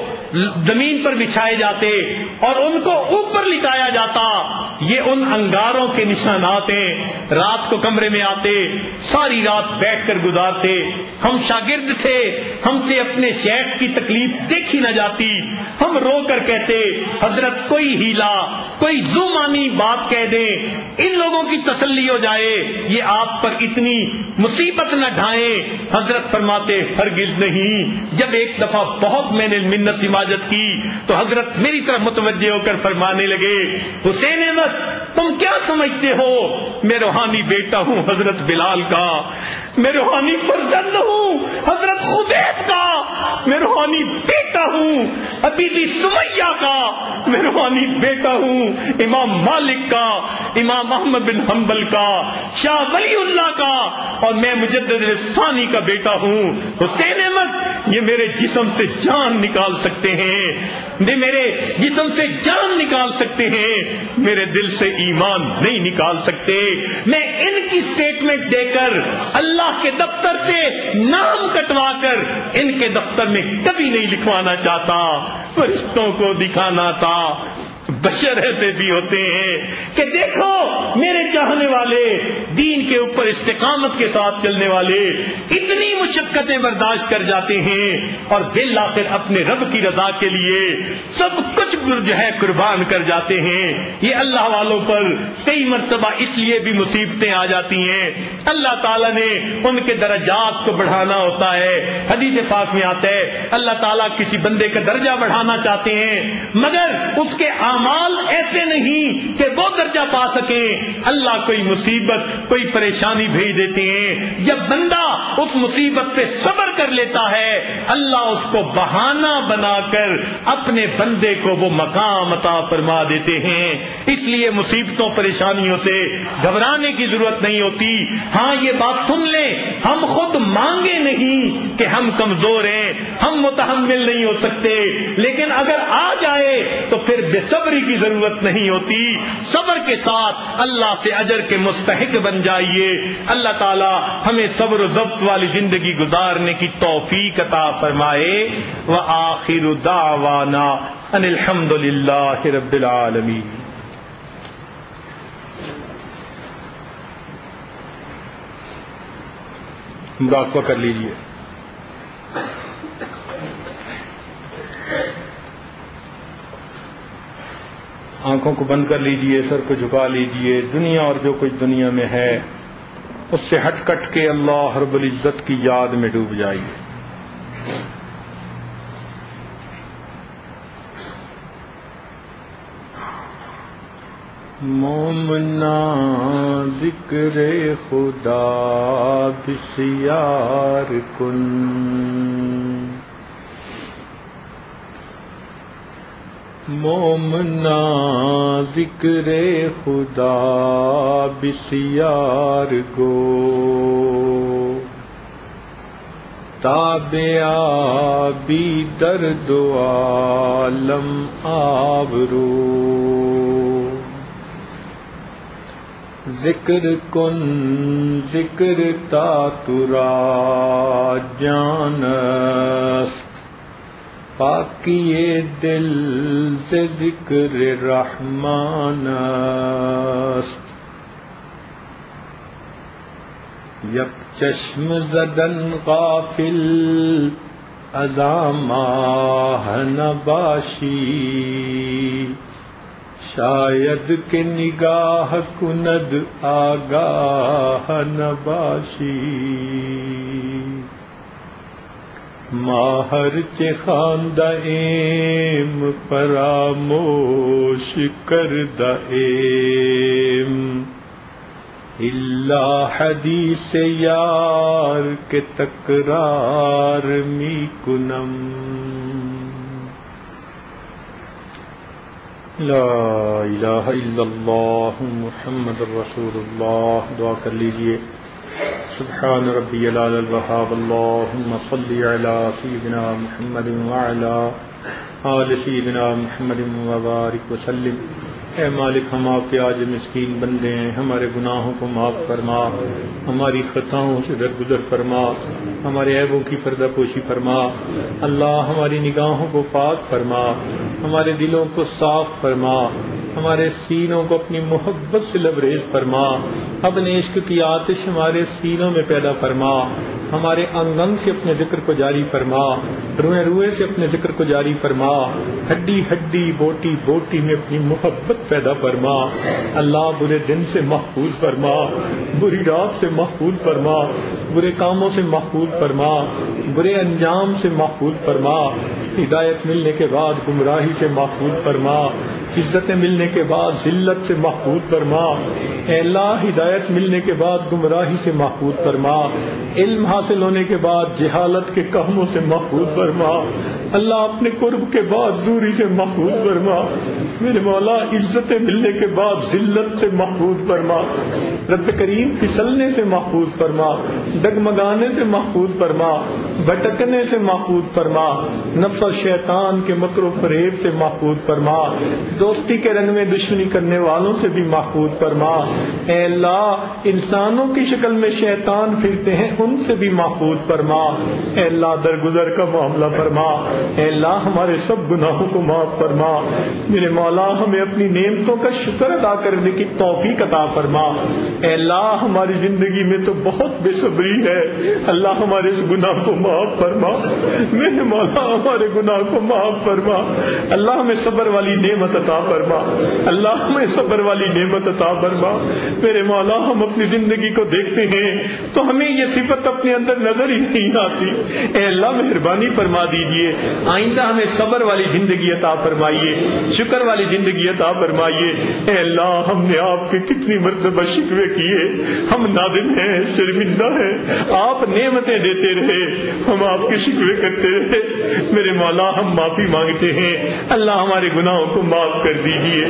زمین پر بچھائے جاتے اور ان کو اوپر لٹایا جاتا۔ یہ ان انگاروں کے نشانات ہیں۔ رات کو کمرے میں آتے، ساری رات بیٹھ کر گزارتے۔ ہم شاگرد تھے، ہم سے اپنے شیخ کی تکلیف دیکھی نہ جاتی۔ ہم رو کر کہتے، حضرت کوئی ہیلا، کوئی زمانی بات کہہ دیں۔ ان لوگوں کی تسلی ہو جائے۔ یہ آپ پر اتنی مصیبت نہ ڈھائیں۔ حضرت فرماتے، ہر ہرگز نہیں۔ جب ایک دفعہ بہت میں نے منت سماجت کی تو حضرت میری طرف متوجہ ہو کر فرمانے لگے، حسین احمد تم کیا سمجھتے ہو؟ میں روحانی بیٹا ہوں حضرت بلال کا۔ میں روحانی فرزند ہوں حضرت خدیب کا۔ میں روحانی بیٹا ہوں ابھی بھی سمیا کا۔ میں روحانی بیٹا ہوں امام مالک کا، امام محمد بن حنبل کا، شاہ ولی اللہ کا۔ اور میں مجدد ثانی کا بیٹا ہوں۔ حسین احمد، یہ میرے جسم سے جان نکال سکتے ہیں۔ میرے جسم سے جان نکال سکتے ہیں، میرے دل سے ایمان نہیں نکال سکتے۔ میں ان کی اسٹیٹمنٹ دے کر اللہ کے دفتر سے نام کٹوا کر ان کے دفتر میں کبھی نہیں لکھوانا چاہتا، فرشتوں کو دکھانا تھا۔ بشر ایسے بھی ہوتے ہیں کہ دیکھو میرے چاہنے والے، دین کے اوپر استقامت کے ساتھ چلنے والے اتنی مشقتیں برداشت کر جاتے ہیں اور دل آخر اپنے رب کی رضا کے لیے سب کچھ جو ہے قربان کر جاتے ہیں۔ یہ اللہ والوں پر کئی مرتبہ اس لیے بھی مصیبتیں آ جاتی ہیں۔ اللہ تعالیٰ نے ان کے درجات کو بڑھانا ہوتا ہے۔ حدیث پاک میں آتا ہے، اللہ تعالیٰ کسی بندے کا درجہ بڑھانا چاہتے ہیں، مگر اس کے اعمال ایسے نہیں کہ وہ درجہ پا سکیں۔ اللہ کوئی مصیبت، کوئی پریشانی بھیج دیتے ہیں۔ جب بندہ اس مصیبت پہ صبر کر لیتا ہے، اللہ اس کو بہانہ بنا کر اپنے بندے کو وہ مقام عطا فرما دیتے ہیں۔ اس لیے مصیبتوں، پریشانیوں سے گھبرانے کی ضرورت نہیں ہوتی۔ ہاں یہ بات سن لیں۔ ہم خود مانگے نہیں کہ ہم کمزور ہیں، ہم متحمل نہیں ہو سکتے۔ لیکن اگر آ جائے تو پھر بے سب صبری کی ضرورت نہیں ہوتی۔ صبر کے ساتھ اللہ سے اجر کے مستحق بن جائیے۔ اللہ تعالی ہمیں صبر و ضبط والی زندگی گزارنے کی توفیق عطا فرمائے۔ وہ آخر داوانا ان الحمد للہ رب العالمین۔ مراقبہ کر لیجیے آنکھوں کو بند کر لیجیے، سر کو جھکا لیجیے، دنیا اور جو کچھ دنیا میں ہے، اس سے ہٹ کٹ کے اللہ رب العزت کی یاد میں ڈوب جائیے۔ مومنا ذکر خدا، بسیار کن۔ مومنا ذکر خدا بسیار گو۔ تابیا بھی درد عالم آبرو۔ ذکر کن، ذکر تا ترا جانست پاکی دل سے ذکر رحمان است یک چشم زدن غافل ازامہ نباشی۔ شاید کہ نگاہ کند آگاہ نباشی۔ ماہر کے ایم پراموش کر ایم اللہ حدیث یار کے تکرار می کنم۔ لا الہ الا اللہ محمد رسول اللہ۔ دعا کر لیجیے۔ سبحان ربی العال الوهاب اللهم صل على سيدنا محمد وعلى آل سيدنا محمد وبارك وسلم۔ اے مالک، ہم آپ کے آج مسکین بندے ہیں، ہمارے گناہوں کو معاف فرما، ہماری خطاؤں سے درگزر فرما، ہمارے عیبوں کی پردہ پوشی فرما۔ اللہ ہماری نگاہوں کو پاک فرما، ہمارے دلوں کو صاف فرما۔ ہمارے سینوں کو اپنی محبت سے لبریز فرما۔ اپنے عشق کی آتش ہمارے سینوں میں پیدا فرما۔ ہمارے انگ انگ سے اپنے ذکر کو جاری فرما۔ روئے روئے سے اپنے ذکر کو جاری فرما۔ ہڈی ہڈی بوٹی بوٹی میں اپنی محبت پیدا فرما۔ اللہ برے دن سے محفوظ فرما۔ بری رات سے محفوظ فرما۔ برے کاموں سے محفوظ فرما۔ برے انجام سے محفوظ فرما۔ ہدایت ملنے کے بعد گمراہی سے محفوظ فرما۔ عزتیں ملنے کے بعد، ذلت سے محفوظ فرما۔ اے اللہ، ہدایت ملنے کے بعد، گمراہی سے محفوظ فرما۔ علم حاصل ہونے کے بعد، جہالت کے کہموں سے محفوظ فرما۔ اللہ اپنے قرب کے بعد، دوری سے محفوظ فرما۔ میرے مولا، عزتیں ملنے کے بعد، ذلت سے محفوظ فرما۔ رب کریم، پھسلنے سے محفوظ فرما۔ ڈگمگانے سے محفوظ فرما۔ بھٹکنے سے محفوظ فرما۔ نفس شیطان کے مکر و فریب سے محفوظ فرما۔ دوستی کے رنگ میں دشمنی کرنے والوں سے بھی محفوظ فرما۔ اے اللہ، انسانوں کی شکل میں شیطان پھرتے ہیں، ان سے بھی محفوظ فرما۔ اے اللہ، درگزر کا معاملہ فرما۔ اے اللہ، ہمارے سب گناہوں کو معاف فرما۔ میرے مولا، ہمیں اپنی نعمتوں کا شکر ادا کرنے کی توفیق عطا فرما۔ اے اللہ، ہماری زندگی میں تو بہت بے صبری ہے۔ اللہ ہمارے اس گناہ کو معاف فرما۔ میرے مولا، ہمارے گناہ کو معاف فرما۔ اللہ، ہمیں صبر والی نعمت عطا عطا فرما۔ اللہ میں صبر والی نعمت عطا فرما۔ میرے مولا، ہم اپنی زندگی کو دیکھتے ہیں تو ہمیں یہ صفت اپنے اندر نظر ہی نہیں آتی۔ اے اللہ، مہربانی فرما دیجیے آئندہ ہمیں صبر والی زندگی عطا فرمائیے، شکر والی زندگی عطا فرمائیے۔ اے اللہ، ہم نے آپ کے کتنی مرتبہ شکوے کیے۔ ہم نادم ہیں، شرمندہ ہیں۔ آپ نعمتیں دیتے رہے، ہم آپ کے شکوے کرتے رہے۔ میرے مولا، ہم معافی مانگتے ہیں۔ اللہ ہمارے گناہوں کو معاف کر دیجیے۔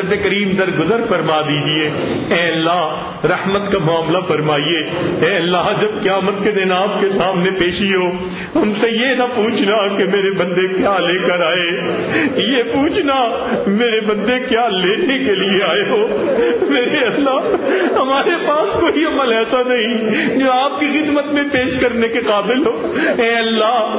رب کریم در گزر فرما دیجیے۔ اے اللہ، رحمت کا معاملہ فرمائیے۔ اے اللہ، جب قیامت کے دن آپ کے سامنے پیشی ہو، ہم سے یہ نہ پوچھنا کہ میرے بندے کیا لے کر آئے۔ یہ پوچھنا میرے بندے کیا لینے کے لیے آئے ہو۔ میرے اللہ، ہمارے پاس کوئی عمل ایسا نہیں جو آپ کی خدمت میں پیش کرنے کے قابل ہو۔ اے اللہ،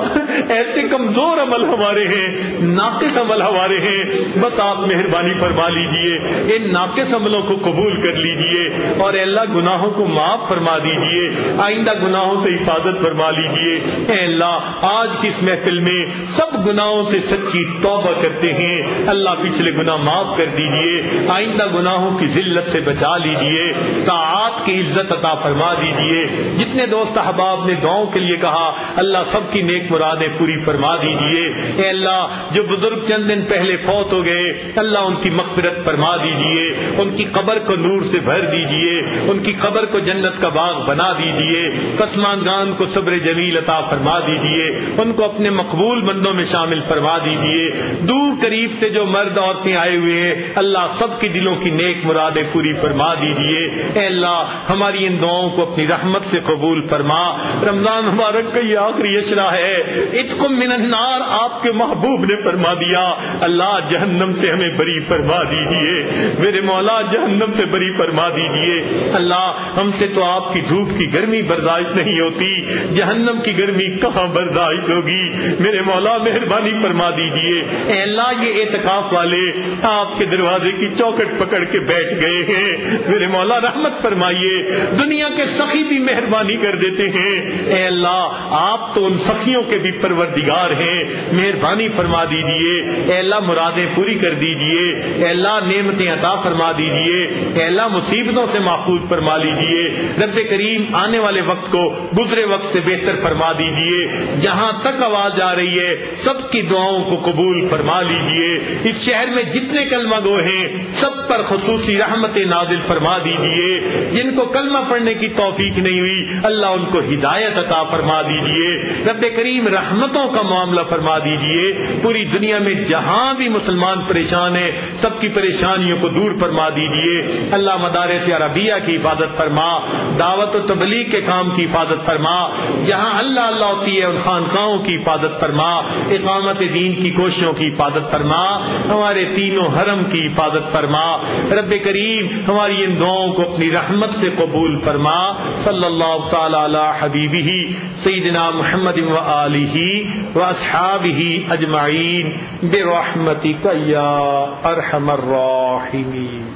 ایسے کمزور عمل ہمارے ہیں، ناقص عمل ہمارے ہیں۔ بس آپ مہربانی فرما لیجیے ان ناقص عملوں کو قبول کر لیجیے اور اللہ گناہوں کو معاف فرما دیجیے آئندہ گناہوں سے حفاظت فرما لیجیے اے اللہ، آج کی اس محفل میں سب گناہوں سے سچی توبہ کرتے ہیں۔ اللہ پچھلے گناہ معاف کر دیجیے آئندہ گناہوں کی ذلت سے بچا لیجیے طاعات کی عزت عطا فرما دیجیے جتنے دوست احباب نے دعاؤں کے لیے کہا، اللہ سب کی نیک مرادیں پوری فرما دیجیے اے اللہ، جو بزرگ چند دن پہلے فوت ہو گئے اللہ ان کی مغفرت فرما دیجیے ان کی قبر کو نور سے بھر دیجیے ان کی قبر کو جنت کا باغ بنا دیجیے کسمان گان کو صبر جمیل عطا فرما دیجیے ان کو اپنے مقبول بندوں میں شامل فرما دیجیے دور قریب سے جو مرد عورتیں آئے ہوئے ہیں، اللہ سب کی دلوں کی نیک مرادیں پوری فرما دیجیے اے اللہ، ہماری ان دعاؤں کو اپنی رحمت سے قبول فرما۔ رمضان مبارک کا یہ آخری اشرا ہے۔ اتکم من النار، آپ کے محبوب نے فرما دیا۔ اللہ جہنم سے ہمیں بری فرما دیجیے میرے مولا، جہنم سے بری فرما دیجیے اللہ، ہم سے تو آپ کی دھوپ کی گرمی برداشت نہیں ہوتی۔ جہنم کی گرمی کہاں برداشت ہوگی؟ میرے مولا، مہربانی فرما دیجیے اے اللہ، یہ اعتکاف والے آپ کے دروازے کی چوکٹ پکڑ کے بیٹھ گئے ہیں۔ میرے مولا، رحمت فرمائیے۔ دنیا کے سخی بھی مہربانی کر دیتے ہیں۔ اے اللہ، آپ تو ان سخیوں کے بھی پروردگار ہیں۔ مہربانی فرما دیجیے اے اللہ، مرادیں پوری کر دی دیجیے اے اللہ نعمتیں عطا فرما دیجیے اے اللہ مصیبتوں سے محفوظ فرما لیجیے رب کریم آنے والے وقت کو گزرے وقت سے بہتر فرما دیجیے جہاں تک آواز آ رہی ہے، سب کی دعاؤں کو قبول فرما لیجیے اس شہر میں جتنے کلمہ گو ہیں، سب پر خصوصی رحمت نازل فرما دیجیے جن کو کلمہ پڑھنے کی توفیق نہیں ہوئی، اللہ ان کو ہدایت عطا فرما دیجیے رب کریم رحمتوں کا معاملہ فرما دیجیے پوری دنیا میں جہاں بھی مسلمان پریشان ہیں، سب کی پریشانیوں کو دور فرما دیجیے اللہ مدارس عربیہ کی حفاظت فرما، دعوت و تبلیغ کے کام کی حفاظت فرما۔ جہاں اللہ اللہ ہوتی ہے، ان خانقاہوں کی حفاظت فرما۔ اقامت دین کی کوششوں کی حفاظت فرما۔ ہمارے تینوں حرم کی حفاظت فرما۔ رب کریم ہماری ان دعاؤں کو اپنی رحمت سے قبول فرما۔ صلی اللہ تعالی علی حبیبہ، سیدنا محمد و آلہ و اصحابہ اجمعین۔ برحمتک يا أرحم الراحمين.